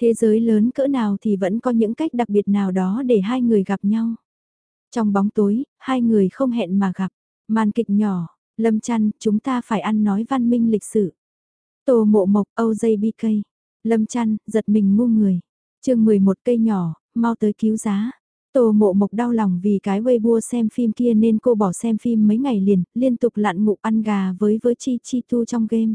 Thế giới lớn cỡ nào thì vẫn có những cách đặc biệt nào đó để hai người gặp nhau. Trong bóng tối, hai người không hẹn mà gặp. Màn kịch nhỏ, Lâm Chăn, chúng ta phải ăn nói văn minh lịch sử. Tô mộ mộc OJBK. Lâm Chăn, giật mình ngu người. chương 11 cây nhỏ, mau tới cứu giá. Tô mộ mộc đau lòng vì cái Weibo xem phim kia nên cô bỏ xem phim mấy ngày liền, liên tục lặn ngục ăn gà với với Chi Chi Tu trong game.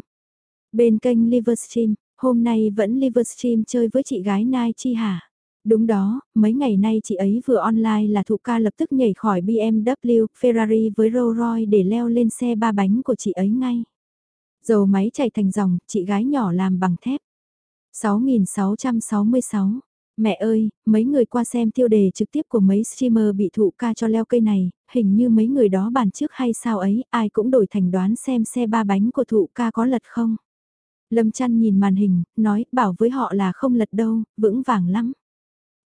Bên kênh Livestream, Hôm nay vẫn Livestream chơi với chị gái Nai Chi hả? Đúng đó, mấy ngày nay chị ấy vừa online là thụ ca lập tức nhảy khỏi BMW, Ferrari với Rolls Royce để leo lên xe ba bánh của chị ấy ngay. Dầu máy chạy thành dòng, chị gái nhỏ làm bằng thép. 6666 Mẹ ơi, mấy người qua xem tiêu đề trực tiếp của mấy streamer bị thụ ca cho leo cây này, hình như mấy người đó bàn trước hay sao ấy, ai cũng đổi thành đoán xem xe ba bánh của thụ ca có lật không. Lâm chăn nhìn màn hình, nói bảo với họ là không lật đâu, vững vàng lắm.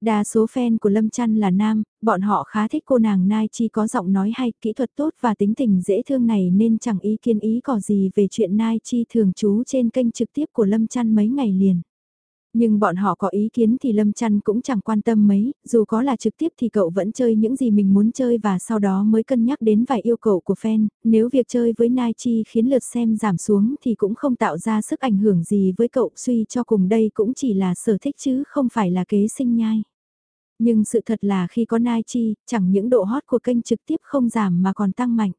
Đa số fan của Lâm Chăn là nam, bọn họ khá thích cô nàng Nai Chi có giọng nói hay, kỹ thuật tốt và tính tình dễ thương này nên chẳng ý kiến ý có gì về chuyện Nai Chi thường trú trên kênh trực tiếp của Lâm Chăn mấy ngày liền. Nhưng bọn họ có ý kiến thì Lâm Chăn cũng chẳng quan tâm mấy, dù có là trực tiếp thì cậu vẫn chơi những gì mình muốn chơi và sau đó mới cân nhắc đến vài yêu cầu của fan, nếu việc chơi với Nai Chi khiến lượt xem giảm xuống thì cũng không tạo ra sức ảnh hưởng gì với cậu suy cho cùng đây cũng chỉ là sở thích chứ không phải là kế sinh nhai. Nhưng sự thật là khi có Nai Chi, chẳng những độ hot của kênh trực tiếp không giảm mà còn tăng mạnh.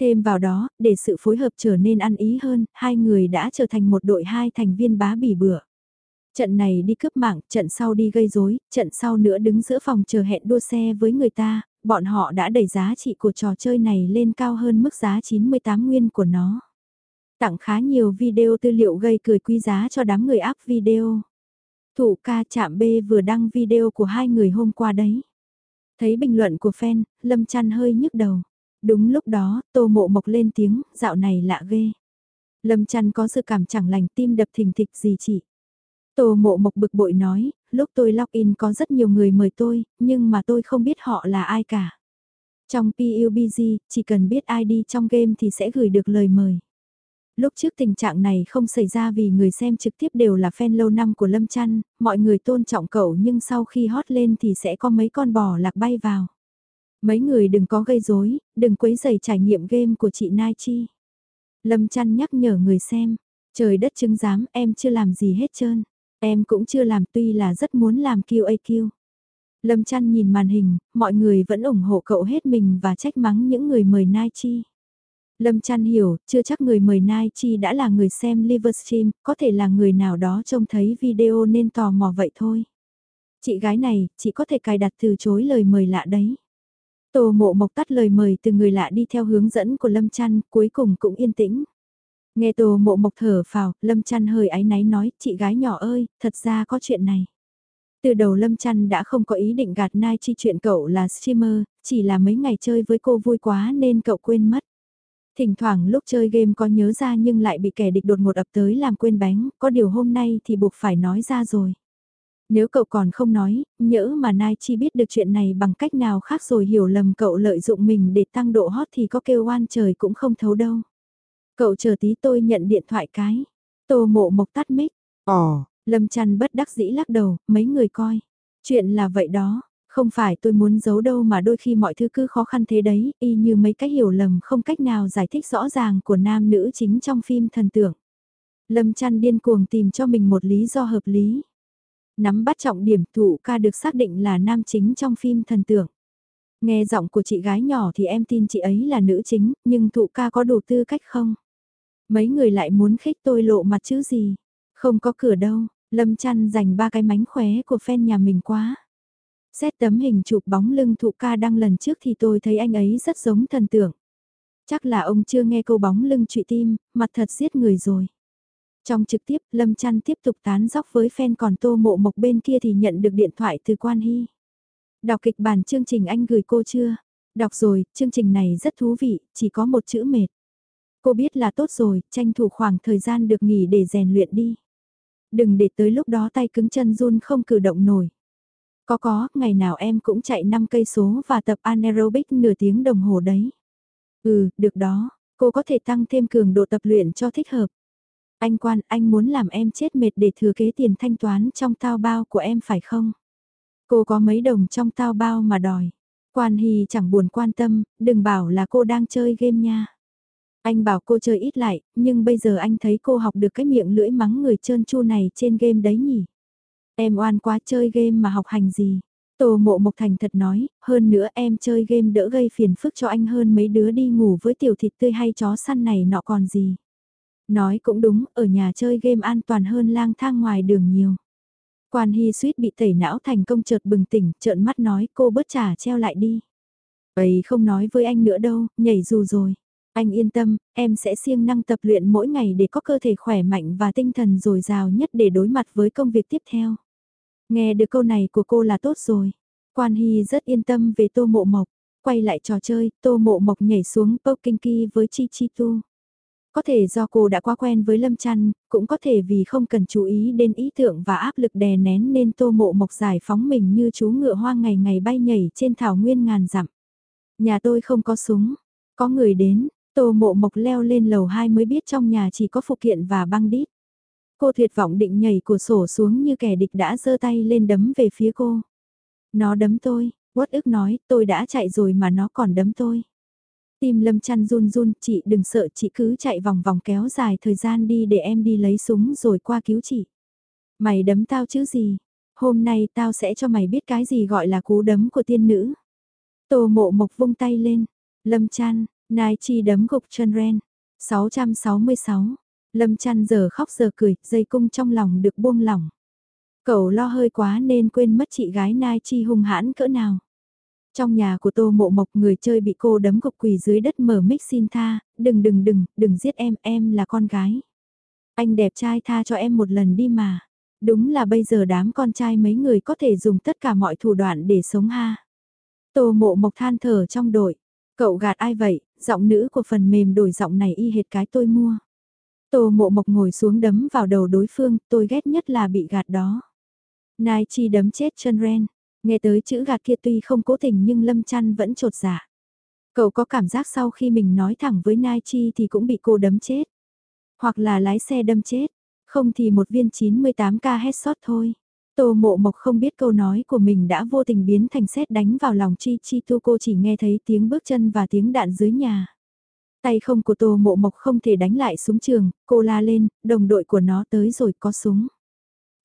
Thêm vào đó, để sự phối hợp trở nên ăn ý hơn, hai người đã trở thành một đội hai thành viên bá bỉ bựa. Trận này đi cướp mạng, trận sau đi gây rối, trận sau nữa đứng giữa phòng chờ hẹn đua xe với người ta, bọn họ đã đẩy giá trị của trò chơi này lên cao hơn mức giá 98 nguyên của nó. Tặng khá nhiều video tư liệu gây cười quý giá cho đám người áp video. Thủ ca chạm B vừa đăng video của hai người hôm qua đấy. Thấy bình luận của fan, Lâm chăn hơi nhức đầu. Đúng lúc đó, tô mộ mộc lên tiếng, dạo này lạ ghê. Lâm chăn có sự cảm chẳng lành tim đập thình thịch gì chị. Tô mộ mộc bực bội nói, lúc tôi login có rất nhiều người mời tôi, nhưng mà tôi không biết họ là ai cả. Trong PUBG, chỉ cần biết ID trong game thì sẽ gửi được lời mời. Lúc trước tình trạng này không xảy ra vì người xem trực tiếp đều là fan lâu năm của Lâm Trăn, mọi người tôn trọng cậu nhưng sau khi hot lên thì sẽ có mấy con bò lạc bay vào. Mấy người đừng có gây rối, đừng quấy rầy trải nghiệm game của chị Nai Chi. Lâm Trăn nhắc nhở người xem, trời đất chứng giám em chưa làm gì hết trơn. Em cũng chưa làm tuy là rất muốn làm QAQ. Lâm chăn nhìn màn hình, mọi người vẫn ủng hộ cậu hết mình và trách mắng những người mời Nai Chi. Lâm chăn hiểu, chưa chắc người mời Nai Chi đã là người xem Livestream, có thể là người nào đó trông thấy video nên tò mò vậy thôi. Chị gái này, chỉ có thể cài đặt từ chối lời mời lạ đấy. Tô mộ mộc tắt lời mời từ người lạ đi theo hướng dẫn của Lâm chăn, cuối cùng cũng yên tĩnh. Nghe tô mộ mộc thở phào, Lâm chăn hơi áy náy nói, chị gái nhỏ ơi, thật ra có chuyện này. Từ đầu Lâm chăn đã không có ý định gạt nai chi chuyện cậu là streamer, chỉ là mấy ngày chơi với cô vui quá nên cậu quên mất. Thỉnh thoảng lúc chơi game có nhớ ra nhưng lại bị kẻ địch đột ngột ập tới làm quên bánh, có điều hôm nay thì buộc phải nói ra rồi. Nếu cậu còn không nói, nhỡ mà Nai Chi biết được chuyện này bằng cách nào khác rồi hiểu lầm cậu lợi dụng mình để tăng độ hot thì có kêu oan trời cũng không thấu đâu. Cậu chờ tí tôi nhận điện thoại cái. Tô mộ mộc tắt mic. Ồ, Lâm chăn bất đắc dĩ lắc đầu, mấy người coi. Chuyện là vậy đó, không phải tôi muốn giấu đâu mà đôi khi mọi thứ cứ khó khăn thế đấy, y như mấy cái hiểu lầm không cách nào giải thích rõ ràng của nam nữ chính trong phim thần tượng. Lâm chăn điên cuồng tìm cho mình một lý do hợp lý. Nắm bắt trọng điểm thủ ca được xác định là nam chính trong phim thần tượng. Nghe giọng của chị gái nhỏ thì em tin chị ấy là nữ chính, nhưng thụ ca có đủ tư cách không? Mấy người lại muốn khích tôi lộ mặt chứ gì? Không có cửa đâu, Lâm chăn dành ba cái mánh khóe của fan nhà mình quá. Xét tấm hình chụp bóng lưng thụ ca đăng lần trước thì tôi thấy anh ấy rất giống thần tượng. Chắc là ông chưa nghe câu bóng lưng trụy tim, mặt thật giết người rồi. Trong trực tiếp, Lâm Trăn tiếp tục tán dóc với fan còn tô mộ mộc bên kia thì nhận được điện thoại từ Quan Hy. Đọc kịch bản chương trình anh gửi cô chưa? Đọc rồi, chương trình này rất thú vị, chỉ có một chữ mệt. Cô biết là tốt rồi, tranh thủ khoảng thời gian được nghỉ để rèn luyện đi. Đừng để tới lúc đó tay cứng chân run không cử động nổi. Có có, ngày nào em cũng chạy 5 cây số và tập anaerobic nửa tiếng đồng hồ đấy. Ừ, được đó, cô có thể tăng thêm cường độ tập luyện cho thích hợp. Anh quan, anh muốn làm em chết mệt để thừa kế tiền thanh toán trong tao bao của em phải không? Cô có mấy đồng trong tao bao mà đòi. Quan Hy chẳng buồn quan tâm, đừng bảo là cô đang chơi game nha. Anh bảo cô chơi ít lại, nhưng bây giờ anh thấy cô học được cái miệng lưỡi mắng người trơn chu này trên game đấy nhỉ. Em oan quá chơi game mà học hành gì. Tô mộ mộc thành thật nói, hơn nữa em chơi game đỡ gây phiền phức cho anh hơn mấy đứa đi ngủ với tiểu thịt tươi hay chó săn này nọ còn gì. Nói cũng đúng, ở nhà chơi game an toàn hơn lang thang ngoài đường nhiều. Quan Hy suýt bị tẩy não thành công chợt bừng tỉnh, trợn mắt nói cô bớt trả treo lại đi. Ấy không nói với anh nữa đâu, nhảy dù rồi. Anh yên tâm, em sẽ siêng năng tập luyện mỗi ngày để có cơ thể khỏe mạnh và tinh thần dồi dào nhất để đối mặt với công việc tiếp theo. Nghe được câu này của cô là tốt rồi. Quan Hy rất yên tâm về tô mộ mộc. Quay lại trò chơi, tô mộ mộc nhảy xuống Pokinki với Chi Chi Tu. Có thể do cô đã quá quen với Lâm Trăn, cũng có thể vì không cần chú ý đến ý tưởng và áp lực đè nén nên tô mộ mộc giải phóng mình như chú ngựa hoa ngày ngày bay nhảy trên thảo nguyên ngàn dặm. Nhà tôi không có súng, có người đến, tô mộ mộc leo lên lầu 2 mới biết trong nhà chỉ có phụ kiện và băng đít. Cô tuyệt vọng định nhảy của sổ xuống như kẻ địch đã giơ tay lên đấm về phía cô. Nó đấm tôi, uất ức nói, tôi đã chạy rồi mà nó còn đấm tôi. Tim lâm chăn run run, chị đừng sợ chị cứ chạy vòng vòng kéo dài thời gian đi để em đi lấy súng rồi qua cứu chị. Mày đấm tao chứ gì? Hôm nay tao sẽ cho mày biết cái gì gọi là cú đấm của tiên nữ. Tô mộ mộc vung tay lên. Lâm chăn, nai chi đấm gục chân ren. 666. Lâm chăn giờ khóc giờ cười, dây cung trong lòng được buông lỏng. Cậu lo hơi quá nên quên mất chị gái Nai Chi hung hãn cỡ nào. Trong nhà của Tô Mộ Mộc người chơi bị cô đấm gục quỳ dưới đất mở mic xin tha, đừng đừng đừng, đừng giết em, em là con gái. Anh đẹp trai tha cho em một lần đi mà. Đúng là bây giờ đám con trai mấy người có thể dùng tất cả mọi thủ đoạn để sống ha. Tô Mộ Mộc than thở trong đội. Cậu gạt ai vậy, giọng nữ của phần mềm đổi giọng này y hệt cái tôi mua. Tô Mộ Mộc ngồi xuống đấm vào đầu đối phương, tôi ghét nhất là bị gạt đó. Nai chi đấm chết chân ren. Nghe tới chữ gạt kia tuy không cố tình nhưng Lâm Chăn vẫn trột dạ. Cậu có cảm giác sau khi mình nói thẳng với Nai Chi thì cũng bị cô đấm chết. Hoặc là lái xe đâm chết. Không thì một viên 98k headshot thôi. Tô mộ mộc không biết câu nói của mình đã vô tình biến thành xét đánh vào lòng Chi Chi Tu cô chỉ nghe thấy tiếng bước chân và tiếng đạn dưới nhà. Tay không của Tô mộ mộc không thể đánh lại súng trường, cô la lên, đồng đội của nó tới rồi có súng.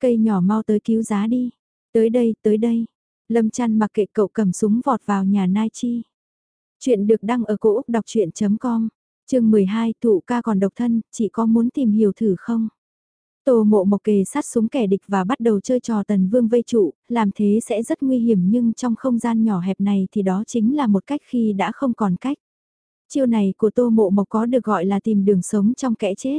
Cây nhỏ mau tới cứu giá đi. Tới đây, tới đây. Lâm chăn mặc kệ cậu cầm súng vọt vào nhà Nai Chi. Chuyện được đăng ở cổ Úc đọc chuyện.com, chương 12 thụ ca còn độc thân, chị có muốn tìm hiểu thử không? Tô mộ mộc kề sát súng kẻ địch và bắt đầu chơi trò tần vương vây trụ, làm thế sẽ rất nguy hiểm nhưng trong không gian nhỏ hẹp này thì đó chính là một cách khi đã không còn cách. Chiêu này của tô mộ mộc có được gọi là tìm đường sống trong kẽ chết.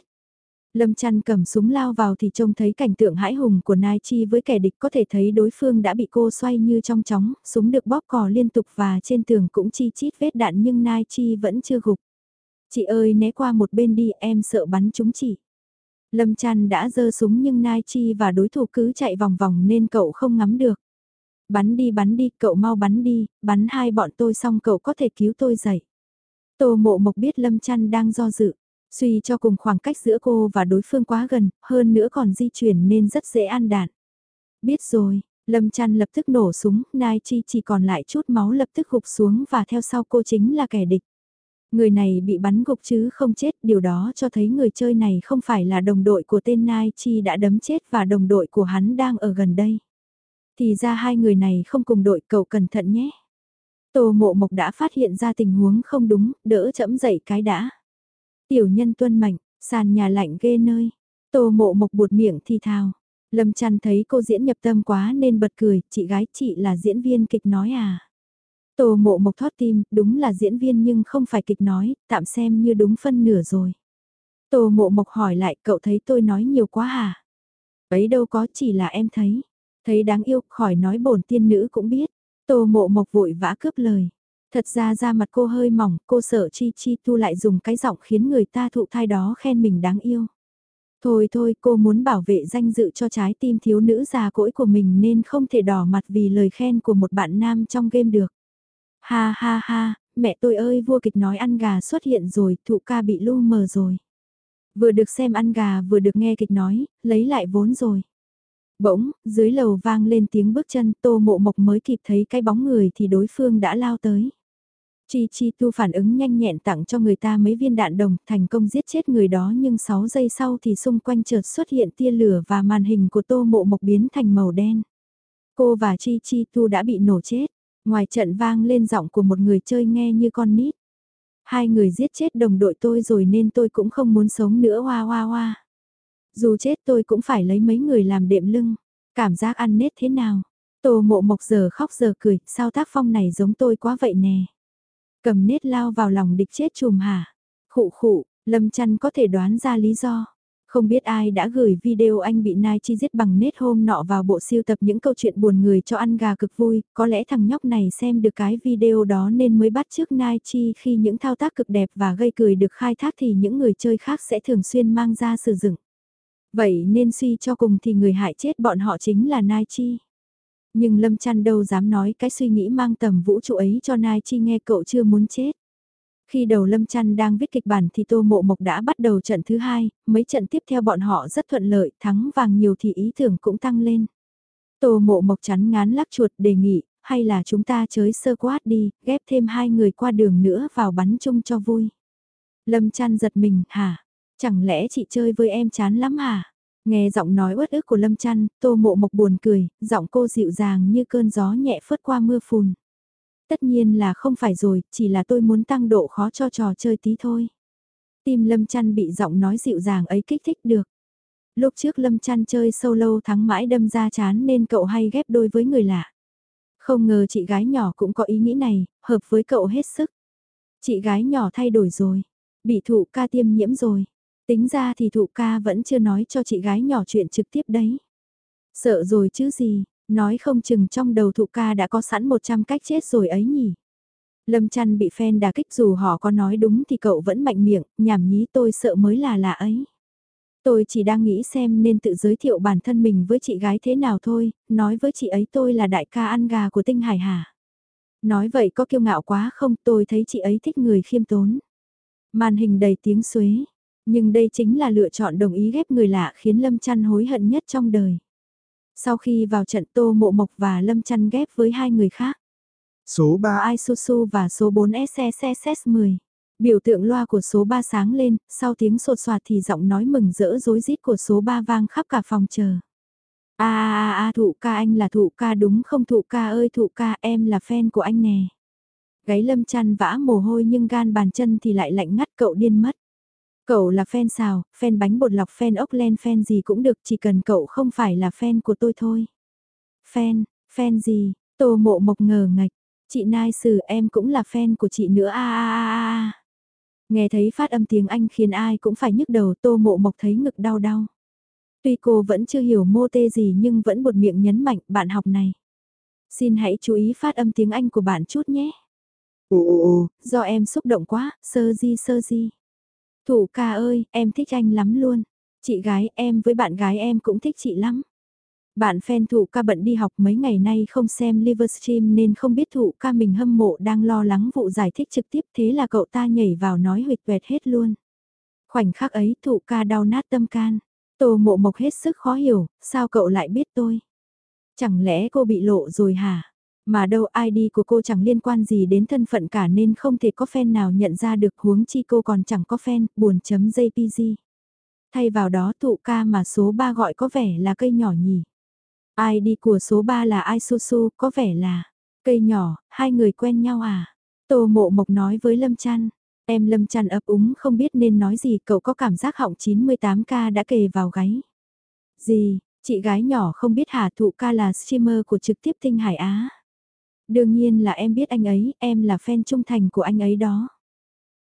Lâm chăn cầm súng lao vào thì trông thấy cảnh tượng hãi hùng của Nai Chi với kẻ địch có thể thấy đối phương đã bị cô xoay như trong chóng, súng được bóp cò liên tục và trên tường cũng chi chít vết đạn nhưng Nai Chi vẫn chưa gục. Chị ơi né qua một bên đi em sợ bắn chúng chị. Lâm chăn đã giơ súng nhưng Nai Chi và đối thủ cứ chạy vòng vòng nên cậu không ngắm được. Bắn đi bắn đi, cậu mau bắn đi, bắn hai bọn tôi xong cậu có thể cứu tôi dậy. Tô mộ mộc biết Lâm chăn đang do dự. Suy cho cùng khoảng cách giữa cô và đối phương quá gần, hơn nữa còn di chuyển nên rất dễ ăn đạn. Biết rồi, Lâm chăn lập tức nổ súng, Nai Chi chỉ còn lại chút máu lập tức gục xuống và theo sau cô chính là kẻ địch. Người này bị bắn gục chứ không chết, điều đó cho thấy người chơi này không phải là đồng đội của tên Nai Chi đã đấm chết và đồng đội của hắn đang ở gần đây. Thì ra hai người này không cùng đội cậu cẩn thận nhé. Tô mộ mộc đã phát hiện ra tình huống không đúng, đỡ chẫm dậy cái đã. Tiểu nhân tuân mệnh, sàn nhà lạnh ghê nơi. Tô mộ mộc buột miệng thì thào. Lâm chăn thấy cô diễn nhập tâm quá nên bật cười, chị gái chị là diễn viên kịch nói à. Tô mộ mộc thoát tim, đúng là diễn viên nhưng không phải kịch nói, tạm xem như đúng phân nửa rồi. Tô mộ mộc hỏi lại cậu thấy tôi nói nhiều quá hả? Ấy đâu có chỉ là em thấy. Thấy đáng yêu khỏi nói bổn tiên nữ cũng biết. Tô mộ mộc vội vã cướp lời. Thật ra da mặt cô hơi mỏng, cô sợ Chi Chi Tu lại dùng cái giọng khiến người ta thụ thai đó khen mình đáng yêu. Thôi thôi, cô muốn bảo vệ danh dự cho trái tim thiếu nữ già cỗi của mình nên không thể đỏ mặt vì lời khen của một bạn nam trong game được. Ha ha ha, mẹ tôi ơi vua kịch nói ăn gà xuất hiện rồi, thụ ca bị lu mờ rồi. Vừa được xem ăn gà vừa được nghe kịch nói, lấy lại vốn rồi. Bỗng, dưới lầu vang lên tiếng bước chân tô mộ mộc mới kịp thấy cái bóng người thì đối phương đã lao tới. Chi Chi Tu phản ứng nhanh nhẹn tặng cho người ta mấy viên đạn đồng, thành công giết chết người đó nhưng 6 giây sau thì xung quanh chợt xuất hiện tia lửa và màn hình của Tô Mộ Mộc biến thành màu đen. Cô và Chi Chi Tu đã bị nổ chết, ngoài trận vang lên giọng của một người chơi nghe như con nít. Hai người giết chết đồng đội tôi rồi nên tôi cũng không muốn sống nữa hoa hoa hoa. Dù chết tôi cũng phải lấy mấy người làm đệm lưng, cảm giác ăn nết thế nào. Tô Mộ Mộc giờ khóc giờ cười, sao tác phong này giống tôi quá vậy nè. Cầm nết lao vào lòng địch chết chùm hả? Khụ khụ, Lâm Chăn có thể đoán ra lý do. Không biết ai đã gửi video anh bị Nai Chi giết bằng nết hôm nọ vào bộ siêu tập những câu chuyện buồn người cho ăn gà cực vui, có lẽ thằng nhóc này xem được cái video đó nên mới bắt trước Nai Chi khi những thao tác cực đẹp và gây cười được khai thác thì những người chơi khác sẽ thường xuyên mang ra sử dụng. Vậy nên suy cho cùng thì người hại chết bọn họ chính là Nai Chi. Nhưng Lâm Chăn đâu dám nói cái suy nghĩ mang tầm vũ trụ ấy cho Nai Chi nghe cậu chưa muốn chết. Khi đầu Lâm trăn đang viết kịch bản thì Tô Mộ Mộc đã bắt đầu trận thứ hai, mấy trận tiếp theo bọn họ rất thuận lợi, thắng vàng nhiều thì ý tưởng cũng tăng lên. Tô Mộ Mộc chắn ngán lắc chuột đề nghị, hay là chúng ta chới sơ quát đi, ghép thêm hai người qua đường nữa vào bắn chung cho vui. Lâm trăn giật mình, hả? Chẳng lẽ chị chơi với em chán lắm hả? Nghe giọng nói uất ức của Lâm trăn Tô Mộ Mộc buồn cười, giọng cô dịu dàng như cơn gió nhẹ phớt qua mưa phùn. Tất nhiên là không phải rồi, chỉ là tôi muốn tăng độ khó cho trò chơi tí thôi. Tim Lâm Chăn bị giọng nói dịu dàng ấy kích thích được. Lúc trước Lâm Chăn chơi solo thắng mãi đâm ra chán nên cậu hay ghép đôi với người lạ. Không ngờ chị gái nhỏ cũng có ý nghĩ này, hợp với cậu hết sức. Chị gái nhỏ thay đổi rồi, bị thụ ca tiêm nhiễm rồi. Tính ra thì thụ ca vẫn chưa nói cho chị gái nhỏ chuyện trực tiếp đấy. Sợ rồi chứ gì, nói không chừng trong đầu thụ ca đã có sẵn 100 cách chết rồi ấy nhỉ. Lâm chăn bị phen đà kích dù họ có nói đúng thì cậu vẫn mạnh miệng, nhảm nhí tôi sợ mới là lạ ấy. Tôi chỉ đang nghĩ xem nên tự giới thiệu bản thân mình với chị gái thế nào thôi, nói với chị ấy tôi là đại ca ăn gà của tinh hải hà. Nói vậy có kiêu ngạo quá không tôi thấy chị ấy thích người khiêm tốn. Màn hình đầy tiếng xuế, nhưng đây chính là lựa chọn đồng ý ghép người lạ khiến Lâm Chăn hối hận nhất trong đời. Sau khi vào trận Tô Mộ Mộc và Lâm Chăn ghép với hai người khác. Số 3 Isuzu và số 4 SSSS10. Biểu tượng loa của số 3 sáng lên, sau tiếng sột soạt thì giọng nói mừng rỡ rối rít của số 3 vang khắp cả phòng chờ. A a a thụ ca anh là thụ ca đúng không thụ ca ơi thụ ca em là fan của anh nè. Gáy lâm chăn vã mồ hôi nhưng gan bàn chân thì lại lạnh ngắt cậu điên mất. Cậu là fan xào, fan bánh bột lọc, fan ốc len, fan gì cũng được, chỉ cần cậu không phải là fan của tôi thôi. Fan, fan gì? Tô mộ mộc ngờ ngạch. Chị Nai Sử em cũng là fan của chị nữa a a a a. Nghe thấy phát âm tiếng Anh khiến ai cũng phải nhức đầu tô mộ mộc thấy ngực đau đau. Tuy cô vẫn chưa hiểu mô tê gì nhưng vẫn một miệng nhấn mạnh bạn học này. Xin hãy chú ý phát âm tiếng Anh của bạn chút nhé. Ồ, Do em xúc động quá, sơ di sơ di. Thủ ca ơi, em thích anh lắm luôn. Chị gái em với bạn gái em cũng thích chị lắm. Bạn fan thủ ca bận đi học mấy ngày nay không xem Livestream nên không biết thủ ca mình hâm mộ đang lo lắng vụ giải thích trực tiếp thế là cậu ta nhảy vào nói huyệt tuẹt hết luôn. Khoảnh khắc ấy thủ ca đau nát tâm can. Tô mộ mộc hết sức khó hiểu, sao cậu lại biết tôi? Chẳng lẽ cô bị lộ rồi hả? Mà đâu ID của cô chẳng liên quan gì đến thân phận cả nên không thể có fan nào nhận ra được huống chi cô còn chẳng có fan, buồn chấm JPG. Thay vào đó thụ ca mà số 3 gọi có vẻ là cây nhỏ nhỉ. ID của số 3 là Isuzu, có vẻ là cây nhỏ, hai người quen nhau à? Tô Mộ Mộc nói với Lâm Trăn. Em Lâm Trăn ấp úng không biết nên nói gì, cậu có cảm giác họng 98k đã kề vào gáy. Gì, Chị gái nhỏ không biết Hà Thụ ca là streamer của trực tiếp Tinh Hải Á. Đương nhiên là em biết anh ấy, em là fan trung thành của anh ấy đó.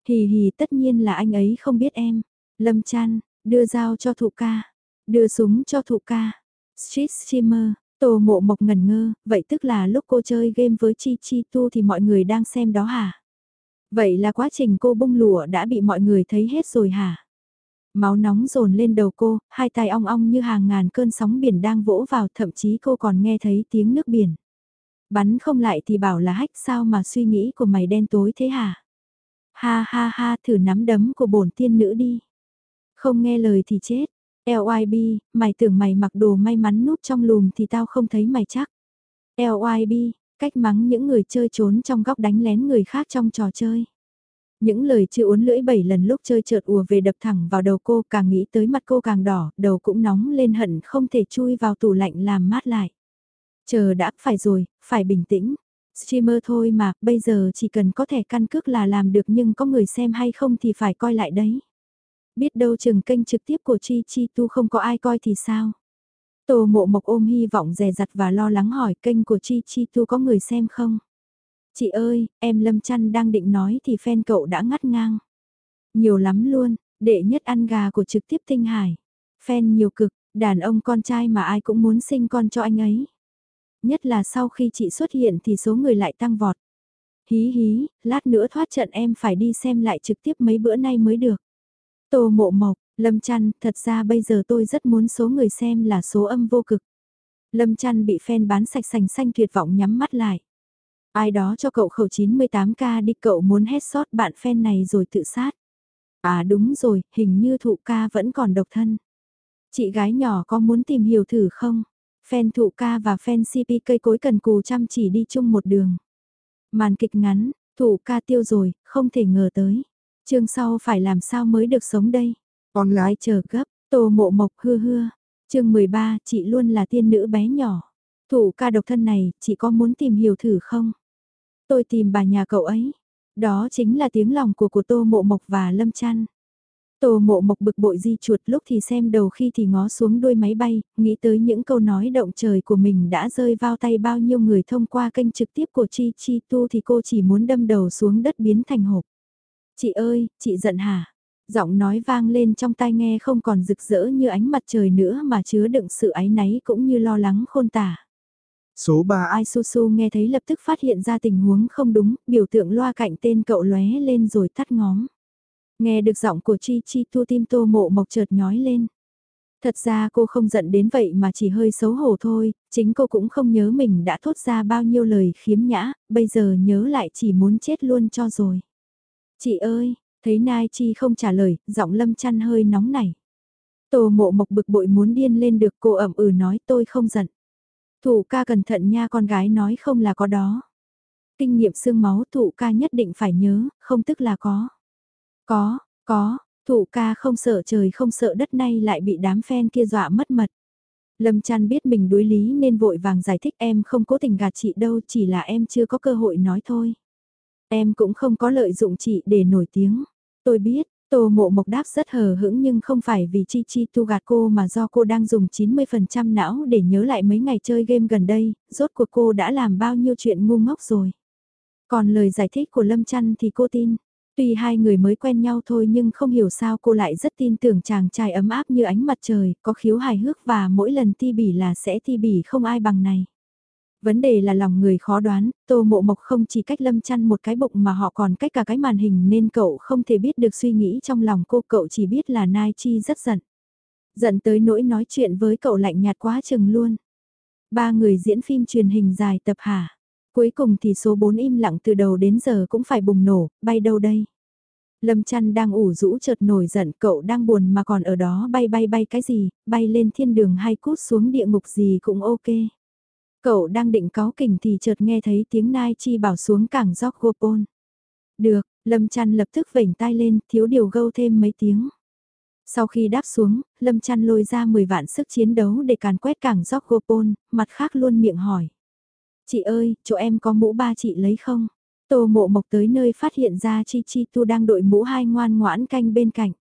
Hì hì tất nhiên là anh ấy không biết em. Lâm chăn, đưa dao cho thụ ca. Đưa súng cho thụ ca. Street streamer, tổ mộ mộc ngẩn ngơ, vậy tức là lúc cô chơi game với Chi Chi Tu thì mọi người đang xem đó hả? Vậy là quá trình cô bung lụa đã bị mọi người thấy hết rồi hả? Máu nóng dồn lên đầu cô, hai tay ong ong như hàng ngàn cơn sóng biển đang vỗ vào, thậm chí cô còn nghe thấy tiếng nước biển. Bắn không lại thì bảo là hách sao mà suy nghĩ của mày đen tối thế hả? Ha ha ha, thử nắm đấm của bổn tiên nữ đi. Không nghe lời thì chết. LYB, mày tưởng mày mặc đồ may mắn núp trong lùm thì tao không thấy mày chắc. LYB, cách mắng những người chơi trốn trong góc đánh lén người khác trong trò chơi. Những lời chưa uốn lưỡi bảy lần lúc chơi chợt ùa về đập thẳng vào đầu cô càng nghĩ tới mặt cô càng đỏ, đầu cũng nóng lên hận không thể chui vào tủ lạnh làm mát lại. Chờ đã, phải rồi, phải bình tĩnh. Streamer thôi mà, bây giờ chỉ cần có thẻ căn cước là làm được nhưng có người xem hay không thì phải coi lại đấy. Biết đâu chừng kênh trực tiếp của Chi Chi Tu không có ai coi thì sao? Tô mộ mộc ôm hy vọng dè dặt và lo lắng hỏi kênh của Chi Chi Tu có người xem không? Chị ơi, em Lâm chăn đang định nói thì fan cậu đã ngắt ngang. Nhiều lắm luôn, đệ nhất ăn gà của trực tiếp tinh hải. Fan nhiều cực, đàn ông con trai mà ai cũng muốn sinh con cho anh ấy. Nhất là sau khi chị xuất hiện thì số người lại tăng vọt. Hí hí, lát nữa thoát trận em phải đi xem lại trực tiếp mấy bữa nay mới được. Tô mộ mộc, Lâm Trăn, thật ra bây giờ tôi rất muốn số người xem là số âm vô cực. Lâm Trăn bị fan bán sạch sành xanh tuyệt vọng nhắm mắt lại. Ai đó cho cậu khẩu 98k đi cậu muốn hết sót bạn fan này rồi tự sát. À đúng rồi, hình như thụ ca vẫn còn độc thân. Chị gái nhỏ có muốn tìm hiểu thử không? Fan thụ ca và fan CP cây cối cần cù chăm chỉ đi chung một đường. Màn kịch ngắn, thụ ca tiêu rồi, không thể ngờ tới. Chương sau phải làm sao mới được sống đây? Còn lại chờ gấp, tô mộ mộc hưa hưa. Chương 13, chị luôn là tiên nữ bé nhỏ. thụ ca độc thân này, chị có muốn tìm hiểu thử không? Tôi tìm bà nhà cậu ấy. Đó chính là tiếng lòng của của Tô Mộ Mộc và Lâm Trăn. Tô Mộ Mộc bực bội di chuột lúc thì xem đầu khi thì ngó xuống đuôi máy bay, nghĩ tới những câu nói động trời của mình đã rơi vào tay bao nhiêu người thông qua kênh trực tiếp của Chi Chi Tu thì cô chỉ muốn đâm đầu xuống đất biến thành hộp. Chị ơi, chị giận hả? Giọng nói vang lên trong tai nghe không còn rực rỡ như ánh mặt trời nữa mà chứa đựng sự áy náy cũng như lo lắng khôn tả. Số 3 Ai su su nghe thấy lập tức phát hiện ra tình huống không đúng, biểu tượng loa cạnh tên cậu lóe lên rồi tắt ngóm. Nghe được giọng của Chi Chi tu tim tô mộ mộc chợt nhói lên. Thật ra cô không giận đến vậy mà chỉ hơi xấu hổ thôi, chính cô cũng không nhớ mình đã thốt ra bao nhiêu lời khiếm nhã, bây giờ nhớ lại chỉ muốn chết luôn cho rồi. Chị ơi, thấy Nai Chi không trả lời, giọng lâm chăn hơi nóng nảy. Tô mộ mộc bực bội muốn điên lên được cô ẩm ừ nói tôi không giận. Thủ ca cẩn thận nha con gái nói không là có đó. Kinh nghiệm xương máu thủ ca nhất định phải nhớ, không tức là có. Có, có, thụ ca không sợ trời không sợ đất nay lại bị đám fan kia dọa mất mật. Lâm Trăn biết mình đối lý nên vội vàng giải thích em không cố tình gạt chị đâu chỉ là em chưa có cơ hội nói thôi. Em cũng không có lợi dụng chị để nổi tiếng. Tôi biết, Tô mộ mộc đáp rất hờ hững nhưng không phải vì Chi Chi tu gạt cô mà do cô đang dùng 90% não để nhớ lại mấy ngày chơi game gần đây, rốt cuộc cô đã làm bao nhiêu chuyện ngu ngốc rồi. Còn lời giải thích của Lâm Trăn thì cô tin. Tuy hai người mới quen nhau thôi nhưng không hiểu sao cô lại rất tin tưởng chàng trai ấm áp như ánh mặt trời, có khiếu hài hước và mỗi lần ti bỉ là sẽ ti bỉ không ai bằng này. Vấn đề là lòng người khó đoán, Tô Mộ Mộc không chỉ cách Lâm Chăn một cái bụng mà họ còn cách cả cái màn hình nên cậu không thể biết được suy nghĩ trong lòng cô, cậu chỉ biết là Nai Chi rất giận. Giận tới nỗi nói chuyện với cậu lạnh nhạt quá chừng luôn. Ba người diễn phim truyền hình dài tập hả? Cuối cùng thì số 4 im lặng từ đầu đến giờ cũng phải bùng nổ, bay đâu đây? Lâm chăn đang ủ rũ chợt nổi giận cậu đang buồn mà còn ở đó bay bay bay cái gì, bay lên thiên đường hay cút xuống địa ngục gì cũng ok. Cậu đang định cáo kỉnh thì chợt nghe thấy tiếng Nai Chi bảo xuống cảng gióc Gopon. Được, Lâm chăn lập tức vểnh tai lên, thiếu điều gâu thêm mấy tiếng. Sau khi đáp xuống, Lâm chăn lôi ra 10 vạn sức chiến đấu để càn quét cảng gióc Gopon, mặt khác luôn miệng hỏi. Chị ơi, chỗ em có mũ ba chị lấy không? Tô mộ mộc tới nơi phát hiện ra Chi Chi Tu đang đội mũ hai ngoan ngoãn canh bên cạnh.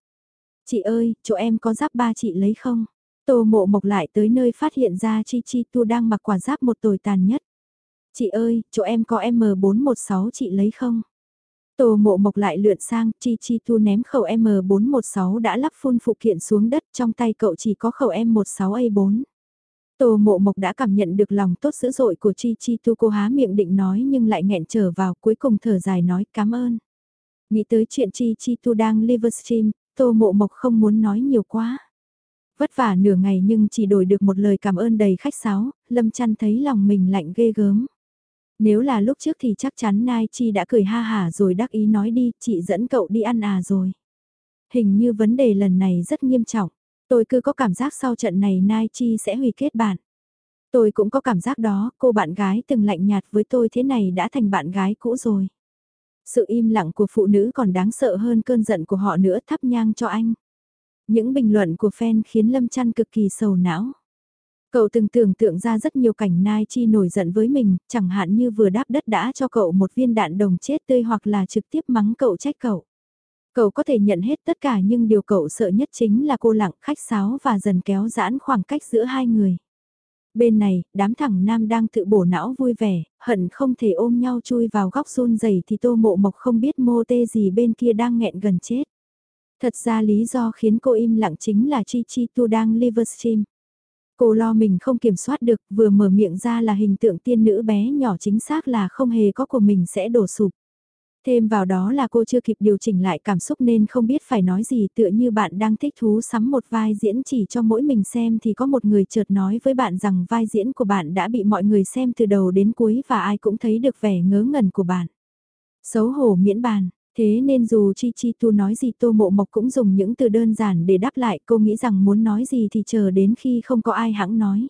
Chị ơi, chỗ em có giáp ba chị lấy không? Tô mộ mộc lại tới nơi phát hiện ra Chi Chi Tu đang mặc quả giáp một tồi tàn nhất. Chị ơi, chỗ em có M416 chị lấy không? Tô mộ mộc lại lượn sang, Chi Chi Tu ném khẩu M416 đã lắp phun phụ kiện xuống đất, trong tay cậu chỉ có khẩu M16A4. Tô mộ mộc đã cảm nhận được lòng tốt dữ dội của Chi Chi Tu cô há miệng định nói nhưng lại nghẹn trở vào cuối cùng thở dài nói cảm ơn. Nghĩ tới chuyện Chi Chi Tu đang Livestream, Tô mộ mộc không muốn nói nhiều quá. Vất vả nửa ngày nhưng chỉ đổi được một lời cảm ơn đầy khách sáo, Lâm chăn thấy lòng mình lạnh ghê gớm. Nếu là lúc trước thì chắc chắn Nai Chi đã cười ha hả rồi đắc ý nói đi, chị dẫn cậu đi ăn à rồi. Hình như vấn đề lần này rất nghiêm trọng. Tôi cứ có cảm giác sau trận này Nai Chi sẽ hủy kết bạn. Tôi cũng có cảm giác đó, cô bạn gái từng lạnh nhạt với tôi thế này đã thành bạn gái cũ rồi. Sự im lặng của phụ nữ còn đáng sợ hơn cơn giận của họ nữa thắp nhang cho anh. Những bình luận của fan khiến Lâm Trăn cực kỳ sầu não. Cậu từng tưởng tượng ra rất nhiều cảnh Nai Chi nổi giận với mình, chẳng hạn như vừa đáp đất đã cho cậu một viên đạn đồng chết tươi hoặc là trực tiếp mắng cậu trách cậu. Cậu có thể nhận hết tất cả nhưng điều cậu sợ nhất chính là cô lặng khách sáo và dần kéo giãn khoảng cách giữa hai người. Bên này, đám thẳng nam đang tự bổ não vui vẻ, hận không thể ôm nhau chui vào góc run rẩy thì tô mộ mộc không biết mô tê gì bên kia đang nghẹn gần chết. Thật ra lý do khiến cô im lặng chính là Chi Chi Tu đang livestream. Cô lo mình không kiểm soát được, vừa mở miệng ra là hình tượng tiên nữ bé nhỏ chính xác là không hề có của mình sẽ đổ sụp. Thêm vào đó là cô chưa kịp điều chỉnh lại cảm xúc nên không biết phải nói gì tựa như bạn đang thích thú sắm một vai diễn chỉ cho mỗi mình xem thì có một người chợt nói với bạn rằng vai diễn của bạn đã bị mọi người xem từ đầu đến cuối và ai cũng thấy được vẻ ngớ ngẩn của bạn. Xấu hổ miễn bàn, thế nên dù Chi Chi Tu nói gì Tô Mộ Mộc cũng dùng những từ đơn giản để đáp lại cô nghĩ rằng muốn nói gì thì chờ đến khi không có ai hãng nói.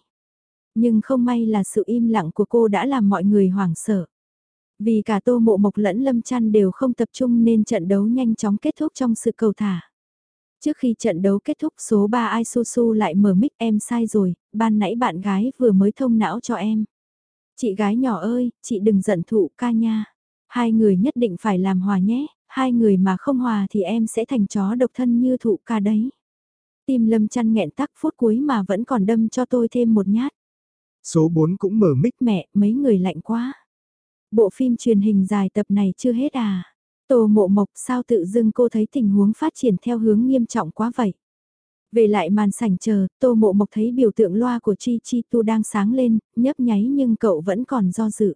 Nhưng không may là sự im lặng của cô đã làm mọi người hoảng sợ. Vì cả Tô Mộ Mộc lẫn Lâm Chăn đều không tập trung nên trận đấu nhanh chóng kết thúc trong sự cầu thả. Trước khi trận đấu kết thúc số 3 Ai Su Su lại mở mic em sai rồi, ban nãy bạn gái vừa mới thông não cho em. Chị gái nhỏ ơi, chị đừng giận thụ ca nha. Hai người nhất định phải làm hòa nhé, hai người mà không hòa thì em sẽ thành chó độc thân như thụ ca đấy. Tim lâm chăn nghẹn tắc phút cuối mà vẫn còn đâm cho tôi thêm một nhát. Số 4 cũng mở mic mẹ, mấy người lạnh quá. Bộ phim truyền hình dài tập này chưa hết à? Tô mộ mộc sao tự dưng cô thấy tình huống phát triển theo hướng nghiêm trọng quá vậy? Về lại màn sảnh chờ, tô mộ mộc thấy biểu tượng loa của Chi Chi Tu đang sáng lên, nhấp nháy nhưng cậu vẫn còn do dự.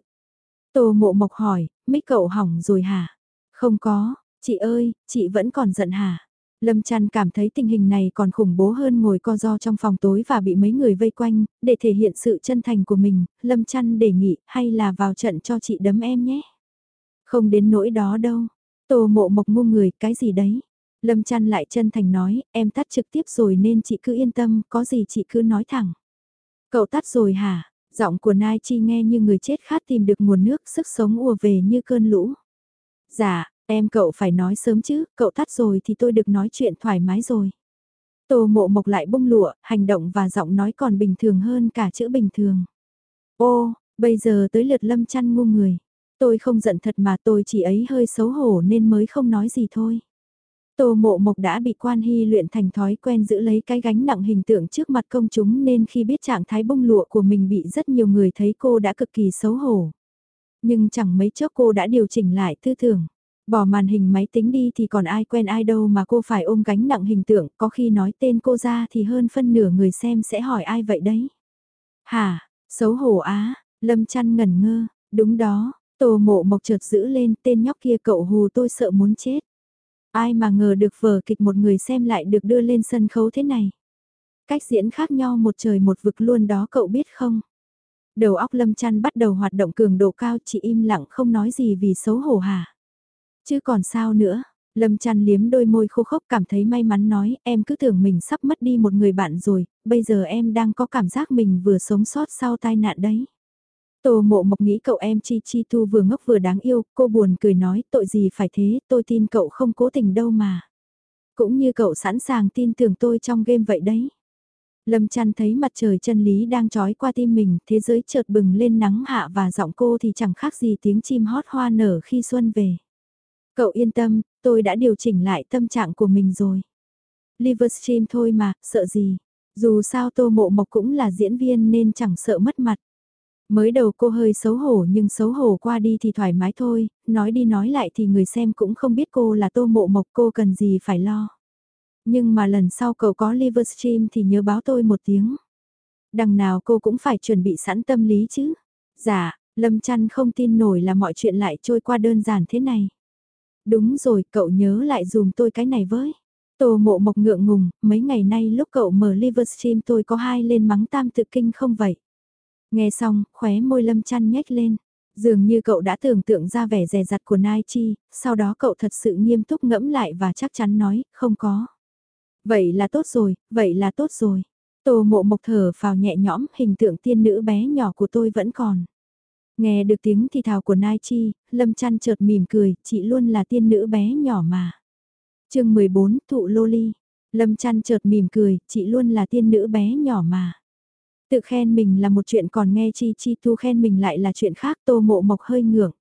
Tô mộ mộc hỏi, mấy cậu hỏng rồi hả? Không có, chị ơi, chị vẫn còn giận hả? Lâm Trăn cảm thấy tình hình này còn khủng bố hơn ngồi co do trong phòng tối và bị mấy người vây quanh, để thể hiện sự chân thành của mình, Lâm Trăn đề nghị hay là vào trận cho chị đấm em nhé. Không đến nỗi đó đâu. Tô mộ mộc ngu người, cái gì đấy? Lâm Trăn lại chân thành nói, em tắt trực tiếp rồi nên chị cứ yên tâm, có gì chị cứ nói thẳng. Cậu tắt rồi hả? Giọng của Nai Chi nghe như người chết khát tìm được nguồn nước sức sống ùa về như cơn lũ. Dạ, Em cậu phải nói sớm chứ, cậu tắt rồi thì tôi được nói chuyện thoải mái rồi. Tô mộ mộc lại bung lụa, hành động và giọng nói còn bình thường hơn cả chữ bình thường. Ô, bây giờ tới lượt lâm chăn ngu người. Tôi không giận thật mà tôi chỉ ấy hơi xấu hổ nên mới không nói gì thôi. Tô mộ mộc đã bị quan hy luyện thành thói quen giữ lấy cái gánh nặng hình tượng trước mặt công chúng nên khi biết trạng thái bung lụa của mình bị rất nhiều người thấy cô đã cực kỳ xấu hổ. Nhưng chẳng mấy chốc cô đã điều chỉnh lại tư tưởng. Bỏ màn hình máy tính đi thì còn ai quen ai đâu mà cô phải ôm gánh nặng hình tượng, có khi nói tên cô ra thì hơn phân nửa người xem sẽ hỏi ai vậy đấy. Hả, xấu hổ á, lâm chăn ngẩn ngơ, đúng đó, tổ mộ mộc chợt giữ lên tên nhóc kia cậu hù tôi sợ muốn chết. Ai mà ngờ được vở kịch một người xem lại được đưa lên sân khấu thế này. Cách diễn khác nhau một trời một vực luôn đó cậu biết không? Đầu óc lâm chăn bắt đầu hoạt động cường độ cao chỉ im lặng không nói gì vì xấu hổ hả? Chứ còn sao nữa, Lâm chăn liếm đôi môi khô khốc cảm thấy may mắn nói em cứ tưởng mình sắp mất đi một người bạn rồi, bây giờ em đang có cảm giác mình vừa sống sót sau tai nạn đấy. Tô mộ mộc nghĩ cậu em Chi Chi Tu vừa ngốc vừa đáng yêu, cô buồn cười nói tội gì phải thế, tôi tin cậu không cố tình đâu mà. Cũng như cậu sẵn sàng tin tưởng tôi trong game vậy đấy. Lâm chăn thấy mặt trời chân lý đang trói qua tim mình, thế giới chợt bừng lên nắng hạ và giọng cô thì chẳng khác gì tiếng chim hót hoa nở khi xuân về. Cậu yên tâm, tôi đã điều chỉnh lại tâm trạng của mình rồi. Livestream thôi mà, sợ gì. Dù sao Tô Mộ Mộc cũng là diễn viên nên chẳng sợ mất mặt. Mới đầu cô hơi xấu hổ nhưng xấu hổ qua đi thì thoải mái thôi, nói đi nói lại thì người xem cũng không biết cô là Tô Mộ Mộc cô cần gì phải lo. Nhưng mà lần sau cậu có Livestream thì nhớ báo tôi một tiếng. Đằng nào cô cũng phải chuẩn bị sẵn tâm lý chứ. Dạ, Lâm Trăn không tin nổi là mọi chuyện lại trôi qua đơn giản thế này. Đúng rồi, cậu nhớ lại dùm tôi cái này với. Tô mộ mộc ngượng ngùng, mấy ngày nay lúc cậu mở Livestream tôi có hai lên mắng tam tự kinh không vậy? Nghe xong, khóe môi lâm chăn nhếch lên. Dường như cậu đã tưởng tượng ra vẻ rè rặt của Nai Chi, sau đó cậu thật sự nghiêm túc ngẫm lại và chắc chắn nói, không có. Vậy là tốt rồi, vậy là tốt rồi. Tô mộ mộc thở vào nhẹ nhõm, hình tượng tiên nữ bé nhỏ của tôi vẫn còn. Nghe được tiếng thì thào của Nai Chi, Lâm chăn chợt mỉm cười, chị luôn là tiên nữ bé nhỏ mà. chương 14, Thụ Lô Ly. Lâm chăn chợt mỉm cười, chị luôn là tiên nữ bé nhỏ mà. Tự khen mình là một chuyện còn nghe Chi Chi Tu khen mình lại là chuyện khác tô mộ mộc hơi ngưỡng.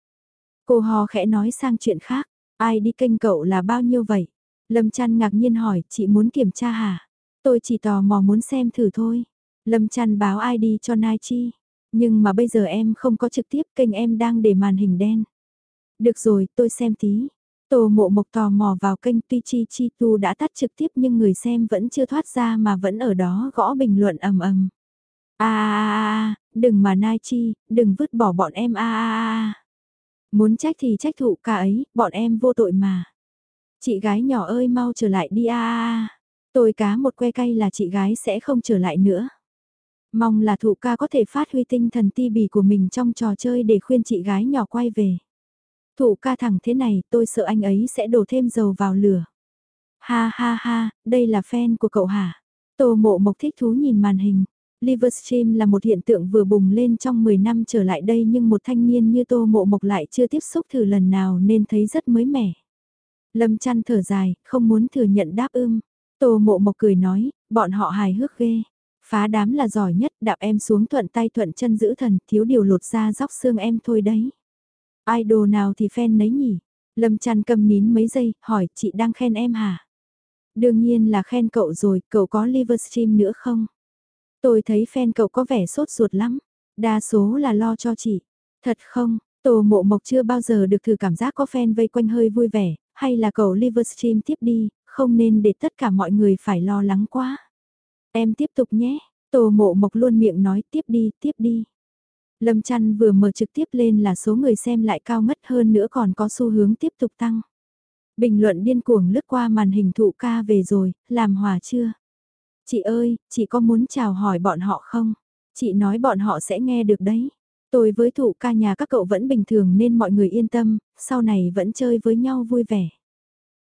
Cô hò khẽ nói sang chuyện khác, ai đi kênh cậu là bao nhiêu vậy? Lâm chăn ngạc nhiên hỏi, chị muốn kiểm tra hả? Tôi chỉ tò mò muốn xem thử thôi. Lâm chăn báo ai đi cho Nai Chi. Nhưng mà bây giờ em không có trực tiếp kênh em đang để màn hình đen. Được rồi, tôi xem tí. Tô mộ mộc tò mò vào kênh Tuy Chi Chi Tu đã tắt trực tiếp nhưng người xem vẫn chưa thoát ra mà vẫn ở đó gõ bình luận ầm ầm. A à, đừng mà nai chi, đừng vứt bỏ bọn em a à, à, Muốn trách thì trách thụ cả ấy, bọn em vô tội mà. Chị gái nhỏ ơi mau trở lại đi a. Tôi cá một que cay là chị gái sẽ không trở lại nữa. Mong là thụ ca có thể phát huy tinh thần ti bì của mình trong trò chơi để khuyên chị gái nhỏ quay về. Thụ ca thẳng thế này tôi sợ anh ấy sẽ đổ thêm dầu vào lửa. Ha ha ha, đây là fan của cậu hả? Tô mộ mộc thích thú nhìn màn hình. Livestream là một hiện tượng vừa bùng lên trong 10 năm trở lại đây nhưng một thanh niên như Tô Mộ Mộc lại chưa tiếp xúc thử lần nào nên thấy rất mới mẻ. Lâm chăn thở dài, không muốn thừa nhận đáp ưm. Tô Mộ Mộc cười nói, bọn họ hài hước ghê. Phá đám là giỏi nhất, đạp em xuống thuận tay thuận chân giữ thần, thiếu điều lột ra dóc xương em thôi đấy. Idol nào thì fan nấy nhỉ? Lâm chăn cầm nín mấy giây, hỏi chị đang khen em hả? Đương nhiên là khen cậu rồi, cậu có Livestream nữa không? Tôi thấy fan cậu có vẻ sốt ruột lắm. Đa số là lo cho chị. Thật không, Tổ mộ mộc chưa bao giờ được thử cảm giác có fan vây quanh hơi vui vẻ, hay là cậu Livestream tiếp đi, không nên để tất cả mọi người phải lo lắng quá. Em tiếp tục nhé, Tổ mộ mộc luôn miệng nói tiếp đi, tiếp đi. Lâm chăn vừa mở trực tiếp lên là số người xem lại cao ngất hơn nữa còn có xu hướng tiếp tục tăng. Bình luận điên cuồng lướt qua màn hình thụ ca về rồi, làm hòa chưa? Chị ơi, chị có muốn chào hỏi bọn họ không? Chị nói bọn họ sẽ nghe được đấy. Tôi với thụ ca nhà các cậu vẫn bình thường nên mọi người yên tâm, sau này vẫn chơi với nhau vui vẻ.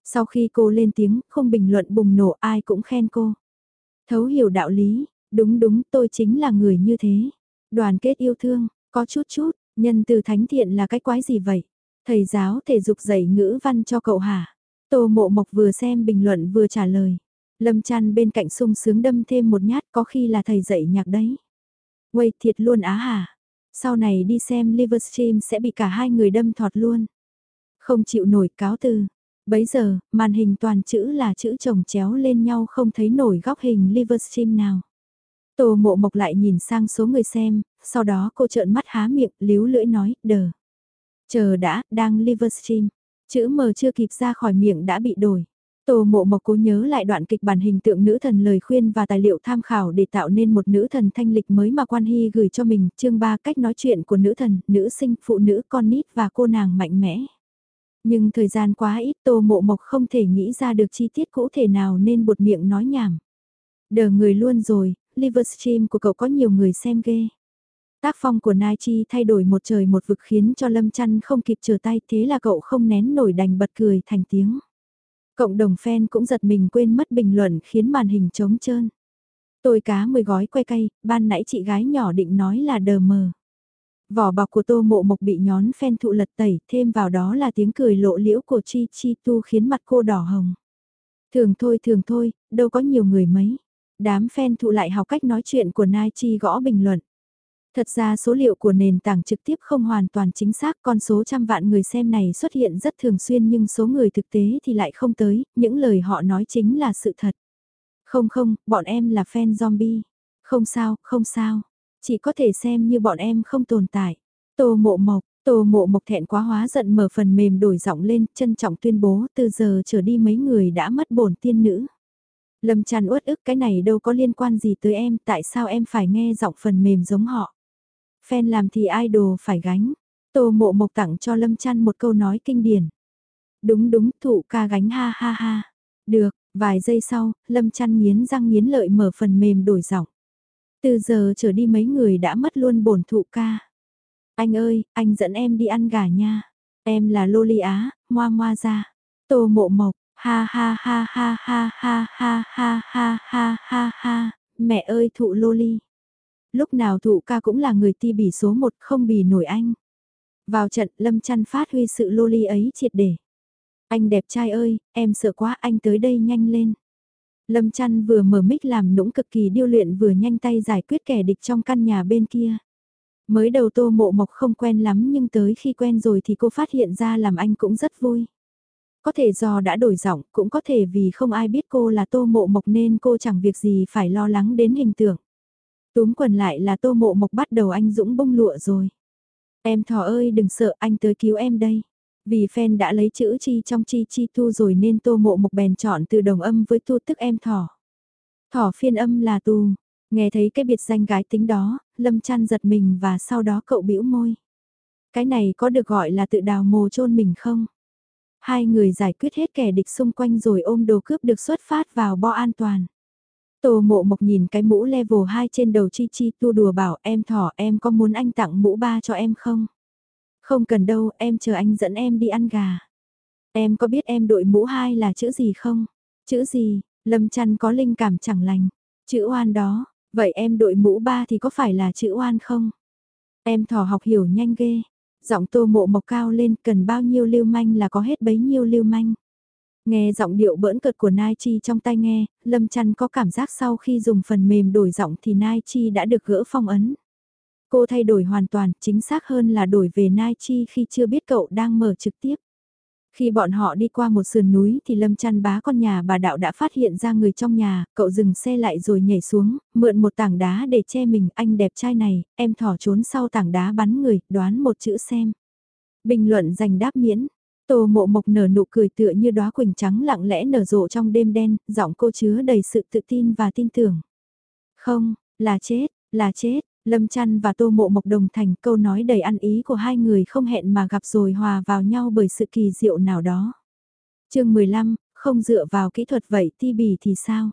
Sau khi cô lên tiếng, không bình luận bùng nổ ai cũng khen cô. Thấu hiểu đạo lý, đúng đúng tôi chính là người như thế. Đoàn kết yêu thương, có chút chút, nhân từ thánh thiện là cái quái gì vậy? Thầy giáo thể dục dạy ngữ văn cho cậu hả? Tô mộ mộc vừa xem bình luận vừa trả lời. Lâm chăn bên cạnh sung sướng đâm thêm một nhát có khi là thầy dạy nhạc đấy. Quay thiệt luôn á hả? Sau này đi xem Livestream sẽ bị cả hai người đâm thọt luôn. Không chịu nổi cáo từ. Bấy giờ, màn hình toàn chữ là chữ chồng chéo lên nhau không thấy nổi góc hình Livestream nào. Tô mộ mộc lại nhìn sang số người xem, sau đó cô trợn mắt há miệng, líu lưỡi nói, đờ. Chờ đã, đang Livestream. Chữ mờ chưa kịp ra khỏi miệng đã bị đổi. Tô mộ mộc cố nhớ lại đoạn kịch bản hình tượng nữ thần lời khuyên và tài liệu tham khảo để tạo nên một nữ thần thanh lịch mới mà quan hy gửi cho mình, chương 3 cách nói chuyện của nữ thần, nữ sinh, phụ nữ, con nít và cô nàng mạnh mẽ. Nhưng thời gian quá ít tô mộ mộc không thể nghĩ ra được chi tiết cụ thể nào nên buột miệng nói nhảm. Đờ người luôn rồi, Livestream của cậu có nhiều người xem ghê. Tác phong của Nai Chi thay đổi một trời một vực khiến cho Lâm Chăn không kịp trở tay thế là cậu không nén nổi đành bật cười thành tiếng. Cộng đồng fan cũng giật mình quên mất bình luận khiến màn hình trống trơn. Tôi cá 10 gói que cay, ban nãy chị gái nhỏ định nói là đờ mờ. Vỏ bọc của tô mộ mộc bị nhón phen thụ lật tẩy, thêm vào đó là tiếng cười lộ liễu của Chi Chi Tu khiến mặt cô đỏ hồng. Thường thôi thường thôi, đâu có nhiều người mấy. Đám fan thụ lại học cách nói chuyện của Nai Chi gõ bình luận. Thật ra số liệu của nền tảng trực tiếp không hoàn toàn chính xác, con số trăm vạn người xem này xuất hiện rất thường xuyên nhưng số người thực tế thì lại không tới, những lời họ nói chính là sự thật. Không không, bọn em là fan zombie. Không sao, không sao. Chỉ có thể xem như bọn em không tồn tại. Tô mộ mộc, tô mộ mộc thẹn quá hóa giận mở phần mềm đổi giọng lên, trân trọng tuyên bố từ giờ trở đi mấy người đã mất bổn tiên nữ. Lâm tràn uất ức cái này đâu có liên quan gì tới em, tại sao em phải nghe giọng phần mềm giống họ. Fan làm thì idol phải gánh. Tô mộ mộc tặng cho Lâm chăn một câu nói kinh điển. Đúng đúng, thụ ca gánh ha ha ha. Được, vài giây sau, Lâm chăn nghiến răng nghiến lợi mở phần mềm đổi giọng. Từ giờ trở đi mấy người đã mất luôn bổn thụ ca. Anh ơi, anh dẫn em đi ăn gà nha. Em là Loli Á, moa moa ra. Tô mộ mộc, ha ha ha ha ha ha ha ha ha ha ha ha, mẹ ơi thụ Loli. Lúc nào thụ ca cũng là người ti bỉ số một không bì nổi anh. Vào trận Lâm chăn phát huy sự Loli ấy triệt để. Anh đẹp trai ơi, em sợ quá anh tới đây nhanh lên. Lâm chăn vừa mở mic làm nũng cực kỳ điêu luyện vừa nhanh tay giải quyết kẻ địch trong căn nhà bên kia. Mới đầu tô mộ mộc không quen lắm nhưng tới khi quen rồi thì cô phát hiện ra làm anh cũng rất vui. Có thể do đã đổi giọng, cũng có thể vì không ai biết cô là tô mộ mộc nên cô chẳng việc gì phải lo lắng đến hình tượng. Túm quần lại là tô mộ mộc bắt đầu anh Dũng bông lụa rồi. Em thỏ ơi đừng sợ anh tới cứu em đây. Vì fan đã lấy chữ chi trong chi chi tu rồi nên tô mộ mục bèn chọn từ đồng âm với tu tức em thỏ. Thỏ phiên âm là tu. Nghe thấy cái biệt danh gái tính đó, Lâm chăn giật mình và sau đó cậu bĩu môi. Cái này có được gọi là tự đào mồ chôn mình không? Hai người giải quyết hết kẻ địch xung quanh rồi ôm đồ cướp được xuất phát vào bo an toàn. Tô mộ mộc nhìn cái mũ level 2 trên đầu chi chi tu đùa bảo em thỏ em có muốn anh tặng mũ ba cho em không? Không cần đâu em chờ anh dẫn em đi ăn gà. Em có biết em đội mũ hai là chữ gì không? Chữ gì? Lâm trăn có linh cảm chẳng lành. Chữ oan đó, vậy em đội mũ ba thì có phải là chữ oan không? Em thỏ học hiểu nhanh ghê. Giọng tô mộ mộc cao lên cần bao nhiêu lưu manh là có hết bấy nhiêu lưu manh. Nghe giọng điệu bỡn cợt của Nai Chi trong tai nghe, Lâm trăn có cảm giác sau khi dùng phần mềm đổi giọng thì Nai Chi đã được gỡ phong ấn. Cô thay đổi hoàn toàn, chính xác hơn là đổi về Nai Chi khi chưa biết cậu đang mở trực tiếp. Khi bọn họ đi qua một sườn núi thì Lâm chăn bá con nhà bà đạo đã phát hiện ra người trong nhà, cậu dừng xe lại rồi nhảy xuống, mượn một tảng đá để che mình, anh đẹp trai này, em thỏ trốn sau tảng đá bắn người, đoán một chữ xem. Bình luận dành đáp miễn, Tô mộ mộc nở nụ cười tựa như đóa quỳnh trắng lặng lẽ nở rộ trong đêm đen, giọng cô chứa đầy sự tự tin và tin tưởng. Không, là chết, là chết, Lâm trăn và Tô Mộ Mộc đồng thành câu nói đầy ăn ý của hai người không hẹn mà gặp rồi hòa vào nhau bởi sự kỳ diệu nào đó. chương 15, không dựa vào kỹ thuật vậy ti bì thì sao?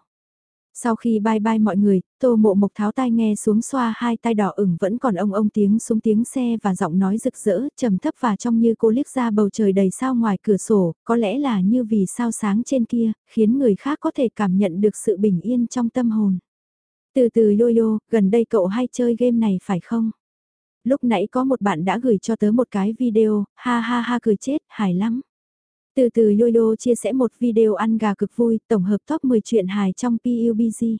Sau khi bye bye mọi người, tô mộ mộc tháo tai nghe xuống xoa hai tai đỏ ửng vẫn còn ông ông tiếng xuống tiếng xe và giọng nói rực rỡ, trầm thấp và trong như cô liếc ra bầu trời đầy sao ngoài cửa sổ, có lẽ là như vì sao sáng trên kia, khiến người khác có thể cảm nhận được sự bình yên trong tâm hồn. Từ từ yo-yo, gần đây cậu hay chơi game này phải không? Lúc nãy có một bạn đã gửi cho tớ một cái video, ha ha ha cười chết, hài lắm. Từ từ Yoyo chia sẻ một video ăn gà cực vui, tổng hợp top 10 chuyện hài trong PUBG.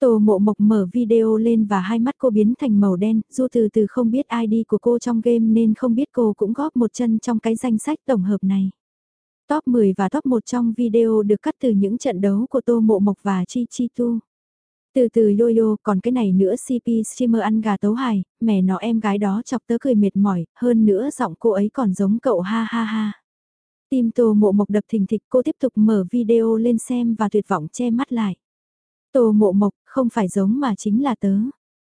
tô mộ mộc mở video lên và hai mắt cô biến thành màu đen, dù từ từ không biết ID của cô trong game nên không biết cô cũng góp một chân trong cái danh sách tổng hợp này. Top 10 và top 1 trong video được cắt từ những trận đấu của Tô Mộ Mộc và Chi Chi Tu. Từ từ yo-yo, còn cái này nữa CP streamer ăn gà tấu hài, mẹ nó em gái đó chọc tớ cười mệt mỏi, hơn nữa giọng cô ấy còn giống cậu ha ha ha. Tim Tô Mộ Mộc đập thình thịch cô tiếp tục mở video lên xem và tuyệt vọng che mắt lại. Tô Mộ Mộc không phải giống mà chính là tớ.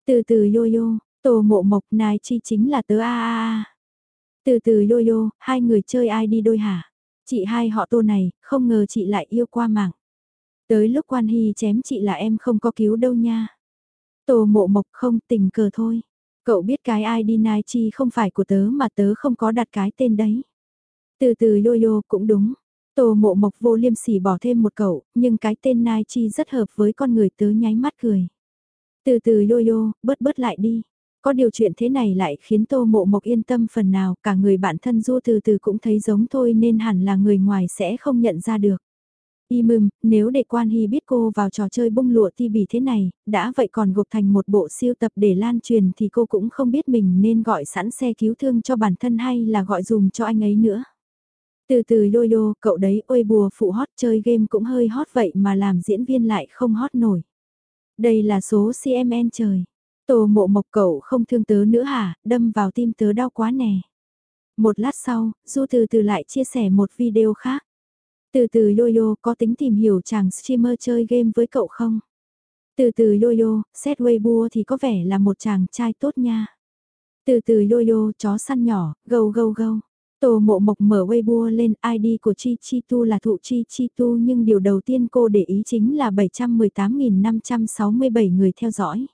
Từ từ yo yo, Tô Mộ Mộc nai chi chính là tớ a a a. Từ từ yo yo, hai người chơi ai đi đôi hả? Chị hai họ Tô này, không ngờ chị lại yêu qua mạng. Tới lúc quan hy chém chị là em không có cứu đâu nha. Tô Mộ Mộc không tình cờ thôi. Cậu biết cái ID Nai Chi không phải của tớ mà tớ không có đặt cái tên đấy. Từ từ yo-yo cũng đúng. Tô mộ mộc vô liêm sỉ bỏ thêm một cậu, nhưng cái tên Nai Chi rất hợp với con người tớ nháy mắt cười. Từ từ yo-yo, bớt bớt lại đi. Có điều chuyện thế này lại khiến tô mộ mộc yên tâm phần nào, cả người bạn thân du từ từ cũng thấy giống thôi nên hẳn là người ngoài sẽ không nhận ra được. Y mừng, nếu để quan hy biết cô vào trò chơi bông lụa ti bỉ thế này, đã vậy còn gộp thành một bộ siêu tập để lan truyền thì cô cũng không biết mình nên gọi sẵn xe cứu thương cho bản thân hay là gọi dùm cho anh ấy nữa. Từ từ lôi đô, cậu đấy ôi bùa phụ hot chơi game cũng hơi hot vậy mà làm diễn viên lại không hot nổi. Đây là số CMN trời. Tổ mộ mộc cậu không thương tớ nữa hả, đâm vào tim tớ đau quá nè. Một lát sau, Du từ từ lại chia sẻ một video khác. Từ từ Yoyo có tính tìm hiểu chàng streamer chơi game với cậu không? Từ từ Yoyo, xét Weibo thì có vẻ là một chàng trai tốt nha. Từ từ Yoyo chó săn nhỏ, gâu gâu gâu. Tổ mộ mộc mở Weibo lên ID của Chi Chi Tu là thụ Chi Chi Tu nhưng điều đầu tiên cô để ý chính là 718.567 người theo dõi.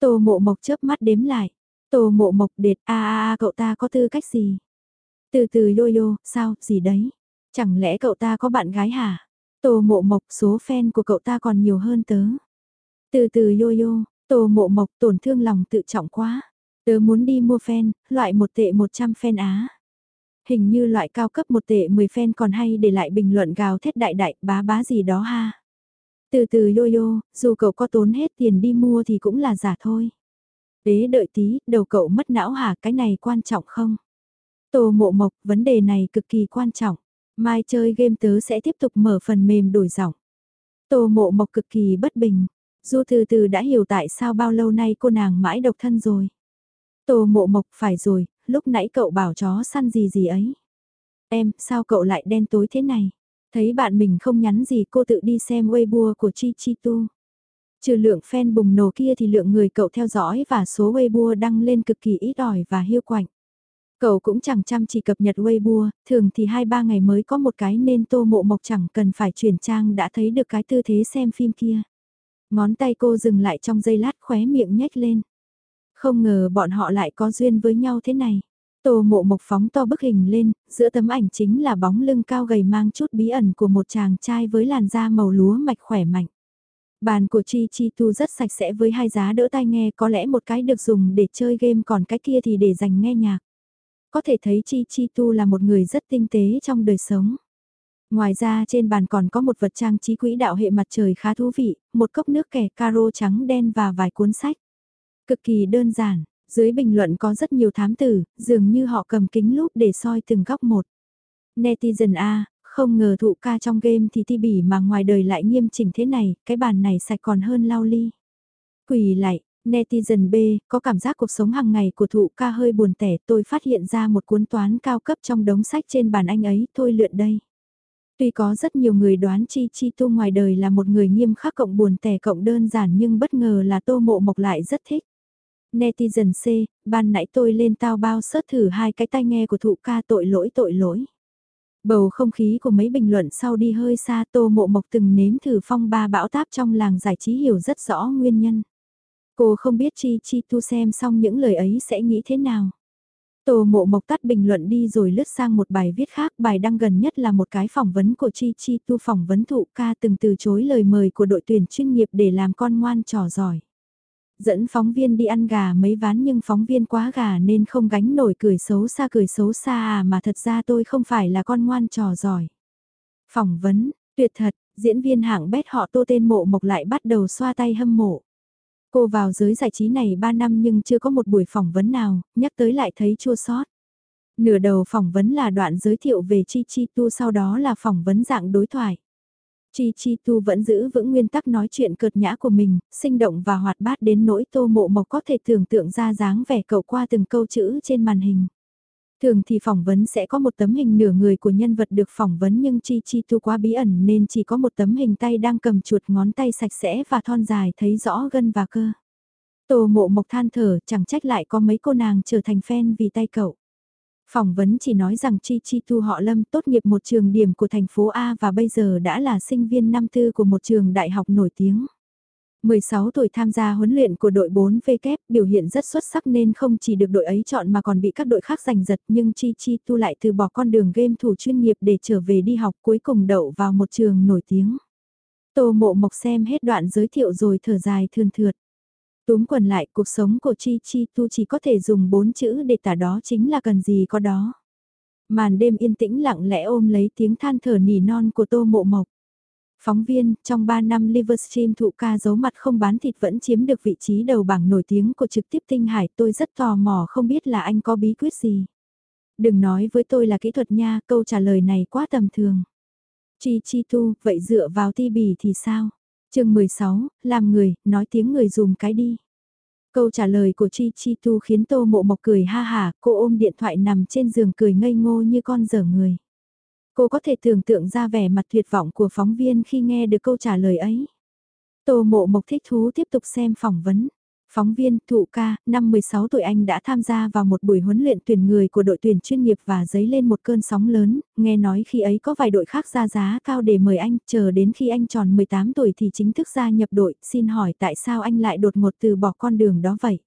Tổ mộ mộc chớp mắt đếm lại. Tổ mộ mộc đệt a a a cậu ta có tư cách gì? Từ từ Yoyo, sao, gì đấy? Chẳng lẽ cậu ta có bạn gái hả? Tô mộ mộc số fan của cậu ta còn nhiều hơn tớ. Từ từ Yo-Yo, tô mộ mộc tổn thương lòng tự trọng quá. Tớ muốn đi mua fan, loại một tệ 100 fan á. Hình như loại cao cấp một tệ 10 fan còn hay để lại bình luận gào thét đại đại bá bá gì đó ha. Từ từ yo yo, dù cậu có tốn hết tiền đi mua thì cũng là giả thôi. Đế đợi tí, đầu cậu mất não hả cái này quan trọng không? Tô mộ mộc, vấn đề này cực kỳ quan trọng. Mai chơi game tớ sẽ tiếp tục mở phần mềm đổi giọng. Tô mộ mộc cực kỳ bất bình. Du từ từ đã hiểu tại sao bao lâu nay cô nàng mãi độc thân rồi. Tô mộ mộc phải rồi, lúc nãy cậu bảo chó săn gì gì ấy. Em, sao cậu lại đen tối thế này? Thấy bạn mình không nhắn gì cô tự đi xem Weibo của Chi Chi Tu. Trừ lượng fan bùng nổ kia thì lượng người cậu theo dõi và số Weibo đăng lên cực kỳ ít ỏi và hiu quạnh. Cậu cũng chẳng chăm chỉ cập nhật Weibo, thường thì 2-3 ngày mới có một cái nên tô mộ mộc chẳng cần phải chuyển trang đã thấy được cái tư thế xem phim kia. Ngón tay cô dừng lại trong giây lát khóe miệng nhếch lên. Không ngờ bọn họ lại có duyên với nhau thế này. Tô mộ mộc phóng to bức hình lên, giữa tấm ảnh chính là bóng lưng cao gầy mang chút bí ẩn của một chàng trai với làn da màu lúa mạch khỏe mạnh. Bàn của Chi Chi Tu rất sạch sẽ với hai giá đỡ tai nghe có lẽ một cái được dùng để chơi game còn cái kia thì để dành nghe nhạc. Có thể thấy Chi Chi Tu là một người rất tinh tế trong đời sống. Ngoài ra trên bàn còn có một vật trang trí quỹ đạo hệ mặt trời khá thú vị, một cốc nước kẻ caro trắng đen và vài cuốn sách. Cực kỳ đơn giản, dưới bình luận có rất nhiều thám tử, dường như họ cầm kính lúp để soi từng góc một. Netizen A, không ngờ thụ ca trong game thì ti bỉ mà ngoài đời lại nghiêm chỉnh thế này, cái bàn này sạch còn hơn lau ly. Quỳ lại, netizen B, có cảm giác cuộc sống hàng ngày của thụ ca hơi buồn tẻ, tôi phát hiện ra một cuốn toán cao cấp trong đống sách trên bàn anh ấy, thôi lượn đây. Tuy có rất nhiều người đoán Chi Chi Tu ngoài đời là một người nghiêm khắc cộng buồn tẻ cộng đơn giản nhưng bất ngờ là Tô Mộ Mộc lại rất thích. Netizen C, ban nãy tôi lên tao bao sớt thử hai cái tai nghe của thụ ca tội lỗi tội lỗi. Bầu không khí của mấy bình luận sau đi hơi xa Tô Mộ Mộc từng nếm thử phong ba bão táp trong làng giải trí hiểu rất rõ nguyên nhân. Cô không biết Chi Chi Tu xem xong những lời ấy sẽ nghĩ thế nào. Tô Mộ Mộc tắt bình luận đi rồi lướt sang một bài viết khác, bài đăng gần nhất là một cái phỏng vấn của Chi Chi Tu phỏng vấn thụ ca từng từ chối lời mời của đội tuyển chuyên nghiệp để làm con ngoan trò giỏi. Dẫn phóng viên đi ăn gà mấy ván nhưng phóng viên quá gà nên không gánh nổi cười xấu xa cười xấu xa à mà thật ra tôi không phải là con ngoan trò giỏi. Phỏng vấn, tuyệt thật, diễn viên hạng bét họ tô tên mộ mộc lại bắt đầu xoa tay hâm mộ. Cô vào giới giải trí này 3 năm nhưng chưa có một buổi phỏng vấn nào, nhắc tới lại thấy chua sót. Nửa đầu phỏng vấn là đoạn giới thiệu về Chi Chi Tu sau đó là phỏng vấn dạng đối thoại. Chi Chi Tu vẫn giữ vững nguyên tắc nói chuyện cợt nhã của mình, sinh động và hoạt bát đến nỗi tô mộ mộc có thể tưởng tượng ra dáng vẻ cậu qua từng câu chữ trên màn hình. Thường thì phỏng vấn sẽ có một tấm hình nửa người của nhân vật được phỏng vấn nhưng Chi Chi Tu quá bí ẩn nên chỉ có một tấm hình tay đang cầm chuột ngón tay sạch sẽ và thon dài thấy rõ gân và cơ. Tô mộ mộc than thở, chẳng trách lại có mấy cô nàng trở thành fan vì tay cậu. Phỏng vấn chỉ nói rằng Chi Chi Tu họ Lâm tốt nghiệp một trường điểm của thành phố A và bây giờ đã là sinh viên năm tư của một trường đại học nổi tiếng. 16 tuổi tham gia huấn luyện của đội 4V kép, biểu hiện rất xuất sắc nên không chỉ được đội ấy chọn mà còn bị các đội khác giành giật, nhưng Chi Chi Tu lại từ bỏ con đường game thủ chuyên nghiệp để trở về đi học, cuối cùng đậu vào một trường nổi tiếng. Tô mộ mộc xem hết đoạn giới thiệu rồi thở dài thườn thượt. Túm quần lại, cuộc sống của Chi Chi Tu chỉ có thể dùng bốn chữ để tả đó chính là cần gì có đó. Màn đêm yên tĩnh lặng lẽ ôm lấy tiếng than thở nỉ non của Tô Mộ Mộc. Phóng viên, trong 3 năm Livestream thụ ca giấu mặt không bán thịt vẫn chiếm được vị trí đầu bảng nổi tiếng của trực tiếp tinh hải tôi rất tò mò không biết là anh có bí quyết gì. Đừng nói với tôi là kỹ thuật nha, câu trả lời này quá tầm thường. Chi chi tu, vậy dựa vào ti bì thì sao? chương 16, làm người, nói tiếng người dùm cái đi. Câu trả lời của Chi Chi Tu khiến Tô Mộ Mộc cười ha hà, cô ôm điện thoại nằm trên giường cười ngây ngô như con dở người. Cô có thể tưởng tượng ra vẻ mặt tuyệt vọng của phóng viên khi nghe được câu trả lời ấy. Tô Mộ Mộc thích thú tiếp tục xem phỏng vấn. Phóng viên, thụ ca, năm 16 tuổi anh đã tham gia vào một buổi huấn luyện tuyển người của đội tuyển chuyên nghiệp và dấy lên một cơn sóng lớn, nghe nói khi ấy có vài đội khác ra giá cao để mời anh, chờ đến khi anh tròn 18 tuổi thì chính thức gia nhập đội, xin hỏi tại sao anh lại đột ngột từ bỏ con đường đó vậy?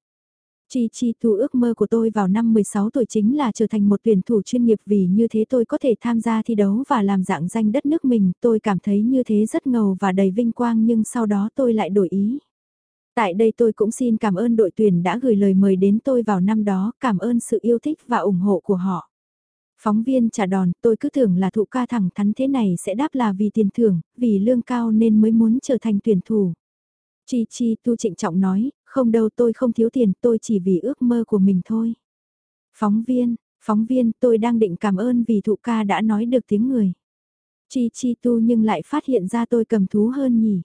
Chi Chi Tu ước mơ của tôi vào năm 16 tuổi chính là trở thành một tuyển thủ chuyên nghiệp vì như thế tôi có thể tham gia thi đấu và làm dạng danh đất nước mình, tôi cảm thấy như thế rất ngầu và đầy vinh quang nhưng sau đó tôi lại đổi ý. Tại đây tôi cũng xin cảm ơn đội tuyển đã gửi lời mời đến tôi vào năm đó, cảm ơn sự yêu thích và ủng hộ của họ. Phóng viên trả đòn, tôi cứ tưởng là thụ ca thẳng thắn thế này sẽ đáp là vì tiền thưởng, vì lương cao nên mới muốn trở thành tuyển thủ. Chi Chi Tu trịnh trọng nói, không đâu tôi không thiếu tiền, tôi chỉ vì ước mơ của mình thôi. Phóng viên, phóng viên tôi đang định cảm ơn vì thụ ca đã nói được tiếng người. Chi Chi Tu nhưng lại phát hiện ra tôi cầm thú hơn nhỉ.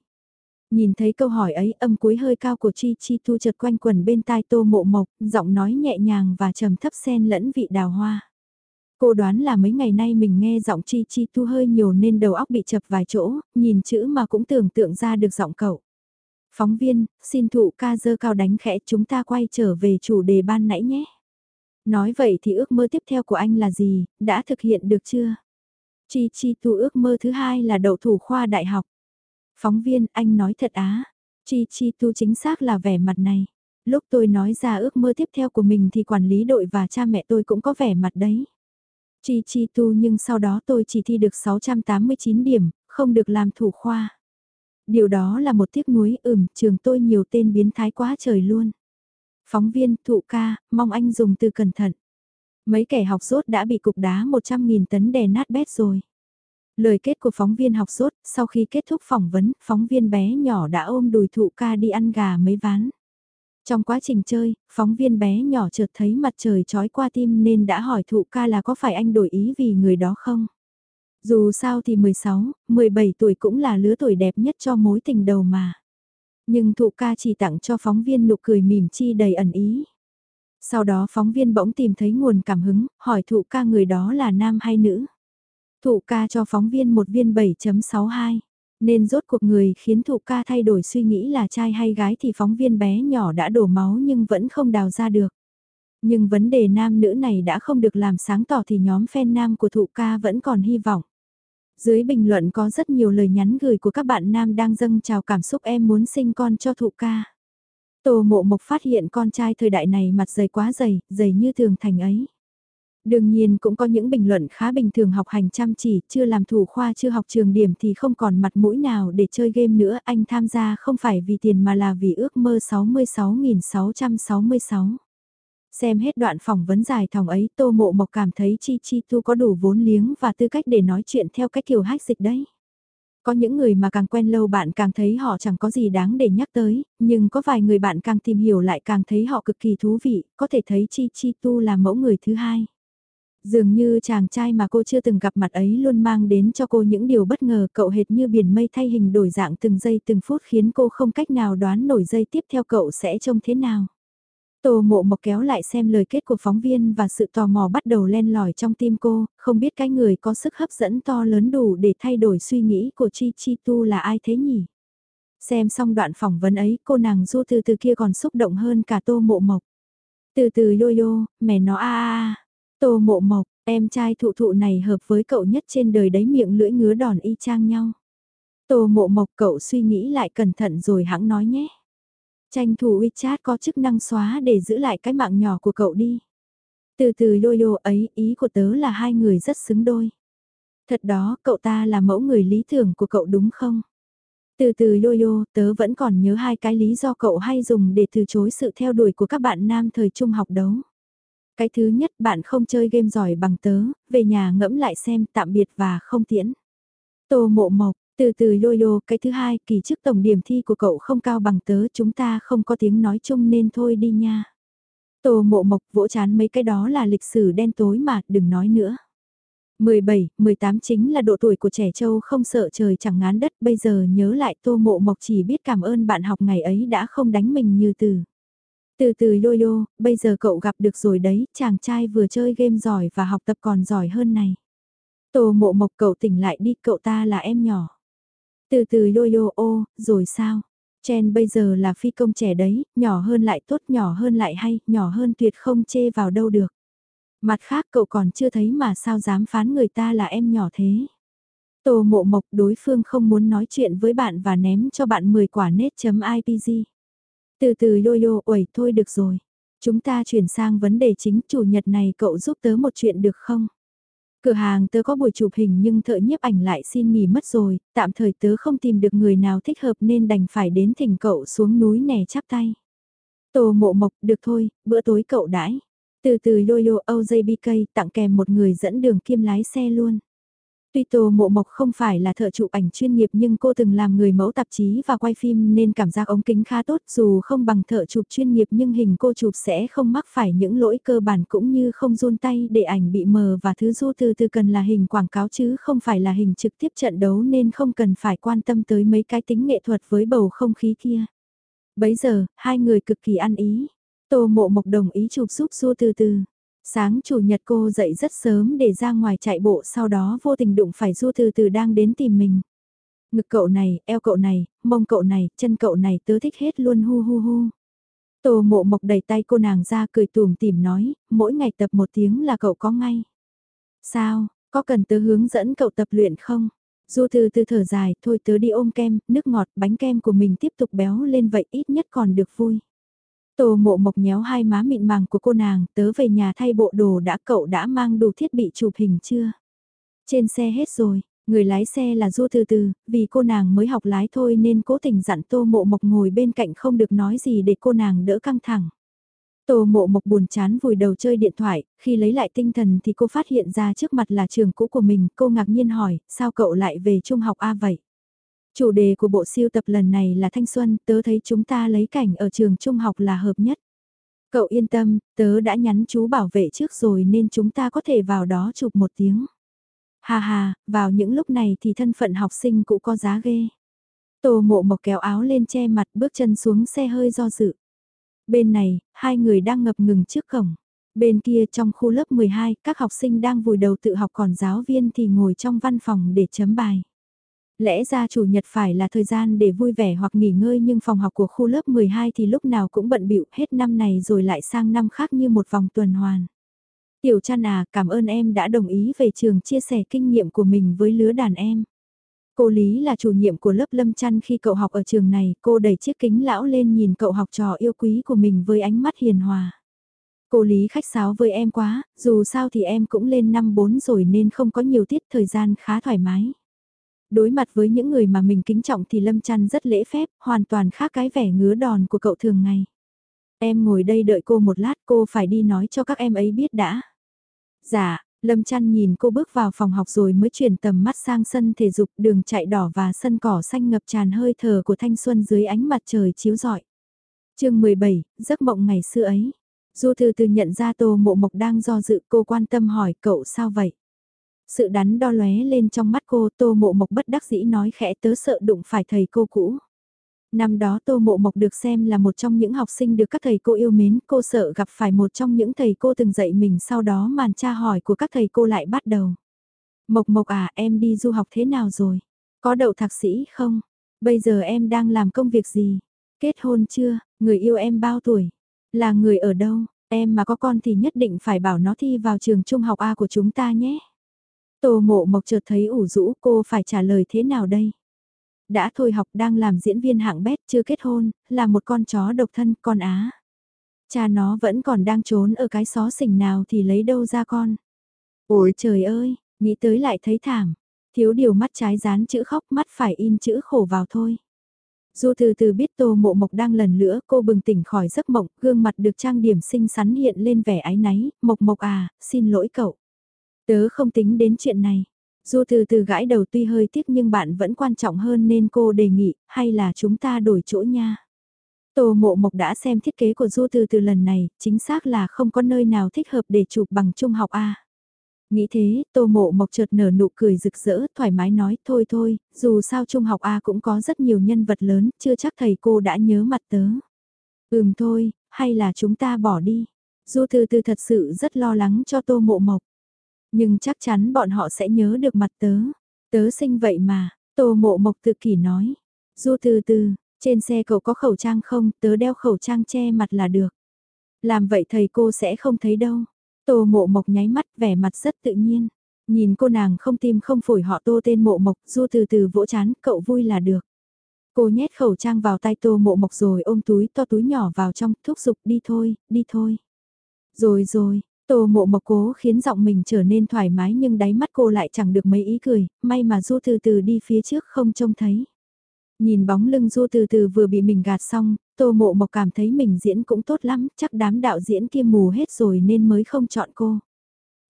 Nhìn thấy câu hỏi ấy âm cuối hơi cao của Chi Chi Tu chợt quanh quần bên tai tô mộ mộc, giọng nói nhẹ nhàng và trầm thấp xen lẫn vị đào hoa. Cô đoán là mấy ngày nay mình nghe giọng Chi Chi Tu hơi nhiều nên đầu óc bị chập vài chỗ, nhìn chữ mà cũng tưởng tượng ra được giọng cậu. Phóng viên, xin thụ ca dơ cao đánh khẽ chúng ta quay trở về chủ đề ban nãy nhé. Nói vậy thì ước mơ tiếp theo của anh là gì, đã thực hiện được chưa? Chi Chi Tu ước mơ thứ hai là đậu thủ khoa đại học. Phóng viên, anh nói thật á. Chi Chi Tu chính xác là vẻ mặt này. Lúc tôi nói ra ước mơ tiếp theo của mình thì quản lý đội và cha mẹ tôi cũng có vẻ mặt đấy. Chi Chi Tu nhưng sau đó tôi chỉ thi được 689 điểm, không được làm thủ khoa. Điều đó là một tiếc nuối ừm, trường tôi nhiều tên biến thái quá trời luôn. Phóng viên, thụ ca, mong anh dùng từ cẩn thận. Mấy kẻ học rốt đã bị cục đá 100.000 tấn đè nát bét rồi. Lời kết của phóng viên học sốt, sau khi kết thúc phỏng vấn, phóng viên bé nhỏ đã ôm đùi thụ ca đi ăn gà mấy ván. Trong quá trình chơi, phóng viên bé nhỏ chợt thấy mặt trời trói qua tim nên đã hỏi thụ ca là có phải anh đổi ý vì người đó không? Dù sao thì 16, 17 tuổi cũng là lứa tuổi đẹp nhất cho mối tình đầu mà. Nhưng thụ ca chỉ tặng cho phóng viên nụ cười mỉm chi đầy ẩn ý. Sau đó phóng viên bỗng tìm thấy nguồn cảm hứng, hỏi thụ ca người đó là nam hay nữ. Thụ ca cho phóng viên một viên 7.62. Nên rốt cuộc người khiến thụ ca thay đổi suy nghĩ là trai hay gái thì phóng viên bé nhỏ đã đổ máu nhưng vẫn không đào ra được. Nhưng vấn đề nam nữ này đã không được làm sáng tỏ thì nhóm fan nam của thụ ca vẫn còn hy vọng. Dưới bình luận có rất nhiều lời nhắn gửi của các bạn nam đang dâng chào cảm xúc em muốn sinh con cho thụ ca. Tổ mộ mộc phát hiện con trai thời đại này mặt dày quá dày, dày như thường thành ấy. Đương nhiên cũng có những bình luận khá bình thường học hành chăm chỉ, chưa làm thủ khoa chưa học trường điểm thì không còn mặt mũi nào để chơi game nữa. Anh tham gia không phải vì tiền mà là vì ước mơ 66.666. Xem hết đoạn phỏng vấn dài thòng ấy Tô Mộ Mộc cảm thấy Chi Chi Tu có đủ vốn liếng và tư cách để nói chuyện theo cách kiểu hách dịch đấy. Có những người mà càng quen lâu bạn càng thấy họ chẳng có gì đáng để nhắc tới, nhưng có vài người bạn càng tìm hiểu lại càng thấy họ cực kỳ thú vị, có thể thấy Chi Chi Tu là mẫu người thứ hai. Dường như chàng trai mà cô chưa từng gặp mặt ấy luôn mang đến cho cô những điều bất ngờ cậu hệt như biển mây thay hình đổi dạng từng giây từng phút khiến cô không cách nào đoán nổi giây tiếp theo cậu sẽ trông thế nào. Tô mộ mộc kéo lại xem lời kết của phóng viên và sự tò mò bắt đầu len lỏi trong tim cô, không biết cái người có sức hấp dẫn to lớn đủ để thay đổi suy nghĩ của Chi Chi Tu là ai thế nhỉ? Xem xong đoạn phỏng vấn ấy cô nàng du từ từ kia còn xúc động hơn cả tô mộ mộc. Từ từ yo yo, mẹ nó a a a. Tô mộ mộc, em trai thụ thụ này hợp với cậu nhất trên đời đấy miệng lưỡi ngứa đòn y chang nhau. Tô mộ mộc cậu suy nghĩ lại cẩn thận rồi hãng nói nhé. Tranh thủ WeChat có chức năng xóa để giữ lại cái mạng nhỏ của cậu đi. Từ từ Lôi yo ấy, ý của tớ là hai người rất xứng đôi. Thật đó, cậu ta là mẫu người lý tưởng của cậu đúng không? Từ từ Yoyo, tớ vẫn còn nhớ hai cái lý do cậu hay dùng để từ chối sự theo đuổi của các bạn nam thời trung học đấu. Cái thứ nhất bạn không chơi game giỏi bằng tớ, về nhà ngẫm lại xem tạm biệt và không tiễn. Tô mộ mộc, từ từ Yoyo, cái thứ hai, kỳ trước tổng điểm thi của cậu không cao bằng tớ, chúng ta không có tiếng nói chung nên thôi đi nha. Tô mộ mộc vỗ chán mấy cái đó là lịch sử đen tối mà, đừng nói nữa. 17, 18 chính là độ tuổi của trẻ trâu không sợ trời chẳng ngán đất, bây giờ nhớ lại tô mộ mộc chỉ biết cảm ơn bạn học ngày ấy đã không đánh mình như từ. Từ từ Yoyo, bây giờ cậu gặp được rồi đấy, chàng trai vừa chơi game giỏi và học tập còn giỏi hơn này. Tô mộ mộc cậu tỉnh lại đi, cậu ta là em nhỏ. Từ từ yo yo ô, rồi sao? Chen bây giờ là phi công trẻ đấy, nhỏ hơn lại tốt, nhỏ hơn lại hay, nhỏ hơn tuyệt không chê vào đâu được. Mặt khác cậu còn chưa thấy mà sao dám phán người ta là em nhỏ thế. Tô mộ mộc đối phương không muốn nói chuyện với bạn và ném cho bạn 10 quả nết.ipg. Từ từ yo yo, uầy thôi được rồi. Chúng ta chuyển sang vấn đề chính chủ nhật này cậu giúp tớ một chuyện được không? Cửa hàng tớ có buổi chụp hình nhưng thợ nhiếp ảnh lại xin nghỉ mất rồi, tạm thời tớ không tìm được người nào thích hợp nên đành phải đến thỉnh cậu xuống núi nè chắp tay. Tổ mộ mộc, được thôi, bữa tối cậu đãi. Từ từ Yoyo OJBK tặng kèm một người dẫn đường kiêm lái xe luôn. Tuy Tô Mộ Mộc không phải là thợ chụp ảnh chuyên nghiệp nhưng cô từng làm người mẫu tạp chí và quay phim nên cảm giác ống kính khá tốt dù không bằng thợ chụp chuyên nghiệp nhưng hình cô chụp sẽ không mắc phải những lỗi cơ bản cũng như không run tay để ảnh bị mờ và thứ du từ từ cần là hình quảng cáo chứ không phải là hình trực tiếp trận đấu nên không cần phải quan tâm tới mấy cái tính nghệ thuật với bầu không khí kia. Bấy giờ, hai người cực kỳ ăn ý. Tô Mộ Mộc đồng ý chụp giúp du từ từ. Sáng chủ nhật cô dậy rất sớm để ra ngoài chạy bộ sau đó vô tình đụng phải Du từ từ đang đến tìm mình. Ngực cậu này, eo cậu này, mông cậu này, chân cậu này tớ thích hết luôn hu hu hu. Tô mộ mộc đẩy tay cô nàng ra cười tùm tìm nói, mỗi ngày tập một tiếng là cậu có ngay. Sao, có cần tớ hướng dẫn cậu tập luyện không? Du từ từ thở dài, thôi tớ đi ôm kem, nước ngọt, bánh kem của mình tiếp tục béo lên vậy ít nhất còn được vui. Tô mộ mộc nhéo hai má mịn màng của cô nàng, tớ về nhà thay bộ đồ đã cậu đã mang đủ thiết bị chụp hình chưa? Trên xe hết rồi, người lái xe là Du từ từ, vì cô nàng mới học lái thôi nên cố tình dặn tô mộ mộc ngồi bên cạnh không được nói gì để cô nàng đỡ căng thẳng. Tô mộ mộc buồn chán vùi đầu chơi điện thoại, khi lấy lại tinh thần thì cô phát hiện ra trước mặt là trường cũ của mình, cô ngạc nhiên hỏi, sao cậu lại về trung học A vậy? Chủ đề của bộ siêu tập lần này là thanh xuân, tớ thấy chúng ta lấy cảnh ở trường trung học là hợp nhất. Cậu yên tâm, tớ đã nhắn chú bảo vệ trước rồi nên chúng ta có thể vào đó chụp một tiếng. Hà hà, vào những lúc này thì thân phận học sinh cũng có giá ghê. Tô mộ mộc kéo áo lên che mặt bước chân xuống xe hơi do dự. Bên này, hai người đang ngập ngừng trước cổng. Bên kia trong khu lớp 12, các học sinh đang vùi đầu tự học còn giáo viên thì ngồi trong văn phòng để chấm bài. Lẽ ra chủ nhật phải là thời gian để vui vẻ hoặc nghỉ ngơi nhưng phòng học của khu lớp 12 thì lúc nào cũng bận bịu hết năm này rồi lại sang năm khác như một vòng tuần hoàn. Tiểu chăn à, cảm ơn em đã đồng ý về trường chia sẻ kinh nghiệm của mình với lứa đàn em. Cô Lý là chủ nhiệm của lớp Lâm Chăn khi cậu học ở trường này, cô đẩy chiếc kính lão lên nhìn cậu học trò yêu quý của mình với ánh mắt hiền hòa. Cô Lý khách sáo với em quá, dù sao thì em cũng lên năm 4 rồi nên không có nhiều tiết thời gian khá thoải mái. Đối mặt với những người mà mình kính trọng thì Lâm trăn rất lễ phép, hoàn toàn khác cái vẻ ngứa đòn của cậu thường ngày. Em ngồi đây đợi cô một lát cô phải đi nói cho các em ấy biết đã. Dạ, Lâm trăn nhìn cô bước vào phòng học rồi mới chuyển tầm mắt sang sân thể dục đường chạy đỏ và sân cỏ xanh ngập tràn hơi thở của thanh xuân dưới ánh mặt trời chiếu rọi. chương 17, giấc mộng ngày xưa ấy. Du thư từ nhận ra Tô Mộ Mộc đang do dự cô quan tâm hỏi cậu sao vậy? Sự đắn đo lóe lên trong mắt cô Tô Mộ Mộc bất đắc dĩ nói khẽ tớ sợ đụng phải thầy cô cũ. Năm đó Tô Mộ Mộc được xem là một trong những học sinh được các thầy cô yêu mến, cô sợ gặp phải một trong những thầy cô từng dạy mình sau đó màn tra hỏi của các thầy cô lại bắt đầu. Mộc Mộc à, em đi du học thế nào rồi? Có đậu thạc sĩ không? Bây giờ em đang làm công việc gì? Kết hôn chưa? Người yêu em bao tuổi? Là người ở đâu? Em mà có con thì nhất định phải bảo nó thi vào trường trung học A của chúng ta nhé. Tô mộ mộc chợt thấy ủ rũ cô phải trả lời thế nào đây? Đã thôi học đang làm diễn viên hạng bét chưa kết hôn, là một con chó độc thân con á. Cha nó vẫn còn đang trốn ở cái xó xỉnh nào thì lấy đâu ra con. Ôi trời ơi, nghĩ tới lại thấy thảm. Thiếu điều mắt trái dán chữ khóc mắt phải in chữ khổ vào thôi. Dù từ từ biết tô mộ mộc đang lần nữa cô bừng tỉnh khỏi giấc mộng, gương mặt được trang điểm xinh xắn hiện lên vẻ ái náy, mộc mộc à, xin lỗi cậu. Tớ không tính đến chuyện này. Du từ từ gãi đầu tuy hơi tiếc nhưng bạn vẫn quan trọng hơn nên cô đề nghị, hay là chúng ta đổi chỗ nha. Tô Mộ Mộc đã xem thiết kế của Du Từ từ lần này, chính xác là không có nơi nào thích hợp để chụp bằng trung học A. Nghĩ thế, Tô Mộ Mộc chợt nở nụ cười rực rỡ, thoải mái nói, thôi thôi, dù sao trung học A cũng có rất nhiều nhân vật lớn, chưa chắc thầy cô đã nhớ mặt tớ. Ừm thôi, hay là chúng ta bỏ đi. Du Từ Từ thật sự rất lo lắng cho Tô Mộ Mộc. Nhưng chắc chắn bọn họ sẽ nhớ được mặt tớ. Tớ sinh vậy mà, Tô Mộ Mộc tự kỷ nói. Du Từ Từ, trên xe cậu có khẩu trang không, tớ đeo khẩu trang che mặt là được. Làm vậy thầy cô sẽ không thấy đâu. Tô mộ mộc nháy mắt vẻ mặt rất tự nhiên. Nhìn cô nàng không tim không phổi họ tô tên mộ mộc, du từ từ vỗ chán, cậu vui là được. Cô nhét khẩu trang vào tay tô mộ mộc rồi ôm túi to túi nhỏ vào trong, thúc giục đi thôi, đi thôi. Rồi rồi, tô mộ mộc cố khiến giọng mình trở nên thoải mái nhưng đáy mắt cô lại chẳng được mấy ý cười, may mà du từ từ đi phía trước không trông thấy. Nhìn bóng lưng du từ từ vừa bị mình gạt xong, tô mộ mộc cảm thấy mình diễn cũng tốt lắm, chắc đám đạo diễn kia mù hết rồi nên mới không chọn cô.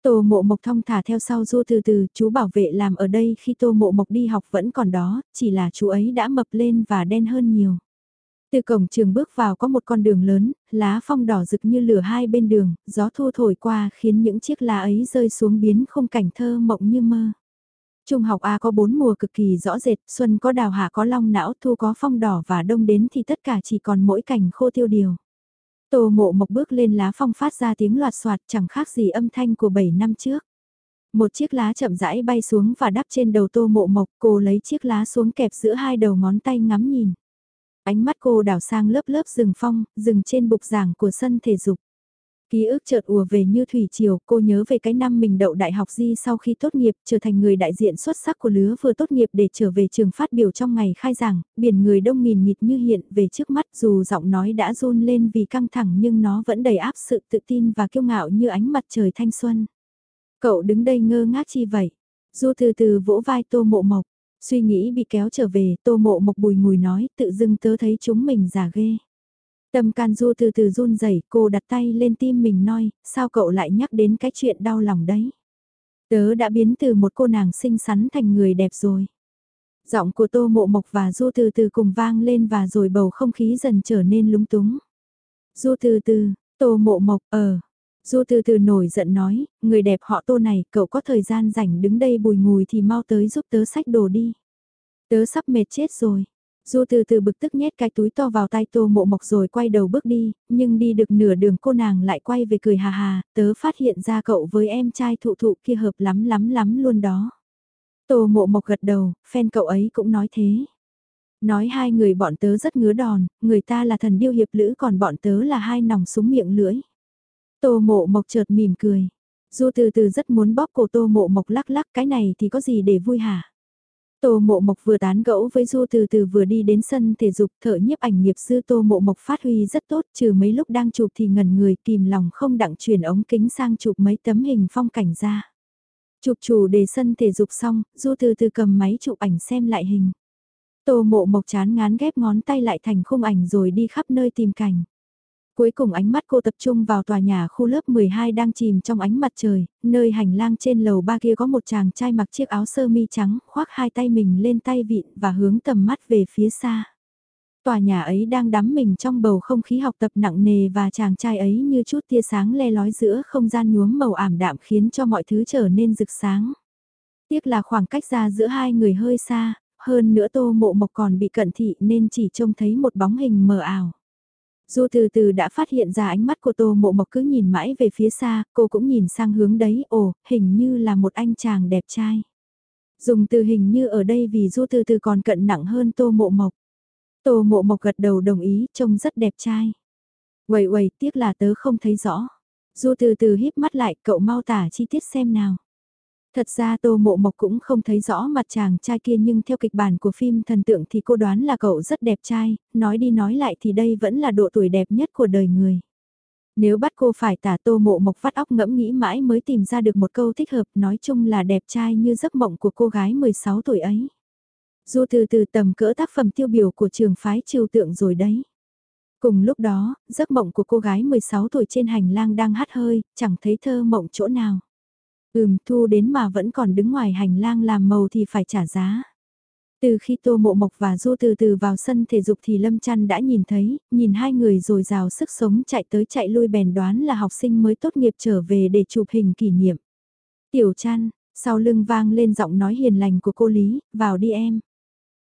Tô mộ mộc thong thả theo sau du từ từ, chú bảo vệ làm ở đây khi tô mộ mộc đi học vẫn còn đó, chỉ là chú ấy đã mập lên và đen hơn nhiều. Từ cổng trường bước vào có một con đường lớn, lá phong đỏ rực như lửa hai bên đường, gió thu thổi qua khiến những chiếc lá ấy rơi xuống biến không cảnh thơ mộng như mơ. Trung học A có bốn mùa cực kỳ rõ rệt, xuân có đào hạ có long não, thu có phong đỏ và đông đến thì tất cả chỉ còn mỗi cảnh khô tiêu điều. Tô mộ mộc bước lên lá phong phát ra tiếng loạt soạt chẳng khác gì âm thanh của 7 năm trước. Một chiếc lá chậm rãi bay xuống và đắp trên đầu tô mộ mộc, cô lấy chiếc lá xuống kẹp giữa hai đầu ngón tay ngắm nhìn. Ánh mắt cô đảo sang lớp lớp rừng phong, rừng trên bục giảng của sân thể dục. Ký ức chợt ùa về như thủy triều, cô nhớ về cái năm mình đậu đại học di sau khi tốt nghiệp, trở thành người đại diện xuất sắc của lứa vừa tốt nghiệp để trở về trường phát biểu trong ngày khai giảng, biển người đông nghìn nghịt như hiện về trước mắt dù giọng nói đã run lên vì căng thẳng nhưng nó vẫn đầy áp sự tự tin và kiêu ngạo như ánh mặt trời thanh xuân. Cậu đứng đây ngơ ngác chi vậy? Du từ từ vỗ vai tô mộ mộc, suy nghĩ bị kéo trở về, tô mộ mộc bùi ngùi nói, tự dưng tớ thấy chúng mình giả ghê. Tâm can du từ từ run rẩy cô đặt tay lên tim mình nói, sao cậu lại nhắc đến cái chuyện đau lòng đấy. Tớ đã biến từ một cô nàng xinh xắn thành người đẹp rồi. Giọng của Tô Mộ Mộc và Du từ từ cùng vang lên và rồi bầu không khí dần trở nên lúng túng. Du từ từ, Tô Mộ Mộc, ờ. Du từ từ nổi giận nói, người đẹp họ Tô này, cậu có thời gian rảnh đứng đây bùi ngùi thì mau tới giúp tớ sách đồ đi. Tớ sắp mệt chết rồi. Du từ từ bực tức nhét cái túi to vào tay tô mộ mộc rồi quay đầu bước đi, nhưng đi được nửa đường cô nàng lại quay về cười hà hà, tớ phát hiện ra cậu với em trai thụ thụ kia hợp lắm lắm lắm luôn đó. Tô mộ mộc gật đầu, fan cậu ấy cũng nói thế. Nói hai người bọn tớ rất ngứa đòn, người ta là thần điêu hiệp lữ còn bọn tớ là hai nòng súng miệng lưỡi. Tô mộ mộc chợt mỉm cười. Du từ từ rất muốn bóp cổ tô mộ mộc lắc lắc cái này thì có gì để vui hả? Tô Mộ Mộc vừa tán gẫu với Du từ từ vừa đi đến sân thể dục thợ nhiếp ảnh nghiệp sư Tô Mộ Mộc phát huy rất tốt trừ mấy lúc đang chụp thì ngẩn người kìm lòng không đặng chuyển ống kính sang chụp mấy tấm hình phong cảnh ra. Chụp chủ đề sân thể dục xong, Du từ từ cầm máy chụp ảnh xem lại hình. Tô Mộ Mộc chán ngán ghép ngón tay lại thành khung ảnh rồi đi khắp nơi tìm cảnh. Cuối cùng ánh mắt cô tập trung vào tòa nhà khu lớp 12 đang chìm trong ánh mặt trời, nơi hành lang trên lầu ba kia có một chàng trai mặc chiếc áo sơ mi trắng, khoác hai tay mình lên tay vịn và hướng tầm mắt về phía xa. Tòa nhà ấy đang đắm mình trong bầu không khí học tập nặng nề và chàng trai ấy như chút tia sáng le lói giữa không gian nhuốm màu ảm đạm khiến cho mọi thứ trở nên rực sáng. Tiếc là khoảng cách ra giữa hai người hơi xa, hơn nữa tô mộ mộc còn bị cận thị nên chỉ trông thấy một bóng hình mờ ảo. Du từ từ đã phát hiện ra ánh mắt của Tô Mộ Mộc cứ nhìn mãi về phía xa, cô cũng nhìn sang hướng đấy, ồ, hình như là một anh chàng đẹp trai. Dùng từ hình như ở đây vì Du từ từ còn cận nặng hơn Tô Mộ Mộc. Tô Mộ Mộc gật đầu đồng ý, trông rất đẹp trai. Quầy quầy, tiếc là tớ không thấy rõ. Du từ từ híp mắt lại, cậu mau tả chi tiết xem nào. Thật ra Tô Mộ Mộc cũng không thấy rõ mặt chàng trai kia nhưng theo kịch bản của phim thần tượng thì cô đoán là cậu rất đẹp trai, nói đi nói lại thì đây vẫn là độ tuổi đẹp nhất của đời người. Nếu bắt cô phải tả Tô Mộ Mộc vắt óc ngẫm nghĩ mãi mới tìm ra được một câu thích hợp nói chung là đẹp trai như giấc mộng của cô gái 16 tuổi ấy. Dù từ từ tầm cỡ tác phẩm tiêu biểu của trường phái triều tượng rồi đấy. Cùng lúc đó, giấc mộng của cô gái 16 tuổi trên hành lang đang hát hơi, chẳng thấy thơ mộng chỗ nào. Ừm, thu đến mà vẫn còn đứng ngoài hành lang làm màu thì phải trả giá. Từ khi Tô Mộ Mộc và Du từ từ vào sân thể dục thì Lâm Trăn đã nhìn thấy, nhìn hai người rồi rào sức sống chạy tới chạy lui bèn đoán là học sinh mới tốt nghiệp trở về để chụp hình kỷ niệm. Tiểu Trăn, sau lưng vang lên giọng nói hiền lành của cô Lý, vào đi em.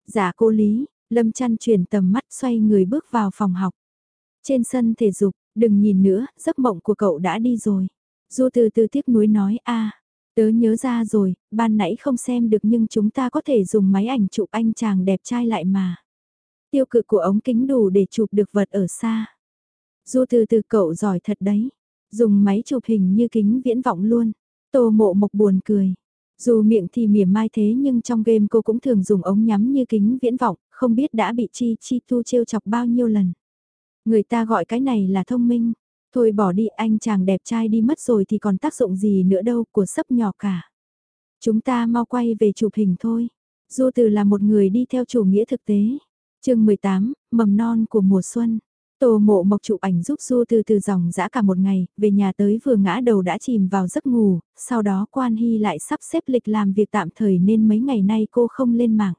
Dạ cô Lý, Lâm Trăn chuyển tầm mắt xoay người bước vào phòng học. Trên sân thể dục, đừng nhìn nữa, giấc mộng của cậu đã đi rồi. Du từ từ tiếc nuối nói a tớ nhớ ra rồi, ban nãy không xem được nhưng chúng ta có thể dùng máy ảnh chụp anh chàng đẹp trai lại mà. Tiêu cự của ống kính đủ để chụp được vật ở xa. Du từ từ cậu giỏi thật đấy, dùng máy chụp hình như kính viễn vọng luôn. Tô mộ mộc buồn cười. Dù miệng thì mỉa mai thế nhưng trong game cô cũng thường dùng ống nhắm như kính viễn vọng, không biết đã bị Chi Chi Tu trêu chọc bao nhiêu lần. Người ta gọi cái này là thông minh. Thôi bỏ đi anh chàng đẹp trai đi mất rồi thì còn tác dụng gì nữa đâu của sấp nhỏ cả. Chúng ta mau quay về chụp hình thôi. Du từ là một người đi theo chủ nghĩa thực tế. chương 18, mầm non của mùa xuân. Tô mộ mộc chụp ảnh giúp Du từ từ dòng dã cả một ngày, về nhà tới vừa ngã đầu đã chìm vào giấc ngủ, sau đó Quan Hy lại sắp xếp lịch làm việc tạm thời nên mấy ngày nay cô không lên mạng.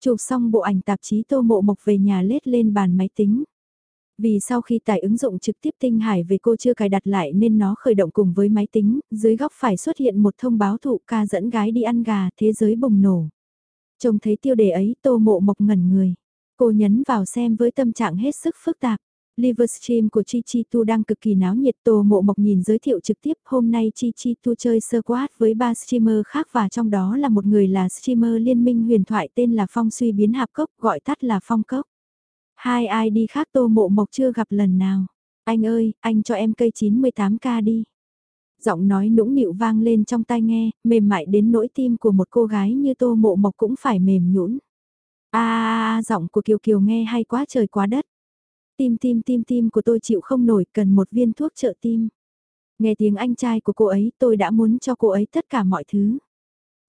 Chụp xong bộ ảnh tạp chí Tô mộ mộc về nhà lết lên bàn máy tính. Vì sau khi tải ứng dụng trực tiếp tinh hải về cô chưa cài đặt lại nên nó khởi động cùng với máy tính, dưới góc phải xuất hiện một thông báo thụ ca dẫn gái đi ăn gà, thế giới bùng nổ. Trông thấy tiêu đề ấy tô mộ mộc ngẩn người. Cô nhấn vào xem với tâm trạng hết sức phức tạp. Livestream của Chi Chi Tu đang cực kỳ náo nhiệt Tô Mộ Mộc nhìn giới thiệu trực tiếp hôm nay Chi Chi Tu chơi sơ quát với ba streamer khác và trong đó là một người là streamer liên minh huyền thoại tên là Phong Suy Biến Hạp Cốc gọi tắt là Phong Cốc. Hai ai đi khác Tô Mộ Mộc chưa gặp lần nào. Anh ơi, anh cho em cây 98k đi. Giọng nói nũng nịu vang lên trong tai nghe, mềm mại đến nỗi tim của một cô gái như Tô Mộ Mộc cũng phải mềm nhũn. A giọng của Kiều Kiều nghe hay quá trời quá đất. Tim tim tim tim của tôi chịu không nổi, cần một viên thuốc trợ tim. Nghe tiếng anh trai của cô ấy, tôi đã muốn cho cô ấy tất cả mọi thứ.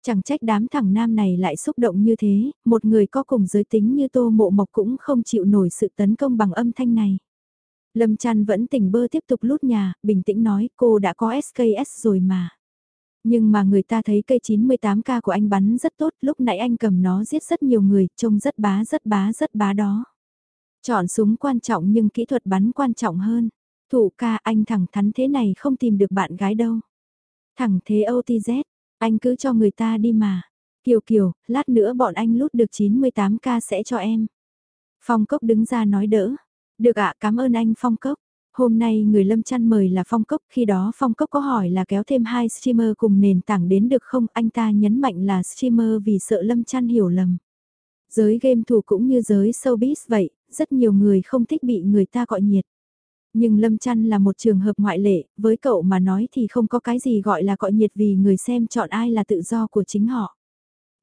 Chẳng trách đám thằng nam này lại xúc động như thế, một người có cùng giới tính như tô mộ mộc cũng không chịu nổi sự tấn công bằng âm thanh này. Lâm Trăn vẫn tỉnh bơ tiếp tục lút nhà, bình tĩnh nói cô đã có SKS rồi mà. Nhưng mà người ta thấy cây 98k của anh bắn rất tốt, lúc nãy anh cầm nó giết rất nhiều người, trông rất bá rất bá rất bá đó. Chọn súng quan trọng nhưng kỹ thuật bắn quan trọng hơn. Thủ ca anh thẳng thắn thế này không tìm được bạn gái đâu. Thẳng thế OTZ, anh cứ cho người ta đi mà. Kiều Kiều, lát nữa bọn anh lút được 98k sẽ cho em. Phong Cốc đứng ra nói đỡ. Được ạ, cảm ơn anh Phong Cốc. Hôm nay người Lâm Chăn mời là Phong Cốc, khi đó Phong Cốc có hỏi là kéo thêm hai streamer cùng nền tảng đến được không, anh ta nhấn mạnh là streamer vì sợ Lâm Chăn hiểu lầm. Giới game thủ cũng như giới showbiz vậy, rất nhiều người không thích bị người ta gọi nhiệt. Nhưng Lâm Chăn là một trường hợp ngoại lệ, với cậu mà nói thì không có cái gì gọi là gọi nhiệt vì người xem chọn ai là tự do của chính họ.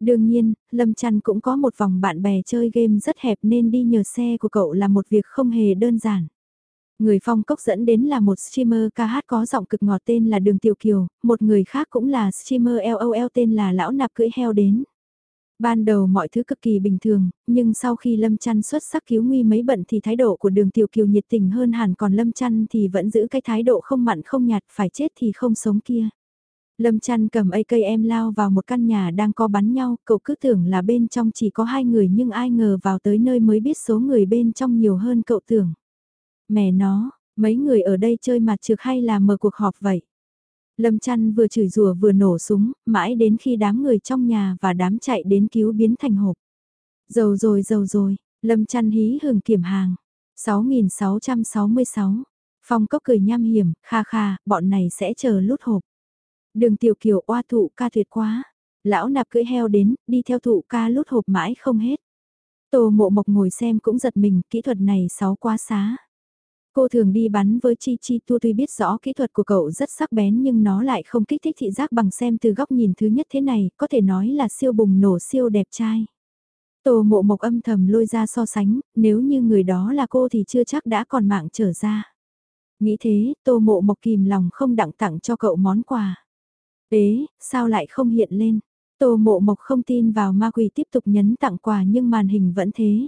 Đương nhiên, Lâm Chăn cũng có một vòng bạn bè chơi game rất hẹp nên đi nhờ xe của cậu là một việc không hề đơn giản. Người phong cốc dẫn đến là một streamer ca hát có giọng cực ngọt tên là Đường Tiểu Kiều, một người khác cũng là streamer LOL tên là Lão Nạp cưỡi heo đến. Ban đầu mọi thứ cực kỳ bình thường, nhưng sau khi Lâm Chăn xuất sắc cứu nguy mấy bận thì thái độ của đường tiểu kiều nhiệt tình hơn hẳn còn Lâm Chăn thì vẫn giữ cái thái độ không mặn không nhạt phải chết thì không sống kia. Lâm Chăn cầm AKM lao vào một căn nhà đang có bắn nhau, cậu cứ tưởng là bên trong chỉ có hai người nhưng ai ngờ vào tới nơi mới biết số người bên trong nhiều hơn cậu tưởng. Mẹ nó, mấy người ở đây chơi mặt trược hay là mở cuộc họp vậy? Lâm chăn vừa chửi rủa vừa nổ súng, mãi đến khi đám người trong nhà và đám chạy đến cứu biến thành hộp. Dầu rồi dầu rồi, Lâm chăn hí hưởng kiểm hàng. 6.666. Phong cốc cười nham hiểm, kha kha, bọn này sẽ chờ lút hộp. Đường tiểu kiều oa thụ ca tuyệt quá. Lão nạp cưỡi heo đến, đi theo thụ ca lút hộp mãi không hết. Tô mộ mộc ngồi xem cũng giật mình, kỹ thuật này sáu quá xá. Cô thường đi bắn với Chi Chi Tu tuy biết rõ kỹ thuật của cậu rất sắc bén nhưng nó lại không kích thích thị giác bằng xem từ góc nhìn thứ nhất thế này, có thể nói là siêu bùng nổ siêu đẹp trai. tô mộ mộc âm thầm lôi ra so sánh, nếu như người đó là cô thì chưa chắc đã còn mạng trở ra. Nghĩ thế, tô mộ mộc kìm lòng không đặng tặng cho cậu món quà. Ế, sao lại không hiện lên? Tô mộ mộc không tin vào ma quỷ tiếp tục nhấn tặng quà nhưng màn hình vẫn thế.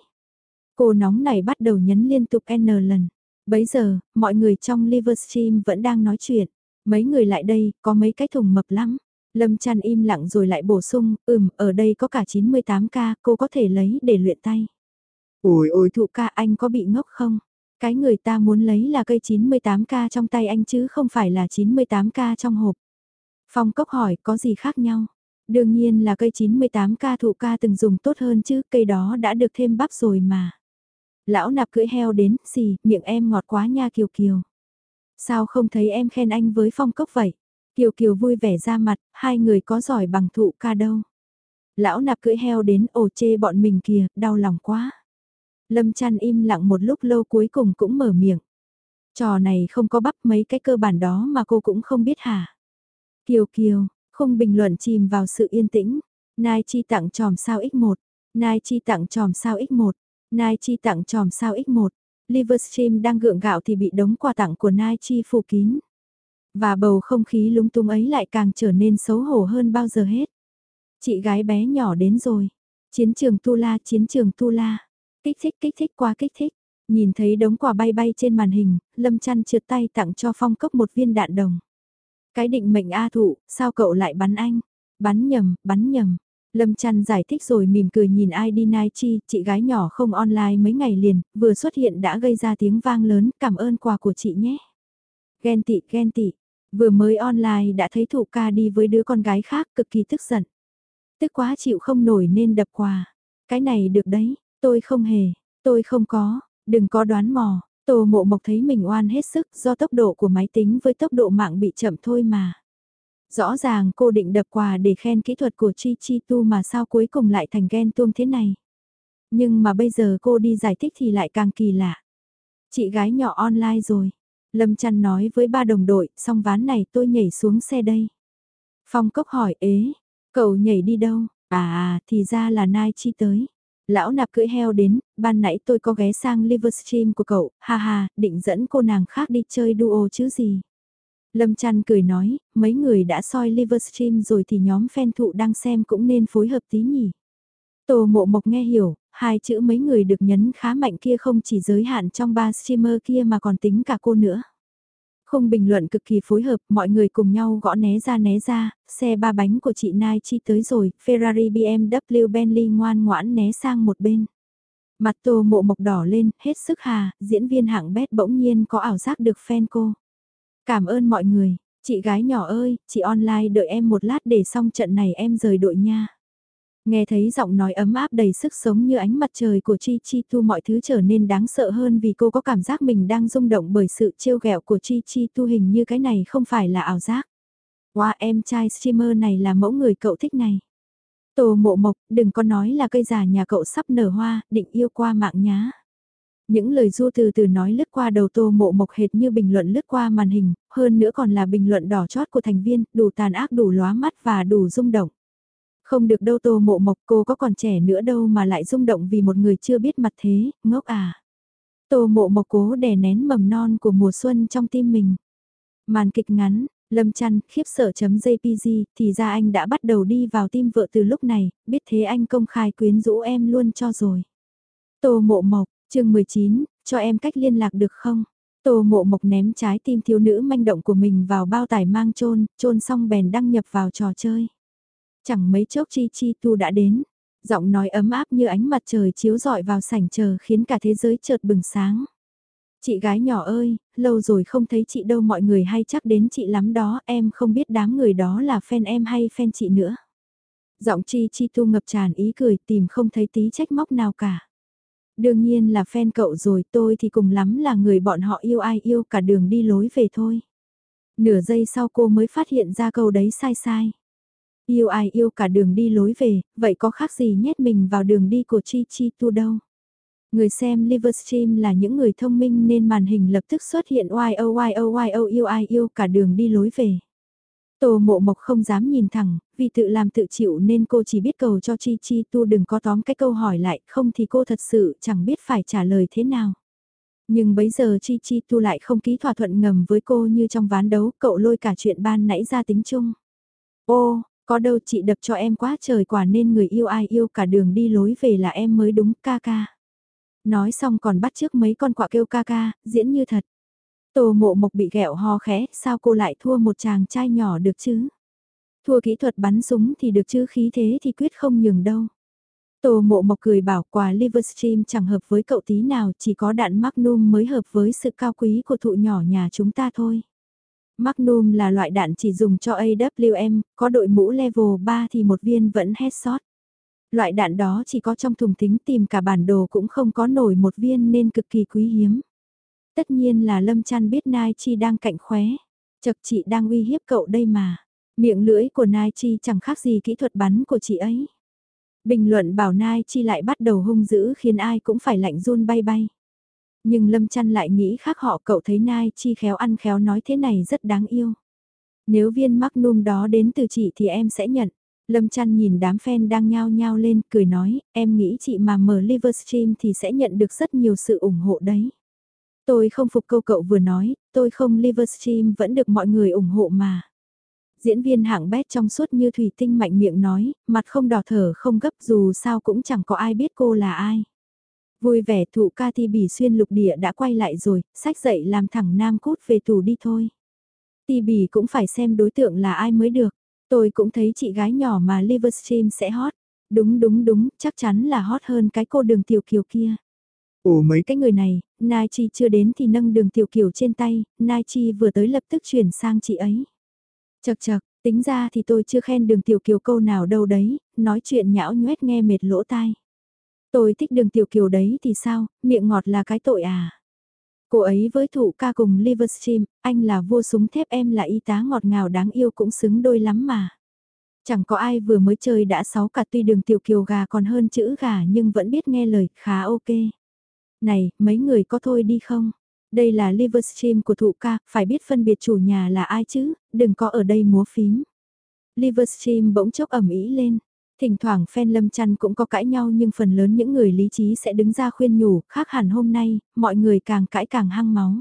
Cô nóng này bắt đầu nhấn liên tục N lần. Bấy giờ, mọi người trong Livestream vẫn đang nói chuyện. Mấy người lại đây, có mấy cái thùng mập lắm. Lâm chăn im lặng rồi lại bổ sung, ừm, ở đây có cả 98 ca, cô có thể lấy để luyện tay. Ôi ôi thụ ca anh có bị ngốc không? Cái người ta muốn lấy là cây 98K trong tay anh chứ không phải là 98K trong hộp. Phong cốc hỏi có gì khác nhau? Đương nhiên là cây 98K thụ ca từng dùng tốt hơn chứ, cây đó đã được thêm bắp rồi mà. Lão nạp cưỡi heo đến, xì, miệng em ngọt quá nha Kiều Kiều. Sao không thấy em khen anh với phong cốc vậy? Kiều Kiều vui vẻ ra mặt, hai người có giỏi bằng thụ ca đâu. Lão nạp cưỡi heo đến ồ chê bọn mình kìa, đau lòng quá. Lâm chăn im lặng một lúc lâu cuối cùng cũng mở miệng. Trò này không có bắp mấy cái cơ bản đó mà cô cũng không biết hả? Kiều Kiều, không bình luận chìm vào sự yên tĩnh. Nai chi tặng tròm sao x1. Nai chi tặng tròm sao x1. Nai chi tặng tròm sao x1. Livestream đang gượng gạo thì bị đống quà tặng của Nai chi phủ kín. Và bầu không khí lúng tung ấy lại càng trở nên xấu hổ hơn bao giờ hết. Chị gái bé nhỏ đến rồi. Chiến trường Tu La, chiến trường Tu La. Kích thích, kích thích quá kích thích. Nhìn thấy đống quà bay bay trên màn hình, Lâm chăn trượt tay tặng cho Phong Cốc một viên đạn đồng. Cái định mệnh A thụ, sao cậu lại bắn anh? Bắn nhầm, bắn nhầm. Lâm Trăn giải thích rồi mỉm cười nhìn ID Nai Chi, chị gái nhỏ không online mấy ngày liền, vừa xuất hiện đã gây ra tiếng vang lớn, cảm ơn quà của chị nhé. Ghen tị, ghen tị, vừa mới online đã thấy thủ ca đi với đứa con gái khác cực kỳ tức giận. Tức quá chịu không nổi nên đập quà. Cái này được đấy, tôi không hề, tôi không có, đừng có đoán mò, Tô mộ mộc thấy mình oan hết sức do tốc độ của máy tính với tốc độ mạng bị chậm thôi mà. Rõ ràng cô định đập quà để khen kỹ thuật của Chi Chi Tu mà sao cuối cùng lại thành ghen tuông thế này. Nhưng mà bây giờ cô đi giải thích thì lại càng kỳ lạ. Chị gái nhỏ online rồi. Lâm Trăn nói với ba đồng đội, xong ván này tôi nhảy xuống xe đây. Phong cốc hỏi ế, cậu nhảy đi đâu? À, à thì ra là Nai Chi tới. Lão nạp cưỡi heo đến, ban nãy tôi có ghé sang Livestream của cậu, ha ha, định dẫn cô nàng khác đi chơi duo chứ gì. Lâm Trăn cười nói, mấy người đã soi Livestream rồi thì nhóm fan thụ đang xem cũng nên phối hợp tí nhỉ. Tô mộ mộc nghe hiểu, hai chữ mấy người được nhấn khá mạnh kia không chỉ giới hạn trong ba streamer kia mà còn tính cả cô nữa. Không bình luận cực kỳ phối hợp, mọi người cùng nhau gõ né ra né ra, xe ba bánh của chị Nai Chi tới rồi, Ferrari BMW Bentley ngoan ngoãn né sang một bên. Mặt tô mộ mộc đỏ lên, hết sức hà, diễn viên hạng bét bỗng nhiên có ảo giác được fan cô. Cảm ơn mọi người, chị gái nhỏ ơi, chị online đợi em một lát để xong trận này em rời đội nha. Nghe thấy giọng nói ấm áp đầy sức sống như ánh mặt trời của Chi Chi Tu mọi thứ trở nên đáng sợ hơn vì cô có cảm giác mình đang rung động bởi sự trêu ghẹo của Chi Chi Tu hình như cái này không phải là ảo giác. Wow em trai streamer này là mẫu người cậu thích này. Tô mộ mộc, đừng có nói là cây già nhà cậu sắp nở hoa, định yêu qua mạng nhá. Những lời du từ từ nói lướt qua đầu tô mộ mộc hệt như bình luận lướt qua màn hình, hơn nữa còn là bình luận đỏ chót của thành viên, đủ tàn ác đủ lóa mắt và đủ rung động. Không được đâu tô mộ mộc cô có còn trẻ nữa đâu mà lại rung động vì một người chưa biết mặt thế, ngốc à. Tô mộ mộc cố đè nén mầm non của mùa xuân trong tim mình. Màn kịch ngắn, lâm chăn, khiếp sợ chấm JPG, thì ra anh đã bắt đầu đi vào tim vợ từ lúc này, biết thế anh công khai quyến rũ em luôn cho rồi. Tô mộ mộc, chương 19, cho em cách liên lạc được không? Tô mộ mộc ném trái tim thiếu nữ manh động của mình vào bao tải mang trôn, trôn xong bèn đăng nhập vào trò chơi. Chẳng mấy chốc Chi Chi Tu đã đến, giọng nói ấm áp như ánh mặt trời chiếu rọi vào sảnh chờ khiến cả thế giới chợt bừng sáng. Chị gái nhỏ ơi, lâu rồi không thấy chị đâu mọi người hay chắc đến chị lắm đó, em không biết đám người đó là fan em hay fan chị nữa. Giọng Chi Chi Tu ngập tràn ý cười tìm không thấy tí trách móc nào cả. Đương nhiên là fan cậu rồi tôi thì cùng lắm là người bọn họ yêu ai yêu cả đường đi lối về thôi. Nửa giây sau cô mới phát hiện ra câu đấy sai sai. Yêu ai yêu cả đường đi lối về, vậy có khác gì nhét mình vào đường đi của Chi Chi Tu đâu. Người xem Livestream là những người thông minh nên màn hình lập tức xuất hiện YOYOYO oh, oh, oh, yêu ai yêu cả đường đi lối về. Tô mộ mộc không dám nhìn thẳng, vì tự làm tự chịu nên cô chỉ biết cầu cho Chi Chi Tu đừng có tóm cái câu hỏi lại, không thì cô thật sự chẳng biết phải trả lời thế nào. Nhưng bấy giờ Chi Chi Tu lại không ký thỏa thuận ngầm với cô như trong ván đấu, cậu lôi cả chuyện ban nãy ra tính chung. Ô, có đâu chị đập cho em quá trời quả nên người yêu ai yêu cả đường đi lối về là em mới đúng ca ca. Nói xong còn bắt trước mấy con quạ kêu ca ca, diễn như thật. Tô mộ mộc bị ghẹo ho khẽ, sao cô lại thua một chàng trai nhỏ được chứ? Thua kỹ thuật bắn súng thì được chứ khí thế thì quyết không nhường đâu. Tô mộ mộc cười bảo quà Livestream chẳng hợp với cậu tí nào, chỉ có đạn Magnum mới hợp với sự cao quý của thụ nhỏ nhà chúng ta thôi. Magnum là loại đạn chỉ dùng cho AWM, có đội mũ level 3 thì một viên vẫn headshot. Loại đạn đó chỉ có trong thùng thính tìm cả bản đồ cũng không có nổi một viên nên cực kỳ quý hiếm. Tất nhiên là Lâm Chăn biết Nai Chi đang cạnh khóe. Chật chị đang uy hiếp cậu đây mà. Miệng lưỡi của Nai Chi chẳng khác gì kỹ thuật bắn của chị ấy. Bình luận bảo Nai Chi lại bắt đầu hung dữ khiến ai cũng phải lạnh run bay bay. Nhưng Lâm Chăn lại nghĩ khác họ cậu thấy Nai Chi khéo ăn khéo nói thế này rất đáng yêu. Nếu viên magnum đó đến từ chị thì em sẽ nhận. Lâm Chăn nhìn đám fan đang nhao nhao lên, cười nói, em nghĩ chị mà mở Livestream thì sẽ nhận được rất nhiều sự ủng hộ đấy. Tôi không phục câu cậu vừa nói, tôi không Livestream vẫn được mọi người ủng hộ mà. Diễn viên hạng bét trong suốt như thủy tinh mạnh miệng nói, mặt không đỏ thở không gấp dù sao cũng chẳng có ai biết cô là ai. Vui vẻ thụ ca thi bỉ xuyên lục địa đã quay lại rồi, sách dậy làm thẳng nam cút về tù đi thôi. Ti bỉ cũng phải xem đối tượng là ai mới được. Tôi cũng thấy chị gái nhỏ mà Livestream sẽ hot. Đúng đúng đúng, chắc chắn là hot hơn cái cô đường tiểu kiều kia. Ồ mấy cái người này, Nai Chi chưa đến thì nâng đường tiểu kiều trên tay, Nai Chi vừa tới lập tức chuyển sang chị ấy. Chật chật, tính ra thì tôi chưa khen đường tiểu kiều câu nào đâu đấy, nói chuyện nhão nhoét nghe mệt lỗ tai. Tôi thích đường tiểu kiều đấy thì sao, miệng ngọt là cái tội à. Cô ấy với thủ ca cùng Livestream, anh là vua súng thép em là y tá ngọt ngào đáng yêu cũng xứng đôi lắm mà. Chẳng có ai vừa mới chơi đã sáu cả tuy đường tiểu kiều gà còn hơn chữ gà nhưng vẫn biết nghe lời, khá ok. Này, mấy người có thôi đi không? Đây là Livestream của thụ ca, phải biết phân biệt chủ nhà là ai chứ, đừng có ở đây múa phím. Livestream bỗng chốc ẩm ý lên. Thỉnh thoảng fan lâm chăn cũng có cãi nhau nhưng phần lớn những người lý trí sẽ đứng ra khuyên nhủ, khác hẳn hôm nay, mọi người càng cãi càng hăng máu.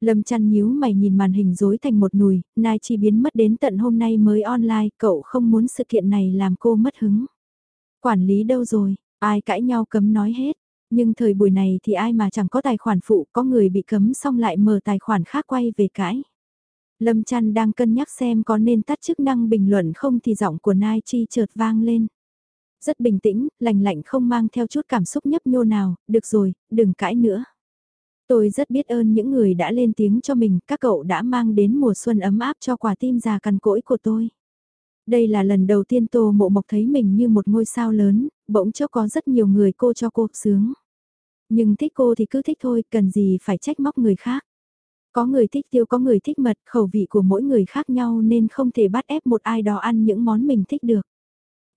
Lâm chăn nhíu mày nhìn màn hình rối thành một nùi, Nai chi biến mất đến tận hôm nay mới online, cậu không muốn sự kiện này làm cô mất hứng. Quản lý đâu rồi, ai cãi nhau cấm nói hết, nhưng thời buổi này thì ai mà chẳng có tài khoản phụ, có người bị cấm xong lại mở tài khoản khác quay về cãi. Lâm Trăn đang cân nhắc xem có nên tắt chức năng bình luận không thì giọng của Nai Chi chợt vang lên. Rất bình tĩnh, lành lạnh không mang theo chút cảm xúc nhấp nhô nào, được rồi, đừng cãi nữa. Tôi rất biết ơn những người đã lên tiếng cho mình, các cậu đã mang đến mùa xuân ấm áp cho quả tim già cằn cỗi của tôi. Đây là lần đầu tiên Tô Mộ Mộc thấy mình như một ngôi sao lớn, bỗng chốc có rất nhiều người cô cho cô sướng. Nhưng thích cô thì cứ thích thôi, cần gì phải trách móc người khác. Có người thích tiêu có người thích mật, khẩu vị của mỗi người khác nhau nên không thể bắt ép một ai đó ăn những món mình thích được.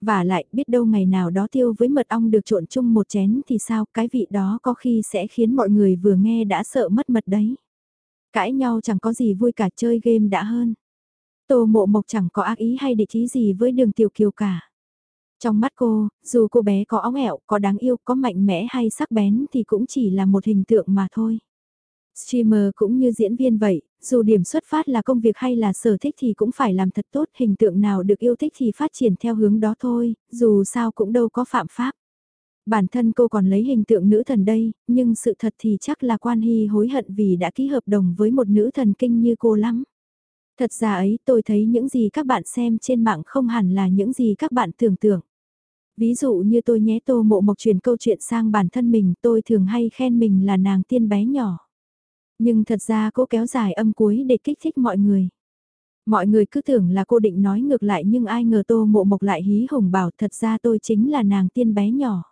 Và lại biết đâu ngày nào đó tiêu với mật ong được trộn chung một chén thì sao, cái vị đó có khi sẽ khiến mọi người vừa nghe đã sợ mất mật đấy. Cãi nhau chẳng có gì vui cả chơi game đã hơn. Tô mộ mộc chẳng có ác ý hay địch ý gì với đường tiểu kiều cả. Trong mắt cô, dù cô bé có óng ẹo, có đáng yêu, có mạnh mẽ hay sắc bén thì cũng chỉ là một hình tượng mà thôi. Streamer cũng như diễn viên vậy, dù điểm xuất phát là công việc hay là sở thích thì cũng phải làm thật tốt, hình tượng nào được yêu thích thì phát triển theo hướng đó thôi, dù sao cũng đâu có phạm pháp. Bản thân cô còn lấy hình tượng nữ thần đây, nhưng sự thật thì chắc là quan hy hối hận vì đã ký hợp đồng với một nữ thần kinh như cô lắm. Thật ra ấy, tôi thấy những gì các bạn xem trên mạng không hẳn là những gì các bạn tưởng tượng. Ví dụ như tôi nhé, tô mộ mộc truyền câu chuyện sang bản thân mình, tôi thường hay khen mình là nàng tiên bé nhỏ. Nhưng thật ra cô kéo dài âm cuối để kích thích mọi người. Mọi người cứ tưởng là cô định nói ngược lại nhưng ai ngờ tô mộ mộc lại hí hồng bảo thật ra tôi chính là nàng tiên bé nhỏ.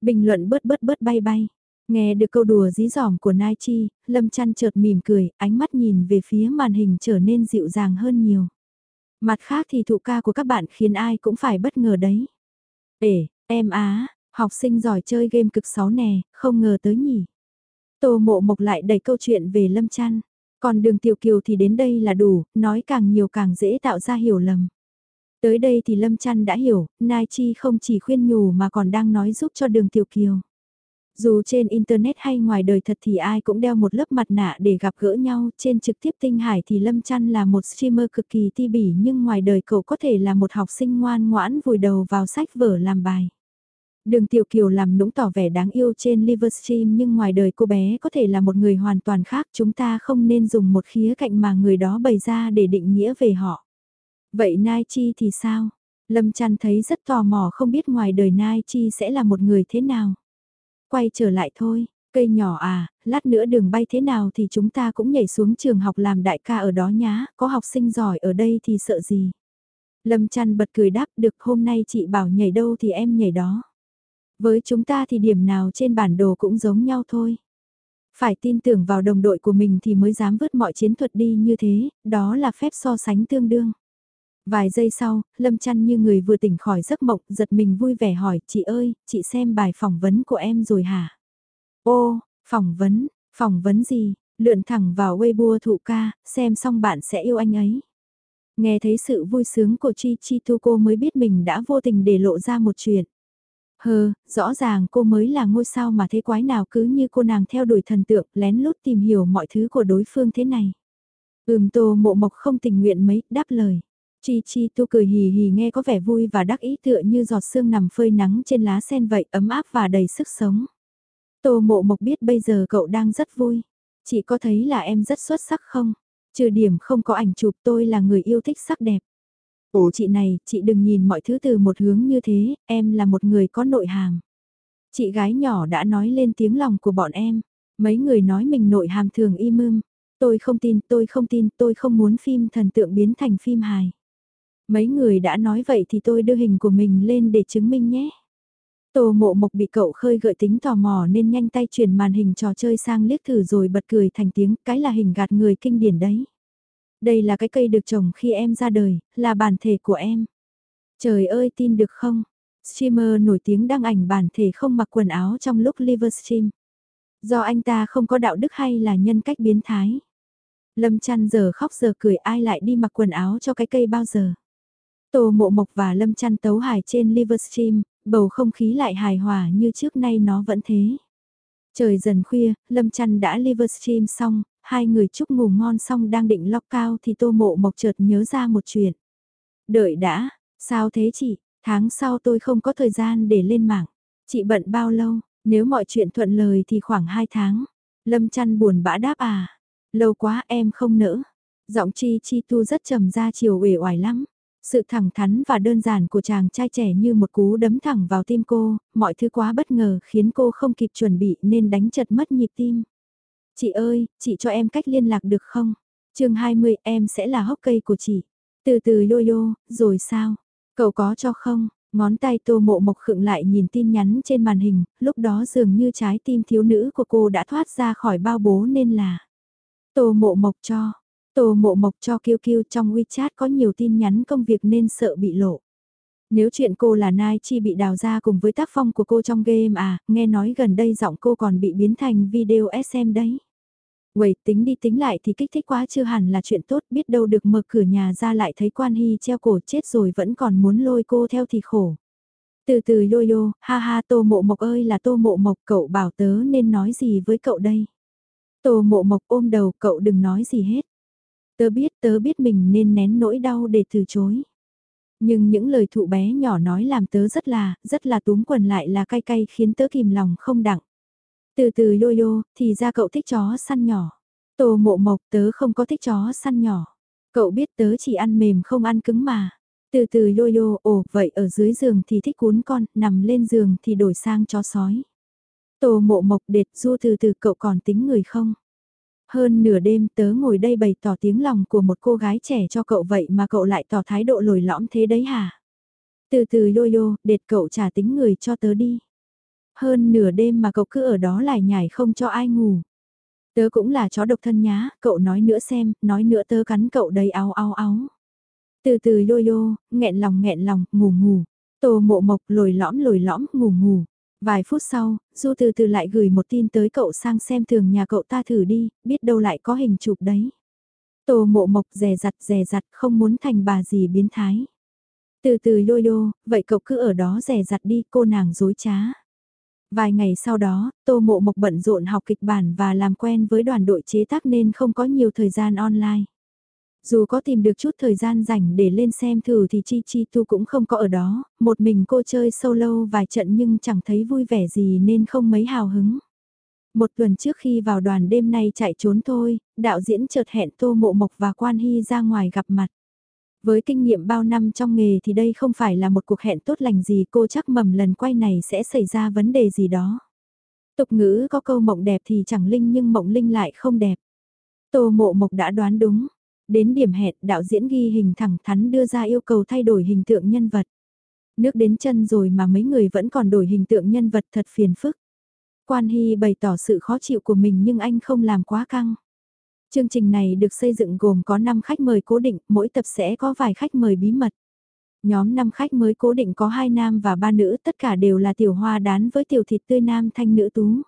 Bình luận bớt bớt bớt bay bay. Nghe được câu đùa dí dỏm của Nai Chi, Lâm chăn chợt mỉm cười, ánh mắt nhìn về phía màn hình trở nên dịu dàng hơn nhiều. Mặt khác thì thụ ca của các bạn khiến ai cũng phải bất ngờ đấy. Ê, em á, học sinh giỏi chơi game cực sáu nè, không ngờ tới nhỉ. Tô mộ mộc lại đẩy câu chuyện về Lâm chăn. Còn đường tiểu kiều thì đến đây là đủ, nói càng nhiều càng dễ tạo ra hiểu lầm. Tới đây thì Lâm chăn đã hiểu, Nai Chi không chỉ khuyên nhủ mà còn đang nói giúp cho đường tiểu kiều. Dù trên Internet hay ngoài đời thật thì ai cũng đeo một lớp mặt nạ để gặp gỡ nhau, trên trực tiếp tinh hải thì Lâm Chăn là một streamer cực kỳ ti bỉ nhưng ngoài đời cậu có thể là một học sinh ngoan ngoãn vùi đầu vào sách vở làm bài. Đường Tiểu Kiều làm nũng tỏ vẻ đáng yêu trên Livestream nhưng ngoài đời cô bé có thể là một người hoàn toàn khác chúng ta không nên dùng một khía cạnh mà người đó bày ra để định nghĩa về họ. Vậy Nai Chi thì sao? Lâm Trăn thấy rất tò mò không biết ngoài đời Nai Chi sẽ là một người thế nào. Quay trở lại thôi, cây nhỏ à, lát nữa đường bay thế nào thì chúng ta cũng nhảy xuống trường học làm đại ca ở đó nhá, có học sinh giỏi ở đây thì sợ gì. Lâm chăn bật cười đáp được hôm nay chị bảo nhảy đâu thì em nhảy đó. Với chúng ta thì điểm nào trên bản đồ cũng giống nhau thôi. Phải tin tưởng vào đồng đội của mình thì mới dám vứt mọi chiến thuật đi như thế, đó là phép so sánh tương đương. Vài giây sau, Lâm Chăn như người vừa tỉnh khỏi giấc mộng, giật mình vui vẻ hỏi, chị ơi, chị xem bài phỏng vấn của em rồi hả? Ô, phỏng vấn, phỏng vấn gì? Lượn thẳng vào Weibo thụ ca, xem xong bạn sẽ yêu anh ấy. Nghe thấy sự vui sướng của Chi Chi Tu cô mới biết mình đã vô tình để lộ ra một chuyện. Hờ, rõ ràng cô mới là ngôi sao mà thế quái nào cứ như cô nàng theo đuổi thần tượng lén lút tìm hiểu mọi thứ của đối phương thế này. Ừm tô mộ mộc không tình nguyện mấy, đáp lời. Chi Chi Tu cười hì hì nghe có vẻ vui và đắc ý tựa như giọt sương nằm phơi nắng trên lá sen vậy ấm áp và đầy sức sống. Tô mộ mộc biết bây giờ cậu đang rất vui. Chị có thấy là em rất xuất sắc không? Trừ điểm không có ảnh chụp tôi là người yêu thích sắc đẹp. Ồ chị này, chị đừng nhìn mọi thứ từ một hướng như thế, em là một người có nội hàm. Chị gái nhỏ đã nói lên tiếng lòng của bọn em. Mấy người nói mình nội hàm thường im mưm. Tôi không tin, tôi không tin, tôi không muốn phim thần tượng biến thành phim hài. Mấy người đã nói vậy thì tôi đưa hình của mình lên để chứng minh nhé. Tô mộ mộc bị cậu khơi gợi tính tò mò nên nhanh tay chuyển màn hình trò chơi sang liếc thử rồi bật cười thành tiếng cái là hình gạt người kinh điển đấy. Đây là cái cây được trồng khi em ra đời, là bản thể của em. Trời ơi tin được không? Streamer nổi tiếng đăng ảnh bản thể không mặc quần áo trong lúc livestream. Do anh ta không có đạo đức hay là nhân cách biến thái? Lâm chăn giờ khóc giờ cười ai lại đi mặc quần áo cho cái cây bao giờ? Tô Mộ Mộc và Lâm chăn tấu hài trên livestream, bầu không khí lại hài hòa như trước nay nó vẫn thế. Trời dần khuya, Lâm chăn đã livestream xong, hai người chúc ngủ ngon xong đang định lóc cao thì tô mộ mộc chợt nhớ ra một chuyện. Đợi đã, sao thế chị, tháng sau tôi không có thời gian để lên mạng. Chị bận bao lâu, nếu mọi chuyện thuận lời thì khoảng 2 tháng. Lâm chăn buồn bã đáp à, lâu quá em không nỡ. Giọng chi chi tu rất trầm ra chiều uể oải lắm. Sự thẳng thắn và đơn giản của chàng trai trẻ như một cú đấm thẳng vào tim cô, mọi thứ quá bất ngờ khiến cô không kịp chuẩn bị nên đánh chật mất nhịp tim. Chị ơi, chị cho em cách liên lạc được không? chương 20 em sẽ là hốc cây của chị. Từ từ lôi lô, rồi sao? Cậu có cho không? Ngón tay tô mộ mộc khựng lại nhìn tin nhắn trên màn hình, lúc đó dường như trái tim thiếu nữ của cô đã thoát ra khỏi bao bố nên là. Tô mộ mộc cho. Tô mộ mộc cho kêu kêu trong WeChat có nhiều tin nhắn công việc nên sợ bị lộ. Nếu chuyện cô là Nai Chi bị đào ra cùng với tác phong của cô trong game à, nghe nói gần đây giọng cô còn bị biến thành video SM đấy. Quầy tính đi tính lại thì kích thích quá chưa hẳn là chuyện tốt biết đâu được mở cửa nhà ra lại thấy quan hy treo cổ chết rồi vẫn còn muốn lôi cô theo thì khổ. Từ từ lôi yo, ha ha tô mộ mộc ơi là tô mộ mộc cậu bảo tớ nên nói gì với cậu đây. Tô mộ mộc ôm đầu cậu đừng nói gì hết. Tớ biết tớ biết mình nên nén nỗi đau để từ chối. Nhưng những lời thụ bé nhỏ nói làm tớ rất là, rất là túm quần lại là cay cay khiến tớ kìm lòng không đặng. Từ từ yo yo, thì ra cậu thích chó săn nhỏ. Tô mộ mộc tớ không có thích chó săn nhỏ. Cậu biết tớ chỉ ăn mềm không ăn cứng mà. Từ từ lôi yo, ồ vậy ở dưới giường thì thích cuốn con, nằm lên giường thì đổi sang chó sói. Tô mộ mộc đệt du từ từ cậu còn tính người không? Hơn nửa đêm tớ ngồi đây bày tỏ tiếng lòng của một cô gái trẻ cho cậu vậy mà cậu lại tỏ thái độ lồi lõm thế đấy hả? Từ từ yo yo, đệt cậu trả tính người cho tớ đi. Hơn nửa đêm mà cậu cứ ở đó lại nhảy không cho ai ngủ. Tớ cũng là chó độc thân nhá, cậu nói nữa xem, nói nữa tớ cắn cậu đầy áo áo áo. Từ từ yo yo, nghẹn lòng nghẹn lòng, ngủ ngủ. Tô mộ mộc lồi lõm lồi lõm, ngủ ngủ. Vài phút sau, Du từ từ lại gửi một tin tới cậu sang xem thường nhà cậu ta thử đi, biết đâu lại có hình chụp đấy. Tô mộ mộc rè rặt rè rặt không muốn thành bà gì biến thái. Từ từ lôi yo, vậy cậu cứ ở đó rè rặt đi cô nàng dối trá. Vài ngày sau đó, Tô Mộ Mộc bận rộn học kịch bản và làm quen với đoàn đội chế tác nên không có nhiều thời gian online. Dù có tìm được chút thời gian rảnh để lên xem thử thì Chi Chi Tu cũng không có ở đó, một mình cô chơi solo vài trận nhưng chẳng thấy vui vẻ gì nên không mấy hào hứng. Một tuần trước khi vào đoàn đêm nay chạy trốn thôi, đạo diễn chợt hẹn Tô Mộ Mộc và Quan Hy ra ngoài gặp mặt. Với kinh nghiệm bao năm trong nghề thì đây không phải là một cuộc hẹn tốt lành gì cô chắc mầm lần quay này sẽ xảy ra vấn đề gì đó. Tục ngữ có câu mộng đẹp thì chẳng linh nhưng mộng linh lại không đẹp. Tô mộ mộc đã đoán đúng. Đến điểm hẹn đạo diễn ghi hình thẳng thắn đưa ra yêu cầu thay đổi hình tượng nhân vật. Nước đến chân rồi mà mấy người vẫn còn đổi hình tượng nhân vật thật phiền phức. Quan Hy bày tỏ sự khó chịu của mình nhưng anh không làm quá căng. Chương trình này được xây dựng gồm có 5 khách mời cố định, mỗi tập sẽ có vài khách mời bí mật. Nhóm 5 khách mới cố định có 2 nam và 3 nữ, tất cả đều là tiểu hoa đán với tiểu thịt tươi nam thanh nữ tú.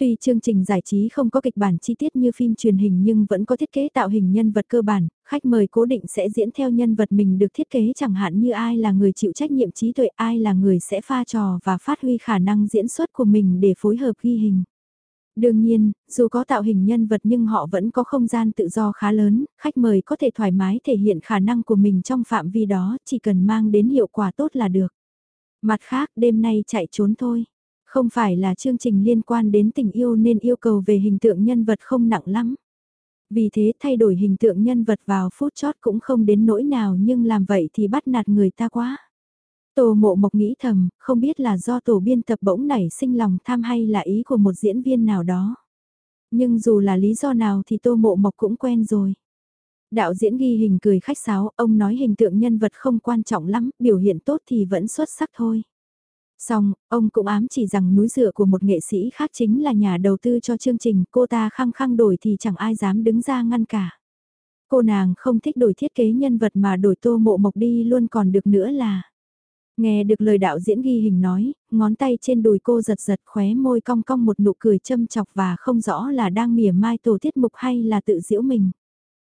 Tuy chương trình giải trí không có kịch bản chi tiết như phim truyền hình nhưng vẫn có thiết kế tạo hình nhân vật cơ bản, khách mời cố định sẽ diễn theo nhân vật mình được thiết kế chẳng hạn như ai là người chịu trách nhiệm trí tuệ, ai là người sẽ pha trò và phát huy khả năng diễn xuất của mình để phối hợp ghi hình. Đương nhiên, dù có tạo hình nhân vật nhưng họ vẫn có không gian tự do khá lớn, khách mời có thể thoải mái thể hiện khả năng của mình trong phạm vi đó, chỉ cần mang đến hiệu quả tốt là được. Mặt khác, đêm nay chạy trốn thôi. Không phải là chương trình liên quan đến tình yêu nên yêu cầu về hình tượng nhân vật không nặng lắm. Vì thế thay đổi hình tượng nhân vật vào phút chót cũng không đến nỗi nào nhưng làm vậy thì bắt nạt người ta quá. Tổ mộ mộc nghĩ thầm, không biết là do tổ biên tập bỗng nảy sinh lòng tham hay là ý của một diễn viên nào đó. Nhưng dù là lý do nào thì tô mộ mộc cũng quen rồi. Đạo diễn ghi hình cười khách sáo, ông nói hình tượng nhân vật không quan trọng lắm, biểu hiện tốt thì vẫn xuất sắc thôi. Xong, ông cũng ám chỉ rằng núi dựa của một nghệ sĩ khác chính là nhà đầu tư cho chương trình, cô ta khăng khăng đổi thì chẳng ai dám đứng ra ngăn cả. Cô nàng không thích đổi thiết kế nhân vật mà đổi tô mộ mộc đi luôn còn được nữa là. Nghe được lời đạo diễn ghi hình nói, ngón tay trên đùi cô giật giật khóe môi cong cong một nụ cười châm chọc và không rõ là đang mỉa mai tổ tiết mục hay là tự giễu mình.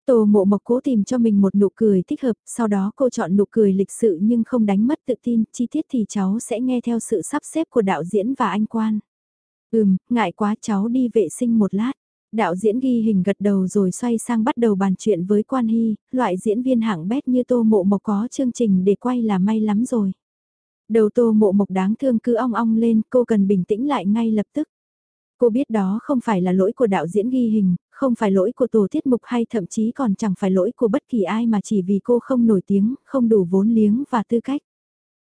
Tô mộ mộc cố tìm cho mình một nụ cười thích hợp, sau đó cô chọn nụ cười lịch sự nhưng không đánh mất tự tin, chi tiết thì cháu sẽ nghe theo sự sắp xếp của đạo diễn và anh quan. Ừm, ngại quá cháu đi vệ sinh một lát. Đạo diễn ghi hình gật đầu rồi xoay sang bắt đầu bàn chuyện với Quan Hy, loại diễn viên hạng bét như Tô Mộ Mộc có chương trình để quay là may lắm rồi. Đầu Tô Mộ Mộc đáng thương cứ ong ong lên, cô cần bình tĩnh lại ngay lập tức. Cô biết đó không phải là lỗi của đạo diễn ghi hình, không phải lỗi của tổ tiết mục hay thậm chí còn chẳng phải lỗi của bất kỳ ai mà chỉ vì cô không nổi tiếng, không đủ vốn liếng và tư cách.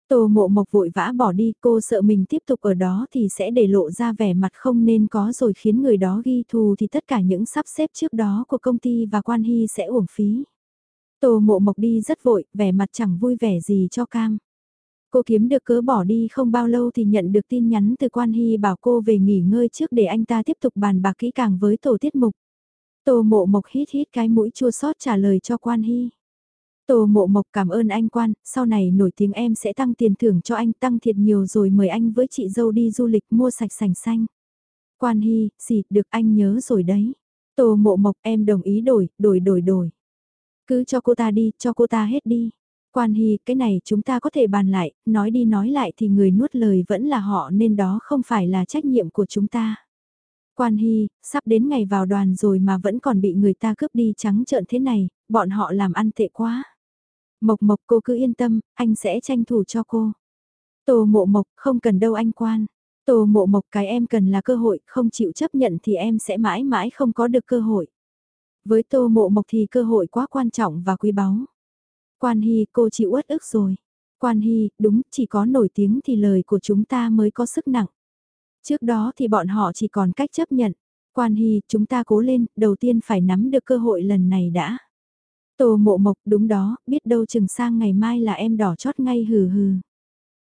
Tô mộ mộc vội vã bỏ đi, cô sợ mình tiếp tục ở đó thì sẽ để lộ ra vẻ mặt không nên có rồi khiến người đó ghi thù thì tất cả những sắp xếp trước đó của công ty và quan hy sẽ uổng phí. Tô mộ mộc đi rất vội, vẻ mặt chẳng vui vẻ gì cho cam. Cô kiếm được cớ bỏ đi không bao lâu thì nhận được tin nhắn từ quan hy bảo cô về nghỉ ngơi trước để anh ta tiếp tục bàn bạc kỹ càng với tổ tiết mục. Tô mộ mộc hít hít cái mũi chua xót trả lời cho quan hy. Tô mộ mộc cảm ơn anh quan, sau này nổi tiếng em sẽ tăng tiền thưởng cho anh tăng thiệt nhiều rồi mời anh với chị dâu đi du lịch mua sạch sành xanh. Quan hy, xịt được anh nhớ rồi đấy. Tô mộ mộc em đồng ý đổi, đổi đổi đổi. Cứ cho cô ta đi, cho cô ta hết đi. Quan Hy, cái này chúng ta có thể bàn lại, nói đi nói lại thì người nuốt lời vẫn là họ nên đó không phải là trách nhiệm của chúng ta. Quan Hy, sắp đến ngày vào đoàn rồi mà vẫn còn bị người ta cướp đi trắng trợn thế này, bọn họ làm ăn tệ quá. Mộc Mộc cô cứ yên tâm, anh sẽ tranh thủ cho cô. Tô Mộ Mộc, không cần đâu anh Quan. Tô Mộ Mộc cái em cần là cơ hội, không chịu chấp nhận thì em sẽ mãi mãi không có được cơ hội. Với Tô Mộ Mộc thì cơ hội quá quan trọng và quý báu. Quan Hy cô chịu uất ức rồi. Quan Hy, đúng, chỉ có nổi tiếng thì lời của chúng ta mới có sức nặng. Trước đó thì bọn họ chỉ còn cách chấp nhận. Quan Hy, chúng ta cố lên, đầu tiên phải nắm được cơ hội lần này đã. Tổ mộ mộc, đúng đó, biết đâu chừng sang ngày mai là em đỏ chót ngay hừ hừ.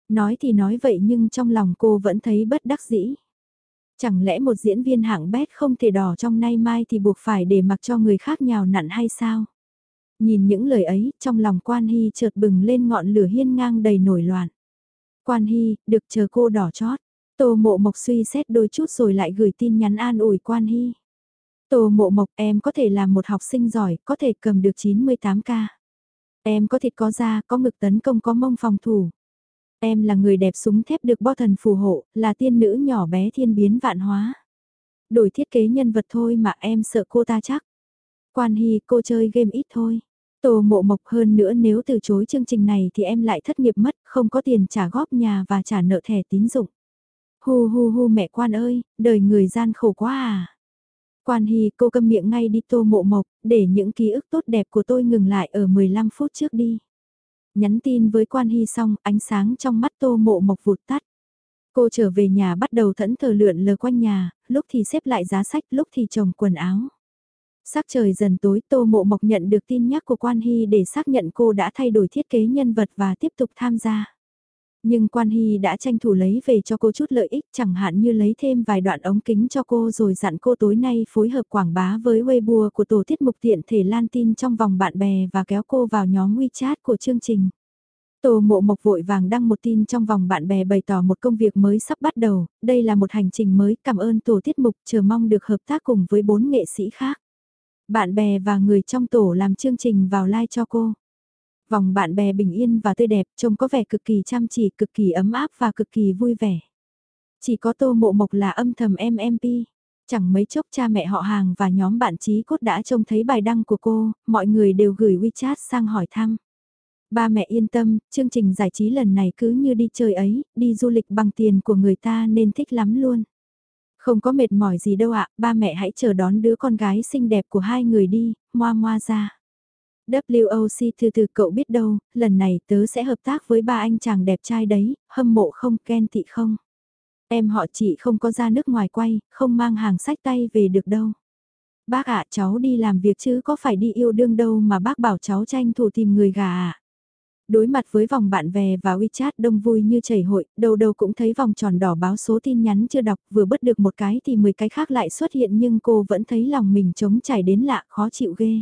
Nói thì nói vậy nhưng trong lòng cô vẫn thấy bất đắc dĩ. Chẳng lẽ một diễn viên hạng bét không thể đỏ trong nay mai thì buộc phải để mặc cho người khác nhào nặn hay sao? Nhìn những lời ấy, trong lòng Quan Hy chợt bừng lên ngọn lửa hiên ngang đầy nổi loạn. Quan Hy, được chờ cô đỏ chót. Tô mộ mộc suy xét đôi chút rồi lại gửi tin nhắn an ủi Quan Hy. Tô mộ mộc em có thể là một học sinh giỏi, có thể cầm được 98k. Em có thịt có da, có ngực tấn công có mông phòng thủ. Em là người đẹp súng thép được bo thần phù hộ, là tiên nữ nhỏ bé thiên biến vạn hóa. Đổi thiết kế nhân vật thôi mà em sợ cô ta chắc. Quan Hy cô chơi game ít thôi. Tô mộ mộc hơn nữa nếu từ chối chương trình này thì em lại thất nghiệp mất, không có tiền trả góp nhà và trả nợ thẻ tín dụng. Hu hu hu mẹ quan ơi, đời người gian khổ quá à. Quan Hy cô câm miệng ngay đi tô mộ mộc, để những ký ức tốt đẹp của tôi ngừng lại ở 15 phút trước đi. Nhắn tin với Quan Hy xong, ánh sáng trong mắt tô mộ mộc vụt tắt. Cô trở về nhà bắt đầu thẫn thờ lượn lờ quanh nhà, lúc thì xếp lại giá sách, lúc thì trồng quần áo. Sắc trời dần tối Tô Mộ Mộc nhận được tin nhắc của Quan Hy để xác nhận cô đã thay đổi thiết kế nhân vật và tiếp tục tham gia. Nhưng Quan Hy đã tranh thủ lấy về cho cô chút lợi ích chẳng hạn như lấy thêm vài đoạn ống kính cho cô rồi dặn cô tối nay phối hợp quảng bá với Weibo của tổ tiết mục tiện thể lan tin trong vòng bạn bè và kéo cô vào nhóm WeChat của chương trình. Tô Mộ Mộc vội vàng đăng một tin trong vòng bạn bè bày tỏ một công việc mới sắp bắt đầu, đây là một hành trình mới, cảm ơn tổ tiết mục, chờ mong được hợp tác cùng với bốn nghệ sĩ khác. Bạn bè và người trong tổ làm chương trình vào like cho cô. Vòng bạn bè bình yên và tươi đẹp, trông có vẻ cực kỳ chăm chỉ, cực kỳ ấm áp và cực kỳ vui vẻ. Chỉ có Tô Mộ Mộc là âm thầm MMP. Chẳng mấy chốc cha mẹ họ hàng và nhóm bạn trí cốt đã trông thấy bài đăng của cô, mọi người đều gửi WeChat sang hỏi thăm. Ba mẹ yên tâm, chương trình giải trí lần này cứ như đi chơi ấy, đi du lịch bằng tiền của người ta nên thích lắm luôn. Không có mệt mỏi gì đâu ạ, ba mẹ hãy chờ đón đứa con gái xinh đẹp của hai người đi, moa moa ra. WOC từ từ cậu biết đâu, lần này tớ sẽ hợp tác với ba anh chàng đẹp trai đấy, hâm mộ không, ken tị không. Em họ chị không có ra nước ngoài quay, không mang hàng sách tay về được đâu. Bác ạ cháu đi làm việc chứ có phải đi yêu đương đâu mà bác bảo cháu tranh thủ tìm người gà ạ. Đối mặt với vòng bạn bè và WeChat đông vui như chảy hội, đầu đầu cũng thấy vòng tròn đỏ báo số tin nhắn chưa đọc, vừa bớt được một cái thì 10 cái khác lại xuất hiện nhưng cô vẫn thấy lòng mình trống chảy đến lạ, khó chịu ghê.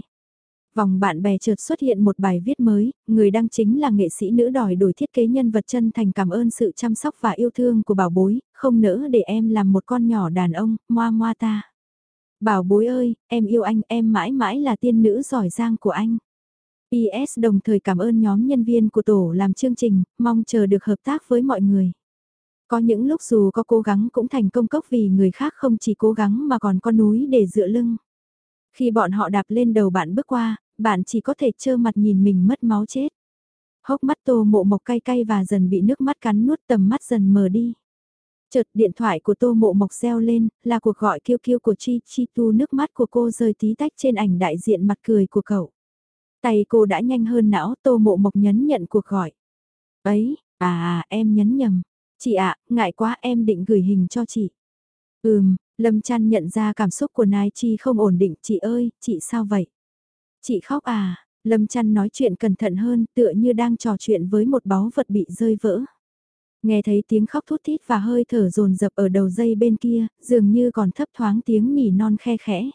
Vòng bạn bè chợt xuất hiện một bài viết mới, người đăng chính là nghệ sĩ nữ đòi đổi thiết kế nhân vật chân thành cảm ơn sự chăm sóc và yêu thương của bảo bối, không nỡ để em làm một con nhỏ đàn ông, moa moa ta. Bảo bối ơi, em yêu anh, em mãi mãi là tiên nữ giỏi giang của anh. PS đồng thời cảm ơn nhóm nhân viên của tổ làm chương trình, mong chờ được hợp tác với mọi người. Có những lúc dù có cố gắng cũng thành công cốc vì người khác không chỉ cố gắng mà còn có núi để dựa lưng. Khi bọn họ đạp lên đầu bạn bước qua, bạn chỉ có thể trơ mặt nhìn mình mất máu chết. Hốc mắt tô mộ mộc cay cay và dần bị nước mắt cắn nuốt tầm mắt dần mờ đi. Chợt điện thoại của tô mộ mộc reo lên, là cuộc gọi kêu kêu của Chi Chi Tu nước mắt của cô rơi tí tách trên ảnh đại diện mặt cười của cậu. Tay cô đã nhanh hơn não tô mộ mộc nhấn nhận cuộc gọi. Ấy, à à em nhấn nhầm. Chị ạ, ngại quá em định gửi hình cho chị. Ừm, Lâm Trăn nhận ra cảm xúc của Nai Chi không ổn định. Chị ơi, chị sao vậy? Chị khóc à? Lâm Trăn nói chuyện cẩn thận hơn tựa như đang trò chuyện với một báu vật bị rơi vỡ. Nghe thấy tiếng khóc thút thít và hơi thở rồn rập ở đầu dây bên kia, dường như còn thấp thoáng tiếng nỉ non khe khẽ.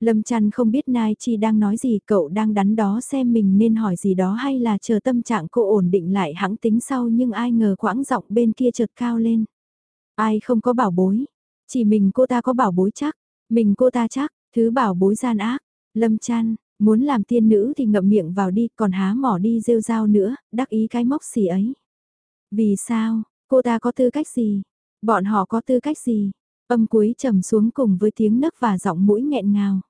Lâm chăn không biết Nai Chi đang nói gì, cậu đang đắn đó xem mình nên hỏi gì đó hay là chờ tâm trạng cô ổn định lại hãng tính sau nhưng ai ngờ quãng giọng bên kia chợt cao lên. Ai không có bảo bối, chỉ mình cô ta có bảo bối chắc, mình cô ta chắc, thứ bảo bối gian ác, Lâm chăn, muốn làm tiên nữ thì ngậm miệng vào đi còn há mỏ đi rêu rao nữa, đắc ý cái móc xì ấy. Vì sao, cô ta có tư cách gì? Bọn họ có tư cách gì? Âm cuối trầm xuống cùng với tiếng nấc và giọng mũi nghẹn ngào.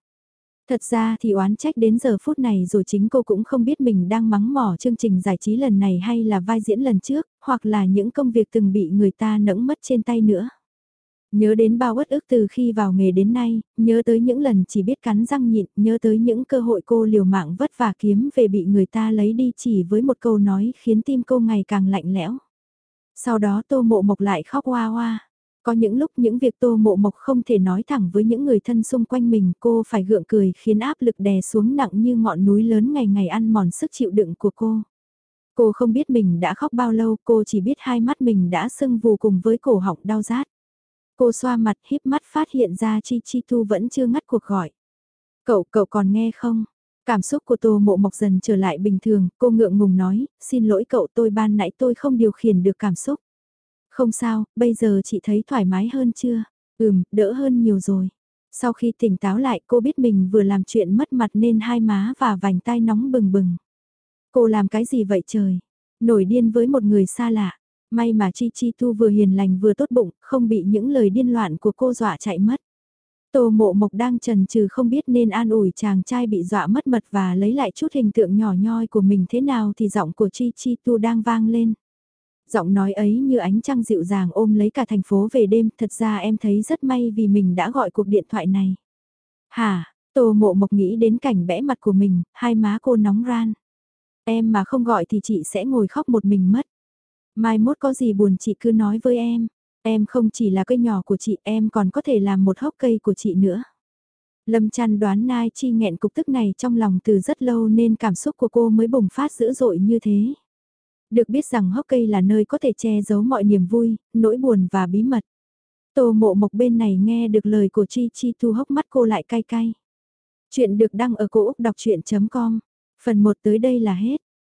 Thật ra thì oán trách đến giờ phút này rồi chính cô cũng không biết mình đang mắng mỏ chương trình giải trí lần này hay là vai diễn lần trước, hoặc là những công việc từng bị người ta nẫng mất trên tay nữa. Nhớ đến bao uất ức từ khi vào nghề đến nay, nhớ tới những lần chỉ biết cắn răng nhịn, nhớ tới những cơ hội cô liều mạng vất vả kiếm về bị người ta lấy đi chỉ với một câu nói khiến tim cô ngày càng lạnh lẽo. Sau đó tô mộ mộc lại khóc hoa hoa. Có những lúc những việc tô mộ mộc không thể nói thẳng với những người thân xung quanh mình cô phải gượng cười khiến áp lực đè xuống nặng như ngọn núi lớn ngày ngày ăn mòn sức chịu đựng của cô. Cô không biết mình đã khóc bao lâu, cô chỉ biết hai mắt mình đã sưng vù cùng với cổ họng đau rát. Cô xoa mặt híp mắt phát hiện ra Chi Chi Tu vẫn chưa ngắt cuộc gọi. Cậu, cậu còn nghe không? Cảm xúc của Tô Mộ Mộc dần trở lại bình thường, cô ngượng ngùng nói, xin lỗi cậu tôi ban nãy tôi không điều khiển được cảm xúc. Không sao, bây giờ chị thấy thoải mái hơn chưa? Ừm, đỡ hơn nhiều rồi. Sau khi tỉnh táo lại cô biết mình vừa làm chuyện mất mặt nên hai má và vành tai nóng bừng bừng. Cô làm cái gì vậy trời? Nổi điên với một người xa lạ. May mà Chi Chi Tu vừa hiền lành vừa tốt bụng, không bị những lời điên loạn của cô dọa chạy mất. Tô mộ mộc đang trần trừ không biết nên an ủi chàng trai bị dọa mất mật và lấy lại chút hình tượng nhỏ nhoi của mình thế nào thì giọng của Chi Chi Tu đang vang lên giọng nói ấy như ánh trăng dịu dàng ôm lấy cả thành phố về đêm, thật ra em thấy rất may vì mình đã gọi cuộc điện thoại này. Hả, Tô Mộ Mộc nghĩ đến cảnh bẽ mặt của mình, hai má cô nóng ran. Em mà không gọi thì chị sẽ ngồi khóc một mình mất. Mai mốt có gì buồn chị cứ nói với em. Em không chỉ là cây nhỏ của chị, em còn có thể làm một hốc cây của chị nữa. Lâm chăn đoán Nai Chi nghẹn cục tức này trong lòng từ rất lâu nên cảm xúc của cô mới bùng phát dữ dội như thế. Được biết rằng hốc cây là nơi có thể che giấu mọi niềm vui, nỗi buồn và bí mật. Tô mộ mộc bên này nghe được lời của Chi Chi thu hốc mắt cô lại cay cay. Chuyện được đăng ở cổ Úc đọc chuyện.com. Phần 1 tới đây là hết.